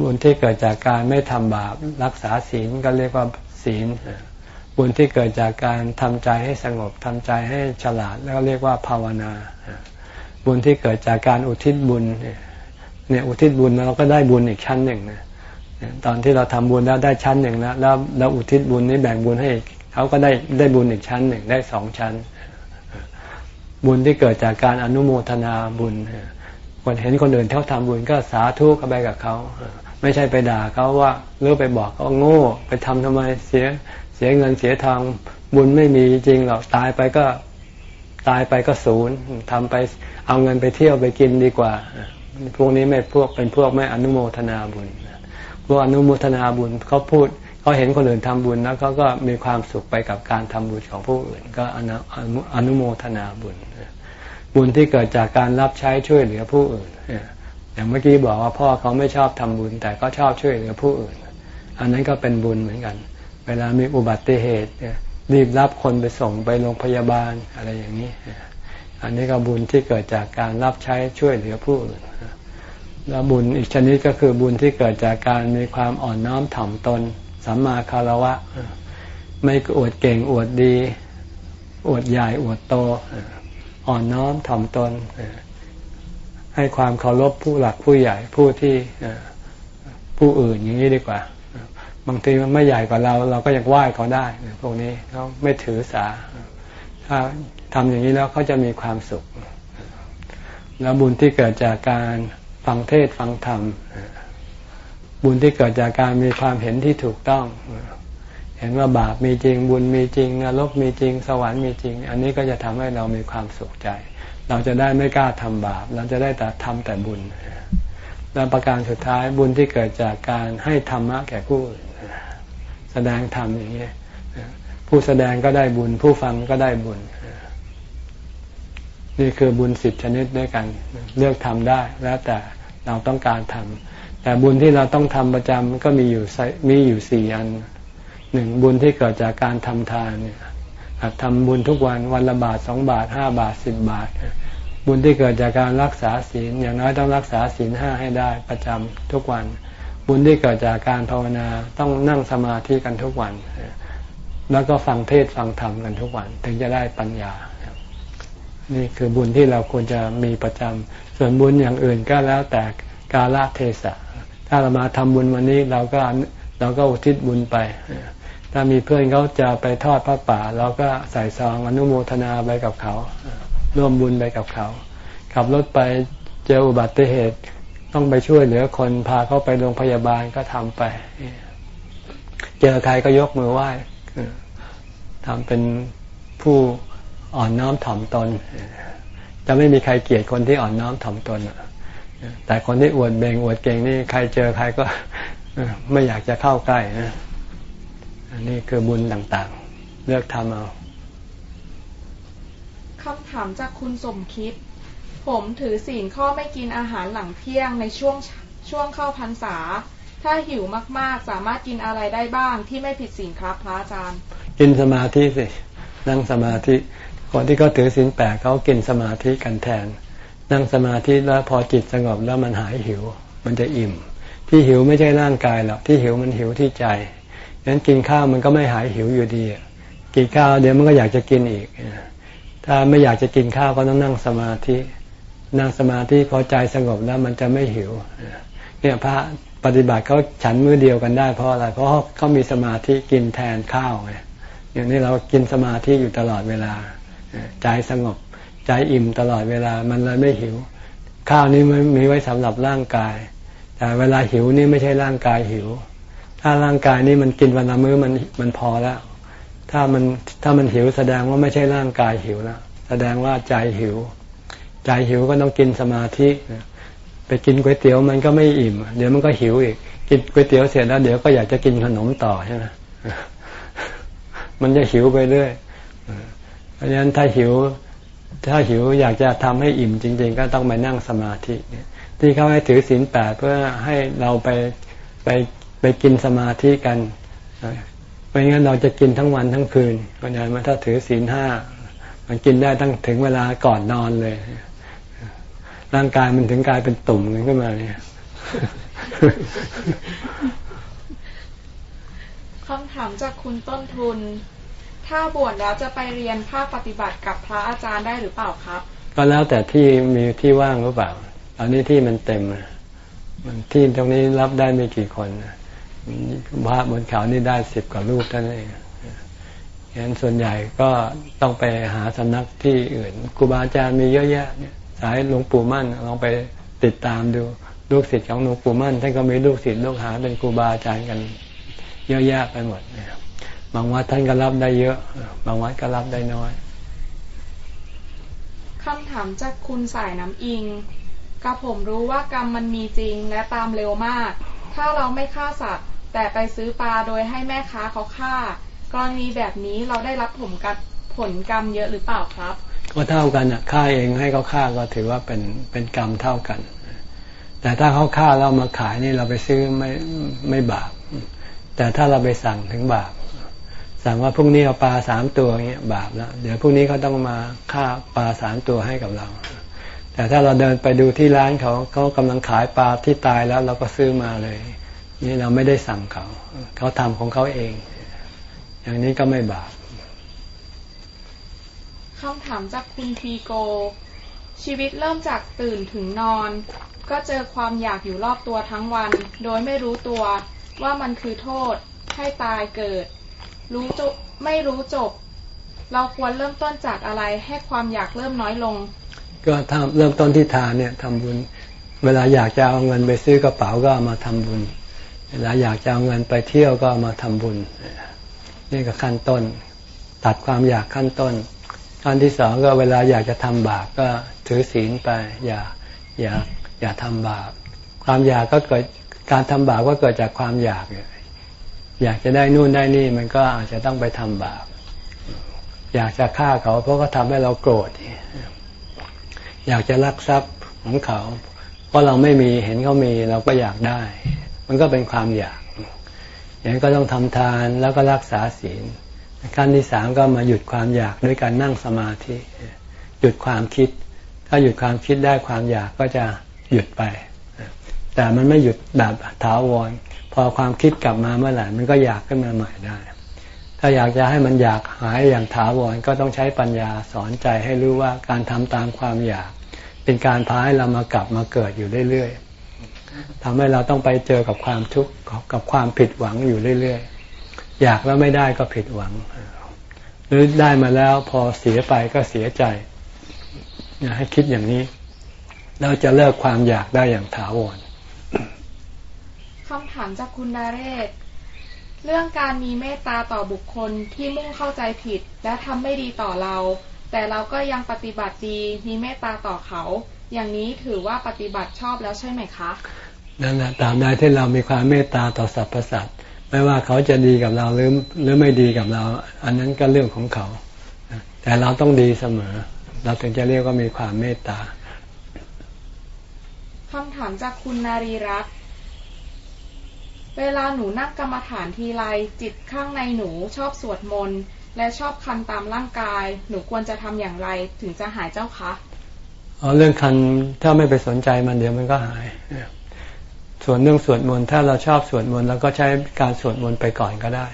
บุญที่เกิดจากการไม่ทำบาปรักษาศีลก็เรียกว่าศีล บุญที่เกิดจากการทำใจให้สงบทำใจให้ฉลาดแล้วเรียกว่าภาวนา บุญที่เกิดจากการอุทิศบุญเนี่ยอุทิศบุญเราก็ได้บุญอีกชั้นหนึ่งนะตอนที่เราทำบุญแล้วได้ชั้นหนึ่งแล้วแล้วเราอุทิศบุญนี้แบ่งบุญให้เขาก็ได้ได้บุญอีกชั้นหนึ่งได้สองชั้น บุญที่เกิดจากการอนุโมทนาบุญคนเห็นคนอื่นเขาทำบุญก็สาธุเข้าไปกับเขาไม่ใช่ไปด่าเขาว่าหรือไปบอกเขาโง่ ไปทำทำไมเสีย สียเงินเสียทองบุญไม่มีจริงหรอกตายไปก็ตายไปก็ศูนย์ทำไปเอาเงินไปเที่ยวไปกินดีกว่า พวกนี้ไม่พวกเป็นพวกไม่อนุโมทนาบุญพวกอนุโมทนาบุญเขาพูดเขาเห็นคนอื่นทำบุญแล้วเขาก็มีความสุขไปกับการทำบุญของผู้อื่น ก็อนุอนุโมทนาบุญ บุญที่เกิดจากการรับใช้ช่วยเหลือผู้อื่นอย่างเมื่อกี้บอกว่าพ่อเขาไม่ชอบทำบุญ แต่ก็ชอบช่วยเหลือผู้อื่น อันนั้นก็เป็นบุญเหมือนกัน เวลามีอุบัติเหตุรีบรับคนไปส่งไปโรงพยาบาลอะไรอย่างนี้ อันนี้ก็บุญที่เกิดจากการรับใช้ช่วยเหลือผู้อื่นแล้วบุญอีกชนิดก็คือบุญที่เกิดจากการมีความอ่อนน้อมถ่อมตนสัมมาคารวะ ไม่อวดเก่งอวดดี อวดใหญ่อวดโต อ่อนน้อมถ่อมตน ให้ความเคารพผู้หลักผู้ใหญ่ผู้ที่ผู้อื่นอย่างนี้ดีกว่า บางทีมันไม่ใหญ่กว่าเรา เราก็ยังไหว้เขาได้พวกนี้เขาไม่ถือสา ถ้าทำอย่างนี้แล้วเขาจะมีความสุข แล้วบุญที่เกิดจากการฟังเทศฟังธรรม บุญที่เกิดจากการมีความเห็นที่ถูกต้อง เห็นว่าบาปมีจริงบุญมีจริงนรกมีจริง สวรรค์มีจริง อันนี้ก็จะทำให้เรามีความสุขใจ เราจะได้ไม่กล้าทำบาป เราจะได้แต่ทำแต่บุญ และประการสุดท้ายบุญที่เกิดจากการให้ธรรมะแก่ผู้อื่นแสดงธรรมอย่างนี้ผู้แสดงก็ได้บุญ ผู้ฟังก็ได้บุญ นี่คือบุญสิบชนิดด้วยกัน เลือกทำได้ แล้วแต่เราต้องการทำแต่บุญที่เราต้องทำประจำก็มีอยู่มีอยู่สี่อันหนึ่งบุญที่เกิดจากการทำทานเนี่ยทำบุญทุกวันวันละบาทสองบาทห้าบาทสิบบาท บุญที่เกิดจากการรักษาศีลอย่างน้อยต้องรักษาศีลห้าให้ได้ประจำทุกวัน บุญที่เกิดจากการภาวนาต้องนั่งสมาธิกันทุกวัน แล้วก็ฟังเทศฟังธรรมกันทุกวัน ถึงจะได้ปัญญา นี่คือบุญที่เราควรจะมีประจำส่วนบุญอย่างอื่นก็แล้วแต่กาลเทศะ ถ้าเรามาทำบุญวันนี้เราก็เราก็อุทิศบุญไปถ้ามีเพื่อนเขาจะไปทอดพระป่าเราก็ใส่ซองอนุโมทนาไปกับเขา ร่วมบุญไปกับเขา ขับรถไปเจออุบัติเหตุต้องไปช่วยเหลือคนพาเขาไปโรงพยาบาลก็ทำไป เจอใครก็ยกมือไหว้ทำเป็นผู้อ่อนน้อมถ่อมตน จะไม่มีใครเกลียดคนที่อ่อนน้อมถ่อมตนแต่คนที่อวดเบงอวดเก่งนี่ใครเจอใครก็ไม่อยากจะเข้าใกล้นะอันนี้คือบุญต่างๆ เลือกทำเอา คำถามจากคุณสมคิด ผมถือศีลข้อไม่กินอาหารหลังเที่ยงในช่วงช่วงเข้าพรรษา ถ้าหิวมากๆ สามารถกินอะไรได้บ้างที่ไม่ผิดศีลครับพระอาจารย์ กินสมาธิสิ นั่งสมาธิ คนที่เขาถือศีลแปดเขากินสมาธิกันแทน นั่งสมาธิแล้วพอจิตสงบแล้วมันหายหิว มันจะอิ่ม ที่หิวไม่ใช่ร่างกายหรอก ที่หิวมันหิวที่ใจฉะนั้นกินข้าวมันก็ไม่หายหิวอยู่ดี กินข้าวเดี๋ยวมันก็อยากจะกินอีก ถ้าไม่อยากจะกินข้าวก็ต้องนั่งสมาธิ นั่งสมาธิพอใจสงบแล้วมันจะไม่หิวเนี่ยพระปฏิบัติเขาฉันมื้อเดียวกันได้เพราะอะไร เพราะเขามีสมาธิกินแทนข้าวไงอย่างนี้เรากินสมาธิอยู่ตลอดเวลา ใจสงบ ใจอิ่มตลอดเวลา มันเลยไม่หิว ข้าวนี้มันมีไว้สำหรับร่างกาย แต่เวลาหิวนี่ไม่ใช่ร่างกายหิว ถ้าร่างกายนี่มันกินวันละมื้อมันมันพอแล้ว ถ้ามันถ้ามันหิวแสดงว่าไม่ใช่ร่างกายหิวแล้วแสดงว่าใจหิว ใจหิวก็ต้องกินสมาธิไปกินก๋วยเตี๋ยวมันก็ไม่อิ่ม เดี๋ยวมันก็หิวอีก กินก๋วยเตี๋ยวเสร็จแล้วเดี๋ยวก็อยากจะกินขนมต่อใช่ไหมมันจะหิวไปเรื่อยเพราะฉะนั้นถ้าหิว ถ้าหิวอยากจะทำให้อิ่มจริง ๆ ก็ต้องไปนั่งสมาธิที่เขาให้ถือศีลแปดเพื่อให้เราไปไปไปกินสมาธิกัน ไม่งั้นเราจะกินทั้งวันทั้งคืนเพราะฉะนั้นถ้าถือศีลห้ามันกินได้ตั้งถึงเวลาก่อนนอนเลย ร่างกายมันถึงกลายเป็นตุ่มขึ้นมาเนี่ยคำถามจากคุณต้นทุน ถ้าบวชแล้วจะไปเรียนภาคปฏิบัติกับพระอาจารย์ได้หรือเปล่าครับ ก็แล้วแต่ที่มีที่ว่างหรือเปล่า ตอนนี้ที่มันเต็มมันที่ตรงนี้รับได้ไม่กี่คน พระบนเขานี่ได้สิบกว่ารูปท่านเองฉะนั้นส่วนใหญ่ก็ต้องไปหาสำนักที่อื่นครูบาอาจารย์มีเยอะแยะเนี่ยสายหลวงปู่มั่นลองไปติดตามดูลูกศิษย์ของหลวงปู่มั่นท่านก็มีลูกศิษย์ลูกหาเป็นครูบาอาจารย์กันเยอะแยะไปหมดบบางวัดท่านก็รับได้เยอะ บางวัดก็รับได้น้อยคำถามจากคุณสายน้ำอิงกระผมรู้ว่ากรรมมันมีจริงและตามเร็วมาก ถ้าเราไม่ฆ่าสัตว์ แต่ไปซื้อปลาโดยให้แม่ค้าเขาฆ่ากรณีแบบนี้เราได้รับผลกผลกรรมเยอะหรือเปล่าครับ ก็เท่ากันอะฆ่าเองให้เขาฆ่าก็ถือว่าเป็นเป็นกรรมเท่ากัน แต่ถ้าเขาฆ่าเรามาขายนี่เราไปซื้อไม่ไม่บาปแต่ถ้าเราไปสั่งถึงบาปสั่งว่าพรุ่งนี้เอาปลาสามตัวเงี้ยบาปแล้วเดี๋ยวพรุ่งนี้เขาต้องมาฆ่าปลาสามตัวให้กับเรา แต่ถ้าเราเดินไปดูที่ร้านเขาเขากำลังขายปลาที่ตายแล้ว เราก็ซื้อมาเลย นี่เราไม่ได้สั่งเขา เขาทำของเขาเอง อย่างนี้ก็ไม่บาปคำถามจากคุณพีโก ชีวิตเริ่มจากตื่นถึงนอน ก็เจอความอยากอยู่รอบตัวทั้งวัน โดยไม่รู้ตัวว่ามันคือโทษ ให้ตายเกิด รู้จบไม่รู้จบ เราควรเริ่มต้นจากอะไรให้ความอยากเริ่มน้อยลง ก็ทำเริ่มต้นที่ทานเนี่ยทำบุญ เวลาอยากจะเอาเงินไปซื้อกระเป๋าก็ามาทำบุญ เวลาอยากจะเอาเงินไปเที่ยวก็มาทำบุญ นี่ก็ขั้นต้น ตัดความอยากขั้นต้น ขั้นที่สองก็เวลาอยากจะทำบาปก็ถือศีลไป อย่าอย่าอย่าทำบาปความอยากก็เกิดการทำบาปก็เกิดจากความอยาก อยากจะได้นู่นได้นี่มันก็อาจจะต้องไปทำบาป อยากจะฆ่าเขา เพราะเขาทาให้เราโกรธ อยากจะลักทรัพย์ของเขา เพราะเราไม่มีเห็นเขามีเราก็อยากได้ มันก็เป็นความอยาก อย่างนี้ก็ต้องทำทานแล้วก็รักษาศีล ขั้นที่สามก็มาหยุดความอยากด้วยการนั่งสมาธิ หยุดความคิด ถ้าหยุดความคิดได้ความอยากก็จะหยุดไป แต่มันไม่หยุดแบบถาวร พอความคิดกลับมาเมื่อไหร่มันก็อยากขึ้นมาใหม่ได้ ถ้าอยากจะให้มันอยากหายอย่างถาวรก็ต้องใช้ปัญญาสอนใจให้รู้ว่าการทำตามความอยาก เป็นการพาให้เรามากลับมาเกิดอยู่เรื่อยๆ ทำให้เราต้องไปเจอกับความทุกข์กับความผิดหวังอยู่เรื่อยๆ อยากแล้วไม่ได้ก็ผิดหวัง หรือได้มาแล้วพอเสียไปก็เสียใจให้คิดอย่างนี้ เราจะเลิกความอยากได้อย่างถาวรคำถามจากคุณดาเรศ เรื่องการมีเมตตาต่อบุคคลที่มุ่งเข้าใจผิดและทำไม่ดีต่อเรา แต่เราก็ยังปฏิบัติดีมีเมตตาต่อเขา อย่างนี้ถือว่าปฏิบัติชอบแล้วใช่ไหมคะนั่นแหละตามใดที่เรามีความเมตตาต่อสรรพสัตว์ไม่ว่าเขาจะดีกับเราหรือหรือไม่ดีกับเรา อันนั้นก็เรื่องของเขา แต่เราต้องดีเสมอ เราถึงจะเรียกว่ามีความเมตตาคำถามจากคุณนารีรัตน์เวลาหนูนั่งกรรมฐานทีไรจิตข้างในหนูชอบสวดมนต์และชอบคันตามร่างกาย หนูควรจะทำอย่างไรถึงจะหายเจ้าคะ อ๋อเรื่องคันถ้าไม่ไปสนใจมันเดี๋ยวมันก็หายส่วนเรื่องสวดมนต์ถ้าเราชอบสวดมนต์เราก็ใช้การสวดมนต์ไปก่อนก็ได้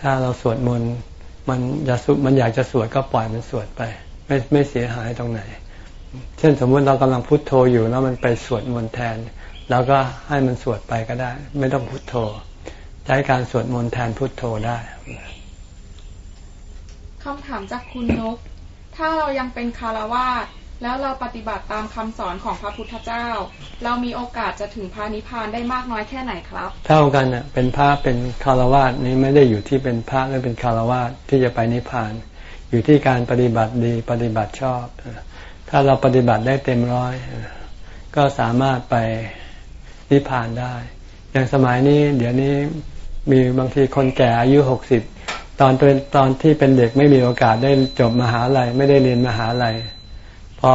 ถ้าเราสวดมนต์มันอยากมันอยากจะสวดก็ปล่อยมันสวดไป ไม่ไม่เสียหายตรงไหน เช่นสมมติเรากำลังพุโทโธอยู่แล้วมันไปสวดมนต์แทนเราก็ให้มันสวดไปก็ได้ ไม่ต้องพุโทโธ ใช้การสวดมนต์แทนพุโทโธได้คำถามจากคุณนก ถ้าเรายังเป็นคารวาส แล้วเราปฏิบัติตามคำสอนของพระพุทธเจ้า เรามีโอกาสจะถึงพานิพานได้มากน้อยแค่ไหนครับ เท่ากันอะเป็นพระเป็นคารวาสนี้ไม่ได้อยู่ที่เป็นพระหรือเป็นคารวาสที่จะไปนิพพาน อยู่ที่การปฏิบัติดีปฏิบัติชอบ ถ้าเราปฏิบัติได้เต็มร้อย ก็สามารถไปนิพพานได้ อย่างสมัยนี้เดี๋ยวนี้มีบางทีคนแก่อายุหกสิบตอนเป็นตอนที่เป็นเด็กไม่มีโอกาสได้จบมหาลัยไม่ได้เรียนมหาลัย พอ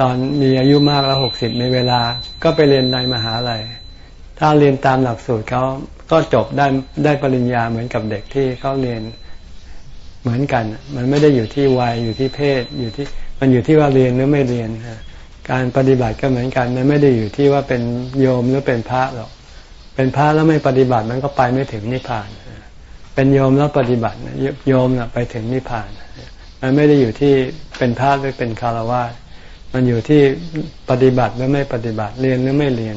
ตอนมีอายุมากแล้วหกสิบในเวลา ก็ไปเรียนในมหาลัย ถ้าเรียนตามหลักสูตรเขาก็จบได้ได้ปริญญาเหมือนกับเด็กที่เขาเรียนเหมือนกัน มันไม่ได้อยู่ที่วัยอยู่ที่เพศอยู่ที่มันอยู่ที่ว่าเรียนหรือไม่เรียนการปฏิบัติก็เหมือนกัน มันไม่ได้อยู่ที่ว่าเป็นโยมหรือเป็นพระหรอกเป็นพระแล้วไม่ปฏิบัติมันก็ไปไม่ถึงนิพพาน เป็นโยมแล้วปฏิบัติโยมไปถึงนิพพาน มันไม่ได้อยู่ที่เป็นพระหรือเป็นคารวะ มันอยู่ที่ปฏิบัติหรือไม่ปฏิบัติเรียนหรือไม่เรียน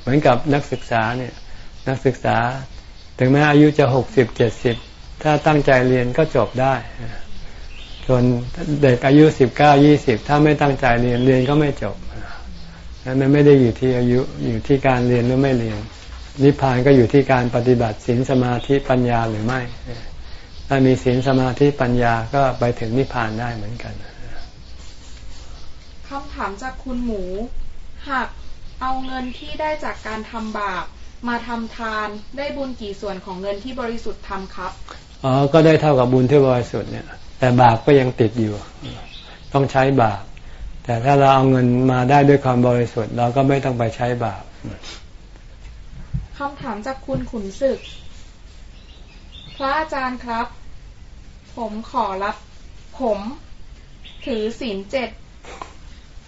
เหมือนกับนักศึกษาเนี่ยนักศึกษา ถึงแม้อายุจะหกสิบเจ็ดสิบถ้าตั้งใจเรียนก็จบได้ ส่วนเด็กอายุสิบเก้ายี่สิบถ้าไม่ตั้งใจเรียนเรียนก็ไม่จบมันไม่ได้อยู่ที่อายุอยู่ที่การเรียนหรือไม่เรียน นิพพานก็อยู่ที่การปฏิบัติศีลสมาธิปัญญาหรือไม่ ถ้ามีศีลสมาธิปัญญาก็ไปถึงนิพพานได้เหมือนกัน คำถามจากคุณหมู หากเอาเงินที่ได้จากการทำบาป มาทำทานได้บุญกี่ส่วนของเงินที่บริสุทธิ์ทำครับ อ๋อ ก็ได้เท่ากับบุญที่บริสุทธิ์เนี่ย แต่บาปก็ยังติดอยู่ ต้องใช้บาป แต่ถ้าเราเอาเงินมาได้ด้วยความบริสุทธิ์เราก็ไม่ต้องไปใช้บาปคำถามจากคุณขุนศึก พระอาจารย์ครับ ผมขอรับ ผมถือศีลเจ็ด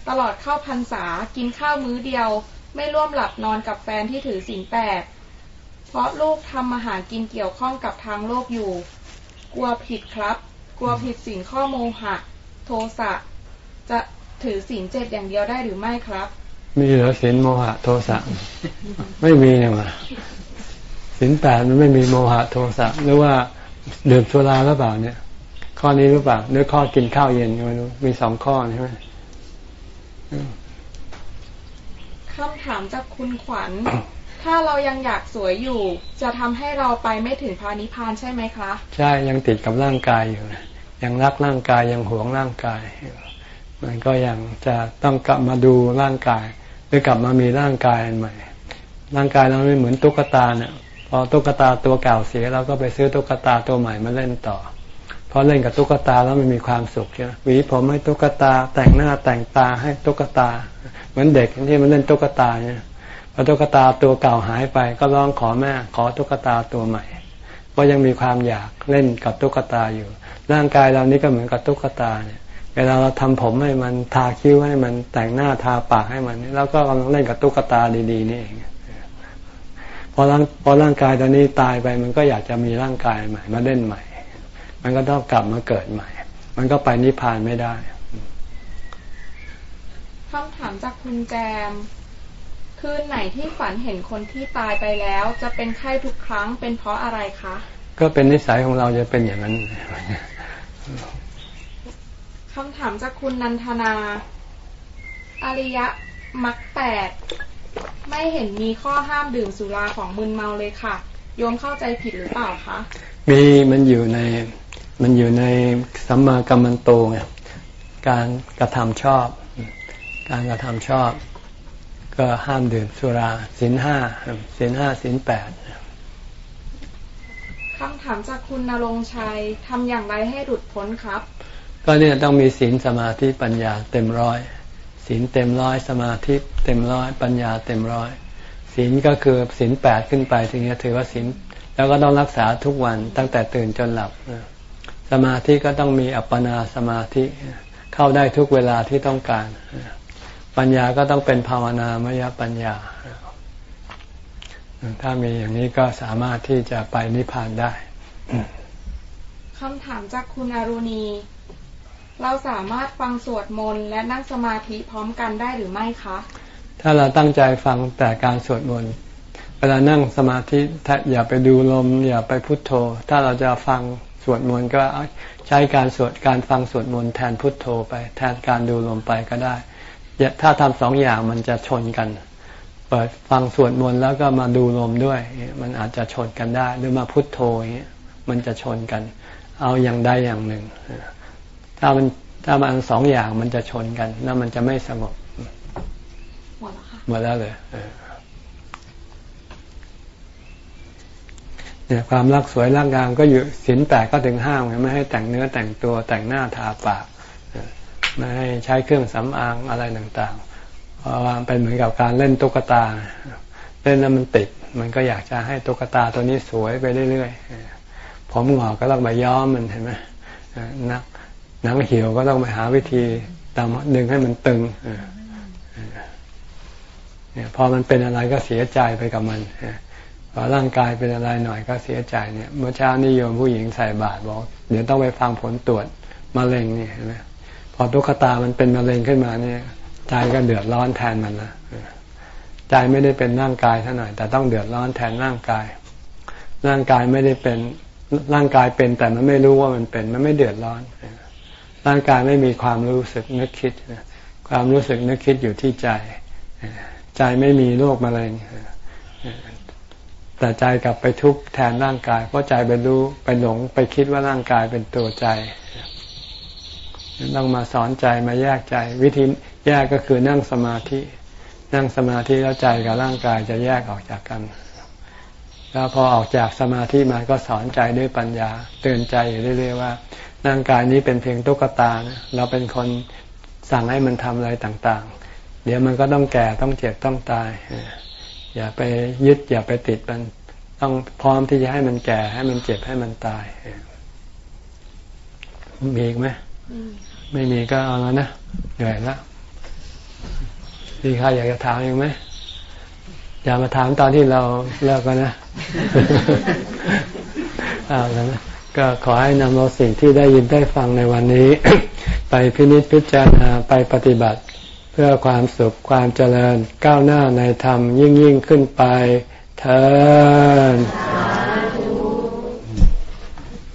ตลอดเข้าพรรษากินข้าวมื้อเดียว ไม่ร่วมหลับนอนกับแฟนที่ถือศีลแปดเพราะลูกทำอาหารกินเกี่ยวข้องกับทางโลกอยู่ กลัวผิดครับ กลัวผิดศีลข้อโมหะ โทสะจะถือศีลเจ็ดอย่างเดียวได้หรือไม่ครับ มีเหรอศีลโมหะโทสะไม่มีเนี่ยมาศีลแปดมันไม่มีโมหะโทสะหรือว่าดื่มสุราหรือเปล่าเนี่ย ข้อนี้หรือเปล่าเนื้อข้อกินข้าวเย็นไม่รู้มีสองข้อใช่ไหม คำถามจากคุณขวัญ ถ้าเรายังอยากสวยอยู่ จะทำให้เราไปไม่ถึงพานิพานใช่ไหมคะ ใช่ยังติดกับร่างกายอยู่ยังรักร่างกายยังหวงร่างกาย มันก็ยังจะต้องกลับมาดูร่างกาย หรือกลับมามีร่างกายใหม่ ร่างกายเราไม่เหมือนตุ๊กตาเนี่ยพอตุ๊กตาตัวเก่าเสียเราก็ไปซื้อตุ๊กตาตัวใหม่มาเล่นต่อพอเล่นกับตุ๊กตาแล้วมันมีความสุขใช่ไหมหวีผมให้ตุ๊กตาแต่งหน้าแต่งตาให้ตุ๊กตา เหมือนเด็กที่มันเล่นตุ๊กตาเนี่ยพอตุ๊กตาตัวเก่าหายไป ก็ร้องขอแม่ขอตุ๊กตาตัวใหม่เพราะยังมีความอยากเล่นกับตุ๊กตาอยู่ ร่างกายเรานี้ก็เหมือนกับตุ๊กตาเนี่ย เวลาเราทำผมให้มันทาคิ้วให้มันแต่งหน้าทาปากให้มันแล้วก็กำลังเล่นกับตุ๊กตาดีๆนี่เองพอร่างพอร่างกายตอนนี้ตายไปมันก็อยากจะมีร่างกายใหม่ มาเล่นใหม่ มันก็ต้องกลับมาเกิดใหม่ มันก็ไปนิพพานไม่ได้ คำถามจากคุณแจม คืนไหนที่ฝันเห็นคนที่ตายไปแล้ว จะเป็นไข้ทุกครั้งเป็นเพราะอะไรคะ ก็เป็นนิสัยของเราจะเป็นอย่างนั้นคำถามจากคุณนันทนา อริยะมักแปด ไม่เห็นมีข้อห้ามดื่มสุราของมึนเมาเลยค่ะ โยมเข้าใจผิดหรือเปล่าคะ มีมันอยู่ในมันอยู่ในสัมมากัมมันโตไงการกระทำชอบ การกระทำชอบ ก็ห้ามดื่มสุราสินห้าสินห้าสินแปดคำถามจากคุณนรงชัยทำอย่างไรให้หลุดพ้นครับ ก็เนี่ยต้องมีศีลสมาธิปัญญาเต็มร้อยศีลเต็มร้อยสมาธิเต็มร้อยปัญญาเต็มร้อยศีลก็คือศีลแปดขึ้นไปถึงจะถือว่าศีลแล้วก็ต้องรักษาทุกวันตั้งแต่ตื่นจนหลับสมาธิก็ต้องมีอัปปนาสมาธิเข้าได้ทุกเวลาที่ต้องการ ปัญญาก็ต้องเป็นภาวนามยปัญญา ถ้ามีอย่างนี้ก็สามารถที่จะไปนิพพานได้คำถามจากคุณอารุณี เราสามารถฟังสวดมนต์และนั่งสมาธิพร้อมกันได้หรือไม่คะ ถ้าเราตั้งใจฟังแต่การสวดมนต์เวลานั่งสมาธิอย่าไปดูลม อย่าไปพุทโธ ถ้าเราจะฟังสวดมนต์ก็ใช้การสวดการฟังสวดมนต์แทนพุทโธไป แทนการดูลมไปก็ได้ ถ้าทำสองอย่างมันจะชนกัน เปิดฟังสวดมนต์แล้วก็มาดูลมด้วย มันอาจจะชนกันได้ หรือมาพุทโธอย่างเงี้ยมันจะชนกัน เอาอย่างใดอย่างหนึ่ง ถ้ามันถ้ามันสองอย่างมันจะชนกัน แล้วมันจะไม่สงบหมดแล้วค่ะหมดแล้วเลยเนี่ยความรักสวยร่างกายก็อยู่สินแปดก็ถึงห้ามไม่ให้แต่งเนื้อแต่งตัวแต่งหน้าทาปาก ไม่ให้ใช้เครื่องสำอางอะไรต่างๆ เพราะว่าเป็นเหมือนกับการเล่นตุ๊กตา เล่นแล้วมันติด มันก็อยากจะให้ตุ๊กตาตัวนี้สวยไปเรื่อยๆ ผมหงอกก็ต้องไปย้อมมันเห็นไหมนักหนังเหี่ยวก็ต้องไปหาวิธีตามดึงให้มันตึงเนี่ยพอมันเป็นอะไรก็เสียใจไปกับมันพอร่างกายเป็นอะไรหน่อยก็เสียใจเนี่ย เมื่อเช้านิยมผู้หญิงใส่บาตรบอก เดี๋ยวต้องไปฟังผลตรวจมะเร็งนี่เห็นไหม พอตุ๊กตามันเป็นมะเร็งขึ้นมาเนี่ยใจก็เดือดร้อนแทนมันนะใจไม่ได้เป็นร่างกายเท่าไหร่แต่ต้องเดือดร้อนแทนร่างกาย ร่างกายไม่ได้เป็นร่างกายเป็นแต่มันไม่รู้ว่ามันเป็น มันไม่เดือดร้อน ร่างกายไม่มีความรู้สึกนึกคิดความรู้สึกนึกคิดอยู่ที่ใจ ใจไม่มีโรคมะเร็งแต่ใจกลับไปทุกข์แทนร่างกาย เพราะใจไปรู้ไปหลงไปคิดว่าร่างกายเป็นตัวใจ ต้องมาสอนใจมาแยกใจ วิธีแยกก็คือนั่งสมาธิ นั่งสมาธิแล้วใจกับร่างกายจะแยกออกจากกัน แล้วพอออกจากสมาธิมาก็สอนใจด้วยปัญญา เตือนใจอยู่เรื่อยๆว่าร่างกายนี้เป็นเพียงตุ๊กตานะเราเป็นคนสั่งให้มันทำอะไรต่างๆ เดี๋ยวมันก็ต้องแก่ต้องเจ็บต้องตาย อย่าไปยึดอย่าไปติดมันต้องพร้อมที่จะให้มันแก่ให้มันเจ็บให้มันตายมีอีกไหม ไม่มีก็เอาแล้วนะเหนื่อยแล้วมีใครอยากจะถามยังไหมอย่ามาถามตอนที่เราเลิกกันนะเอาแล้วนะก็ขอให้นำเอาสิ่งที่ได้ยินได้ฟังในวันนี้ ไปพินิจพิจารณาไปปฏิบัติ เพื่อความสุขความเจริญก้าวหน้าในธรรมยิ่งยิ่งขึ้นไปเธอ